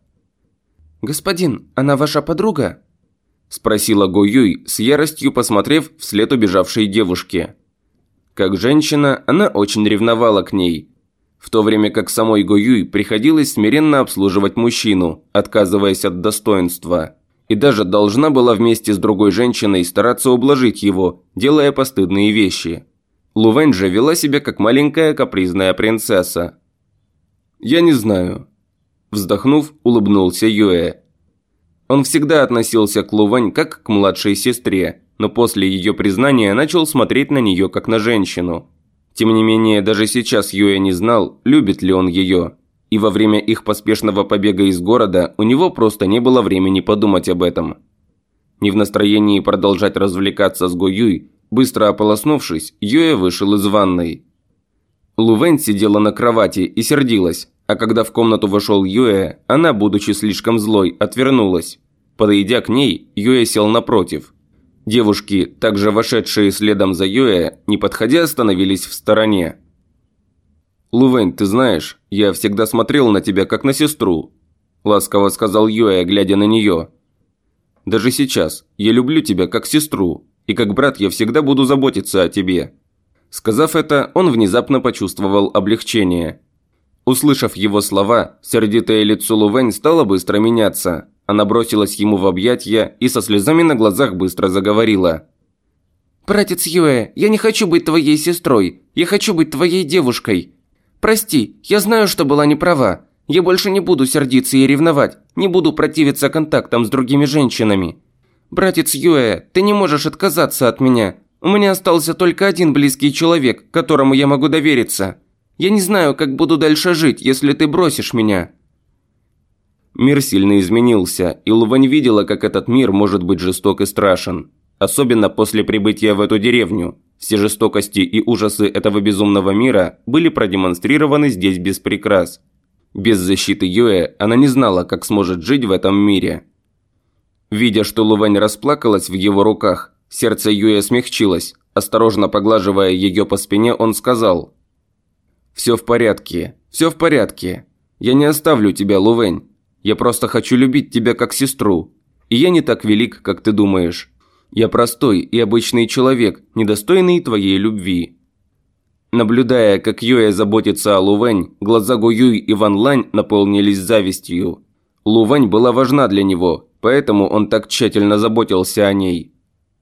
«Господин, она ваша подруга?» – спросила Го Юй, с яростью посмотрев вслед убежавшей девушке. Как женщина, она очень ревновала к ней. В то время как самой Го Юй приходилось смиренно обслуживать мужчину, отказываясь от достоинства. И даже должна была вместе с другой женщиной стараться ублажить его, делая постыдные вещи. Лувэнь же вела себя как маленькая капризная принцесса. «Я не знаю». Вздохнув, улыбнулся Юэ. Он всегда относился к Лувань как к младшей сестре, но после ее признания начал смотреть на нее как на женщину. Тем не менее, даже сейчас Юэ не знал, любит ли он ее. И во время их поспешного побега из города у него просто не было времени подумать об этом. Не в настроении продолжать развлекаться с Го Юй, быстро ополоснувшись, Юэ вышел из ванной. Лувэнь сидела на кровати и сердилась, а когда в комнату вошел Юэ, она, будучи слишком злой, отвернулась. Подойдя к ней, Юэ сел напротив. Девушки, также вошедшие следом за Юэ, не подходя, остановились в стороне. «Лувэнь, ты знаешь, я всегда смотрел на тебя как на сестру», – ласково сказал Юэ, глядя на нее. «Даже сейчас я люблю тебя как сестру, и как брат я всегда буду заботиться о тебе». Сказав это, он внезапно почувствовал облегчение – Услышав его слова, сердитое лицо Лувень стало быстро меняться. Она бросилась ему в объятья и со слезами на глазах быстро заговорила. «Братец Юэ, я не хочу быть твоей сестрой. Я хочу быть твоей девушкой. Прости, я знаю, что была неправа. Я больше не буду сердиться и ревновать, не буду противиться контактам с другими женщинами. Братец Юэ, ты не можешь отказаться от меня. У меня остался только один близкий человек, которому я могу довериться. Я не знаю, как буду дальше жить, если ты бросишь меня». Мир сильно изменился, и Лувань видела, как этот мир может быть жесток и страшен. Особенно после прибытия в эту деревню. Все жестокости и ужасы этого безумного мира были продемонстрированы здесь без прикрас. Без защиты Юэ она не знала, как сможет жить в этом мире. Видя, что Лувань расплакалась в его руках, сердце Юэ смягчилось. Осторожно поглаживая ее по спине, он сказал – «Все в порядке, все в порядке. Я не оставлю тебя, Лувень. Я просто хочу любить тебя как сестру. И я не так велик, как ты думаешь. Я простой и обычный человек, недостойный твоей любви». Наблюдая, как Юэ заботится о Лувень, глаза Го Юй и Ван Лань наполнились завистью. Лувань была важна для него, поэтому он так тщательно заботился о ней.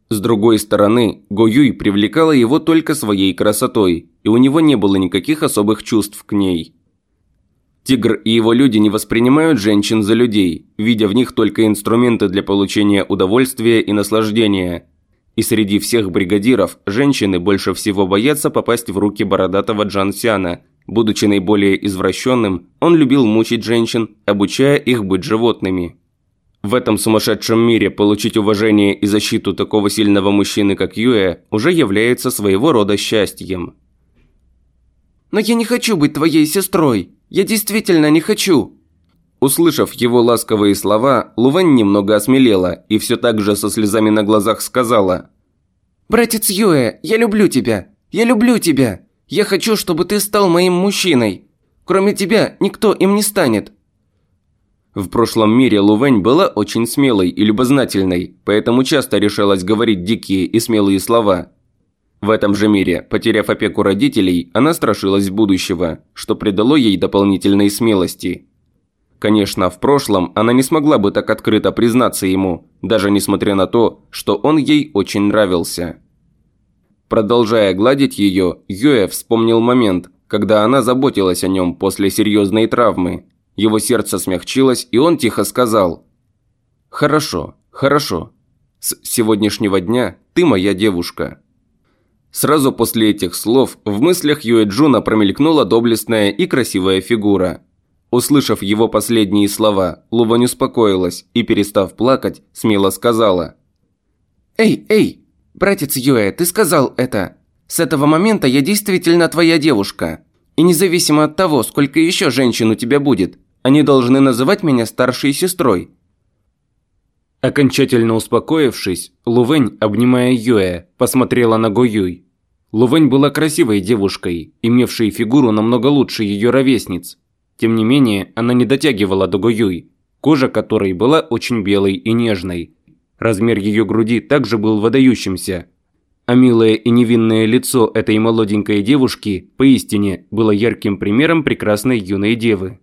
С другой стороны, Го Юй привлекала его только своей красотой, и у него не было никаких особых чувств к ней. Тигр и его люди не воспринимают женщин за людей, видя в них только инструменты для получения удовольствия и наслаждения. И среди всех бригадиров женщины больше всего боятся попасть в руки бородатого Джан Сяна. Будучи наиболее извращенным, он любил мучить женщин, обучая их быть животными. В этом сумасшедшем мире получить уважение и защиту такого сильного мужчины, как Юэ, уже является своего рода счастьем. «Но я не хочу быть твоей сестрой! Я действительно не хочу!» Услышав его ласковые слова, Лувань немного осмелела и все так же со слезами на глазах сказала. «Братец Юэ, я люблю тебя! Я люблю тебя! Я хочу, чтобы ты стал моим мужчиной! Кроме тебя никто им не станет!» В прошлом мире Лувень была очень смелой и любознательной, поэтому часто решалась говорить дикие и смелые слова. В этом же мире, потеряв опеку родителей, она страшилась будущего, что придало ей дополнительной смелости. Конечно, в прошлом она не смогла бы так открыто признаться ему, даже несмотря на то, что он ей очень нравился. Продолжая гладить ее, Юэ вспомнил момент, когда она заботилась о нем после серьезной травмы, его сердце смягчилось, и он тихо сказал. «Хорошо, хорошо. С сегодняшнего дня ты моя девушка». Сразу после этих слов в мыслях Юэ Джуна промелькнула доблестная и красивая фигура. Услышав его последние слова, Лувань успокоилась и, перестав плакать, смело сказала. «Эй, эй, братец Юэ, ты сказал это. С этого момента я действительно твоя девушка. И независимо от того, сколько еще женщин у тебя будет, они должны называть меня старшей сестрой». Окончательно успокоившись, Лувень, обнимая Юэ, посмотрела на Го Юй. Лувень была красивой девушкой, имевшей фигуру намного лучше ее ровесниц. Тем не менее, она не дотягивала до Го Юй, кожа которой была очень белой и нежной. Размер ее груди также был выдающимся. А милое и невинное лицо этой молоденькой девушки поистине было ярким примером прекрасной юной девы.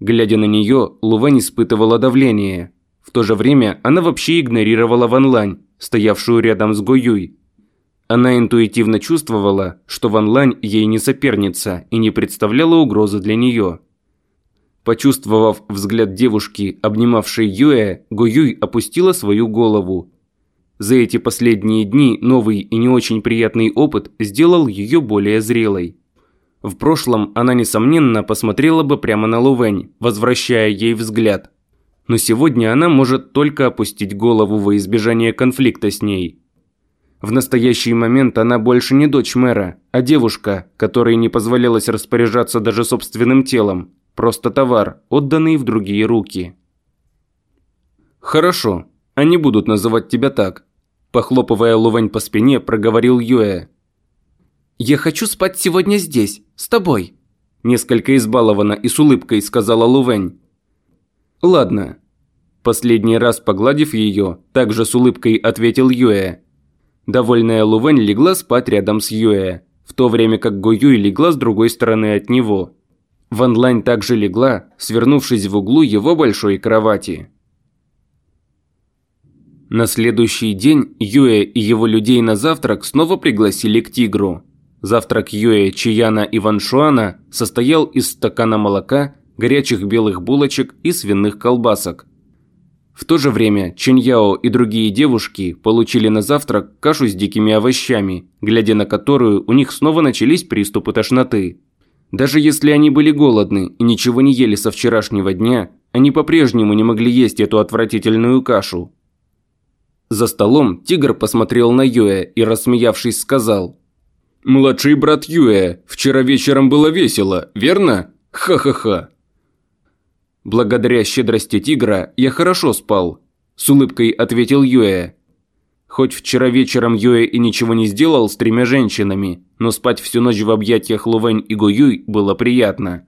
Глядя на нее, Лувань испытывала давление. В то же время она вообще игнорировала Ван Лань, стоявшую рядом с Гоюй. Она интуитивно чувствовала, что Ван Лань ей не соперница и не представляла угрозы для нее. Почувствовав взгляд девушки, обнимавшей Юэ, Гоюй опустила свою голову. За эти последние дни новый и не очень приятный опыт сделал ее более зрелой. В прошлом она, несомненно, посмотрела бы прямо на Лувень, возвращая ей взгляд. Но сегодня она может только опустить голову во избежание конфликта с ней. В настоящий момент она больше не дочь мэра, а девушка, которой не позволялось распоряжаться даже собственным телом. Просто товар, отданный в другие руки. «Хорошо, они будут называть тебя так», – похлопывая Лувень по спине, проговорил Юэ. «Я хочу спать сегодня здесь, с тобой», – несколько избалованно и с улыбкой сказала Лувень. «Ладно». Последний раз погладив ее, также с улыбкой ответил Юэ. Довольная Лувень легла спать рядом с Юэ, в то время как Го Юй легла с другой стороны от него. Ван Лань также легла, свернувшись в углу его большой кровати. На следующий день Юэ и его людей на завтрак снова пригласили к тигру. Завтрак Юэ, Чияна и Ваншуана состоял из стакана молока, горячих белых булочек и свиных колбасок. В то же время Чиньяо и другие девушки получили на завтрак кашу с дикими овощами, глядя на которую у них снова начались приступы тошноты. Даже если они были голодны и ничего не ели со вчерашнего дня, они по-прежнему не могли есть эту отвратительную кашу. За столом тигр посмотрел на Юэ и, рассмеявшись, сказал – «Младший брат Юэ, вчера вечером было весело, верно? Ха-ха-ха!» «Благодаря щедрости тигра я хорошо спал», – с улыбкой ответил Юэ. Хоть вчера вечером Юэ и ничего не сделал с тремя женщинами, но спать всю ночь в объятиях Лувэнь и Гуюй было приятно.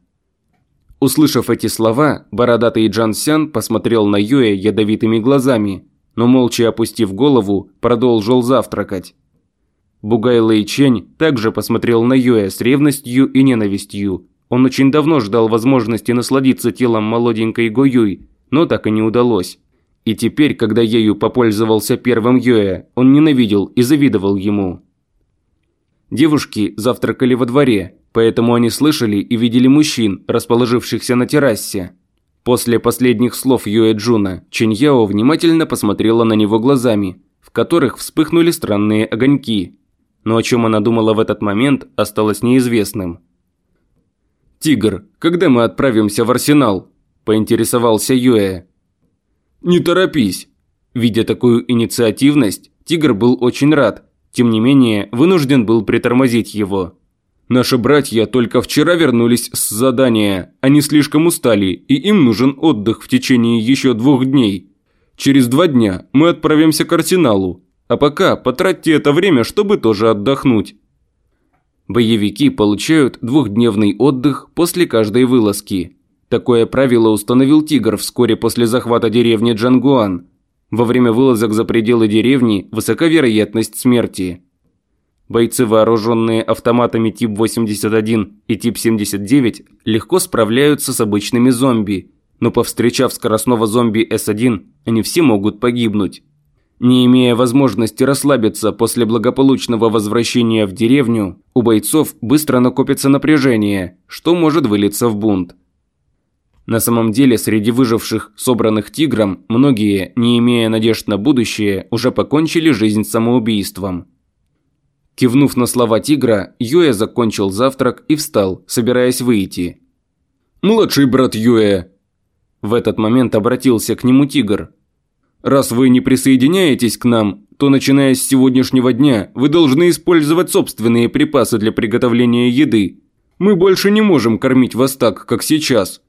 Услышав эти слова, бородатый Джан Сян посмотрел на Юэ ядовитыми глазами, но молча опустив голову, продолжил завтракать. Бугай Лэй Чень также посмотрел на Юэ с ревностью и ненавистью. Он очень давно ждал возможности насладиться телом молоденькой Го Юй, но так и не удалось. И теперь, когда ею попользовался первым Юэ, он ненавидел и завидовал ему. Девушки завтракали во дворе, поэтому они слышали и видели мужчин, расположившихся на террасе. После последних слов Юэ Джуна, Чэнь Яо внимательно посмотрела на него глазами – в которых вспыхнули странные огоньки. Но о чем она думала в этот момент, осталось неизвестным. «Тигр, когда мы отправимся в Арсенал?» – поинтересовался Юэ. «Не торопись». Видя такую инициативность, Тигр был очень рад, тем не менее вынужден был притормозить его. Наши братья только вчера вернулись с задания, они слишком устали, и им нужен отдых в течение еще двух дней. Через два дня мы отправимся к Арсеналу, а пока потратьте это время, чтобы тоже отдохнуть. Боевики получают двухдневный отдых после каждой вылазки. Такое правило установил Тигр вскоре после захвата деревни Джангуан. Во время вылазок за пределы деревни высока вероятность смерти. Бойцы, вооруженные автоматами тип 81 и тип 79, легко справляются с обычными зомби, но повстречав скоростного зомби С1, они все могут погибнуть. Не имея возможности расслабиться после благополучного возвращения в деревню, у бойцов быстро накопится напряжение, что может вылиться в бунт. На самом деле, среди выживших, собранных тигром, многие, не имея надежд на будущее, уже покончили жизнь самоубийством. Кивнув на слова тигра, Юэ закончил завтрак и встал, собираясь выйти. «Младший брат Юэ!» В этот момент обратился к нему тигр. «Раз вы не присоединяетесь к нам, то начиная с сегодняшнего дня вы должны использовать собственные припасы для приготовления еды. Мы больше не можем кормить вас так, как сейчас».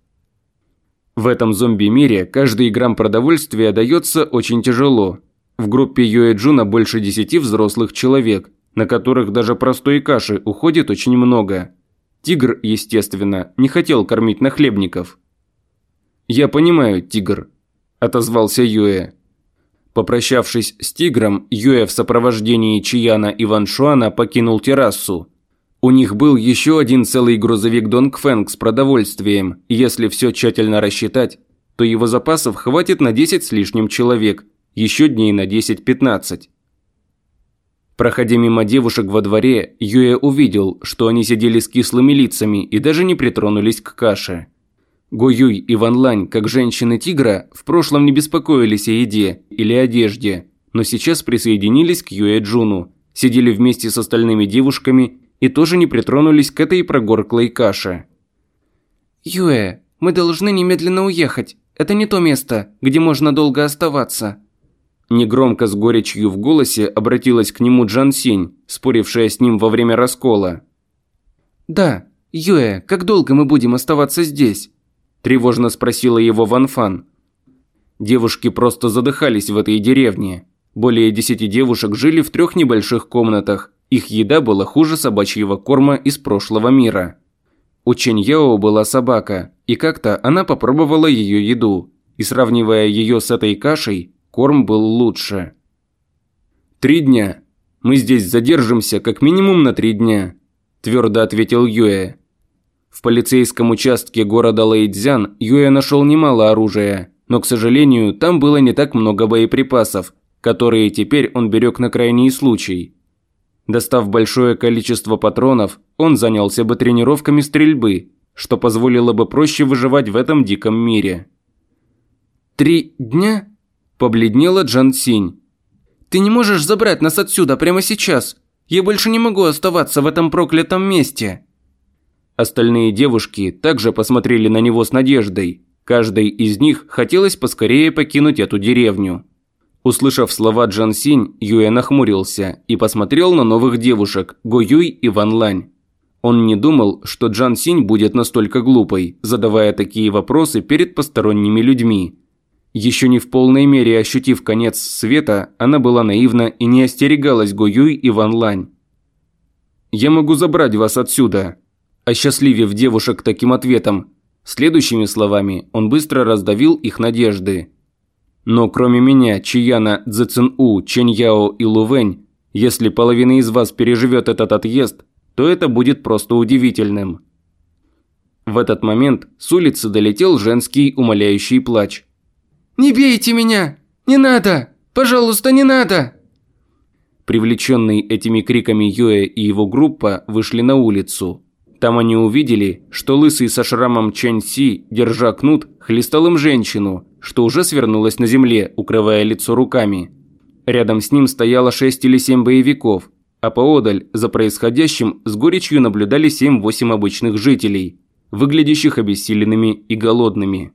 В этом зомби-мире каждый грамм продовольствия дается очень тяжело. В группе Юэ Джуна больше десяти взрослых человек – на которых даже простой каши уходит очень много. Тигр, естественно, не хотел кормить нахлебников. «Я понимаю, Тигр», – отозвался Юэ. Попрощавшись с Тигром, Юэ в сопровождении Чияна и Ван Шуана покинул террасу. У них был еще один целый грузовик Донгфэнг с продовольствием, если все тщательно рассчитать, то его запасов хватит на 10 с лишним человек, еще дней на 10-15. Проходя мимо девушек во дворе, Юэ увидел, что они сидели с кислыми лицами и даже не притронулись к каше. Го Юй и Ван Лань, как женщины-тигра, в прошлом не беспокоились о еде или одежде, но сейчас присоединились к Юэ Джуну, сидели вместе с остальными девушками и тоже не притронулись к этой прогорклой каше. «Юэ, мы должны немедленно уехать. Это не то место, где можно долго оставаться», Негромко с горечью в голосе обратилась к нему Джан Синь, спорившая с ним во время раскола. «Да, Юэ, как долго мы будем оставаться здесь?» – тревожно спросила его Ван Фан. Девушки просто задыхались в этой деревне. Более десяти девушек жили в трех небольших комнатах. Их еда была хуже собачьего корма из прошлого мира. У Чэнь Яо была собака, и как-то она попробовала ее еду. И сравнивая ее с этой кашей, Корм был лучше. «Три дня. Мы здесь задержимся как минимум на три дня», – твердо ответил Юэ. В полицейском участке города Лэйцзян Юэ нашел немало оружия, но, к сожалению, там было не так много боеприпасов, которые теперь он берег на крайний случай. Достав большое количество патронов, он занялся бы тренировками стрельбы, что позволило бы проще выживать в этом диком мире. «Три дня?» Побледнела Джан Синь. «Ты не можешь забрать нас отсюда прямо сейчас? Я больше не могу оставаться в этом проклятом месте!» Остальные девушки также посмотрели на него с надеждой. Каждой из них хотелось поскорее покинуть эту деревню. Услышав слова Джан Синь, Юэ нахмурился и посмотрел на новых девушек Го Юй и Ван Лань. Он не думал, что Джан Синь будет настолько глупой, задавая такие вопросы перед посторонними людьми. Еще не в полной мере ощутив конец света, она была наивна и не остерегалась Го Юй и Ван Лань. «Я могу забрать вас отсюда», осчастливив девушек таким ответом. Следующими словами он быстро раздавил их надежды. «Но кроме меня, Чияна, Цзэцин-У, Чэнь Яо и Лувэнь, если половина из вас переживет этот отъезд, то это будет просто удивительным». В этот момент с улицы долетел женский умоляющий плач. «Не бейте меня! Не надо! Пожалуйста, не надо!» Привлеченные этими криками Юэ и его группа вышли на улицу. Там они увидели, что лысый со шрамом Чэнь Си, держа кнут, хлестал им женщину, что уже свернулась на земле, укрывая лицо руками. Рядом с ним стояло шесть или семь боевиков, а поодаль, за происходящим, с горечью наблюдали семь-восемь обычных жителей, выглядящих обессиленными и голодными.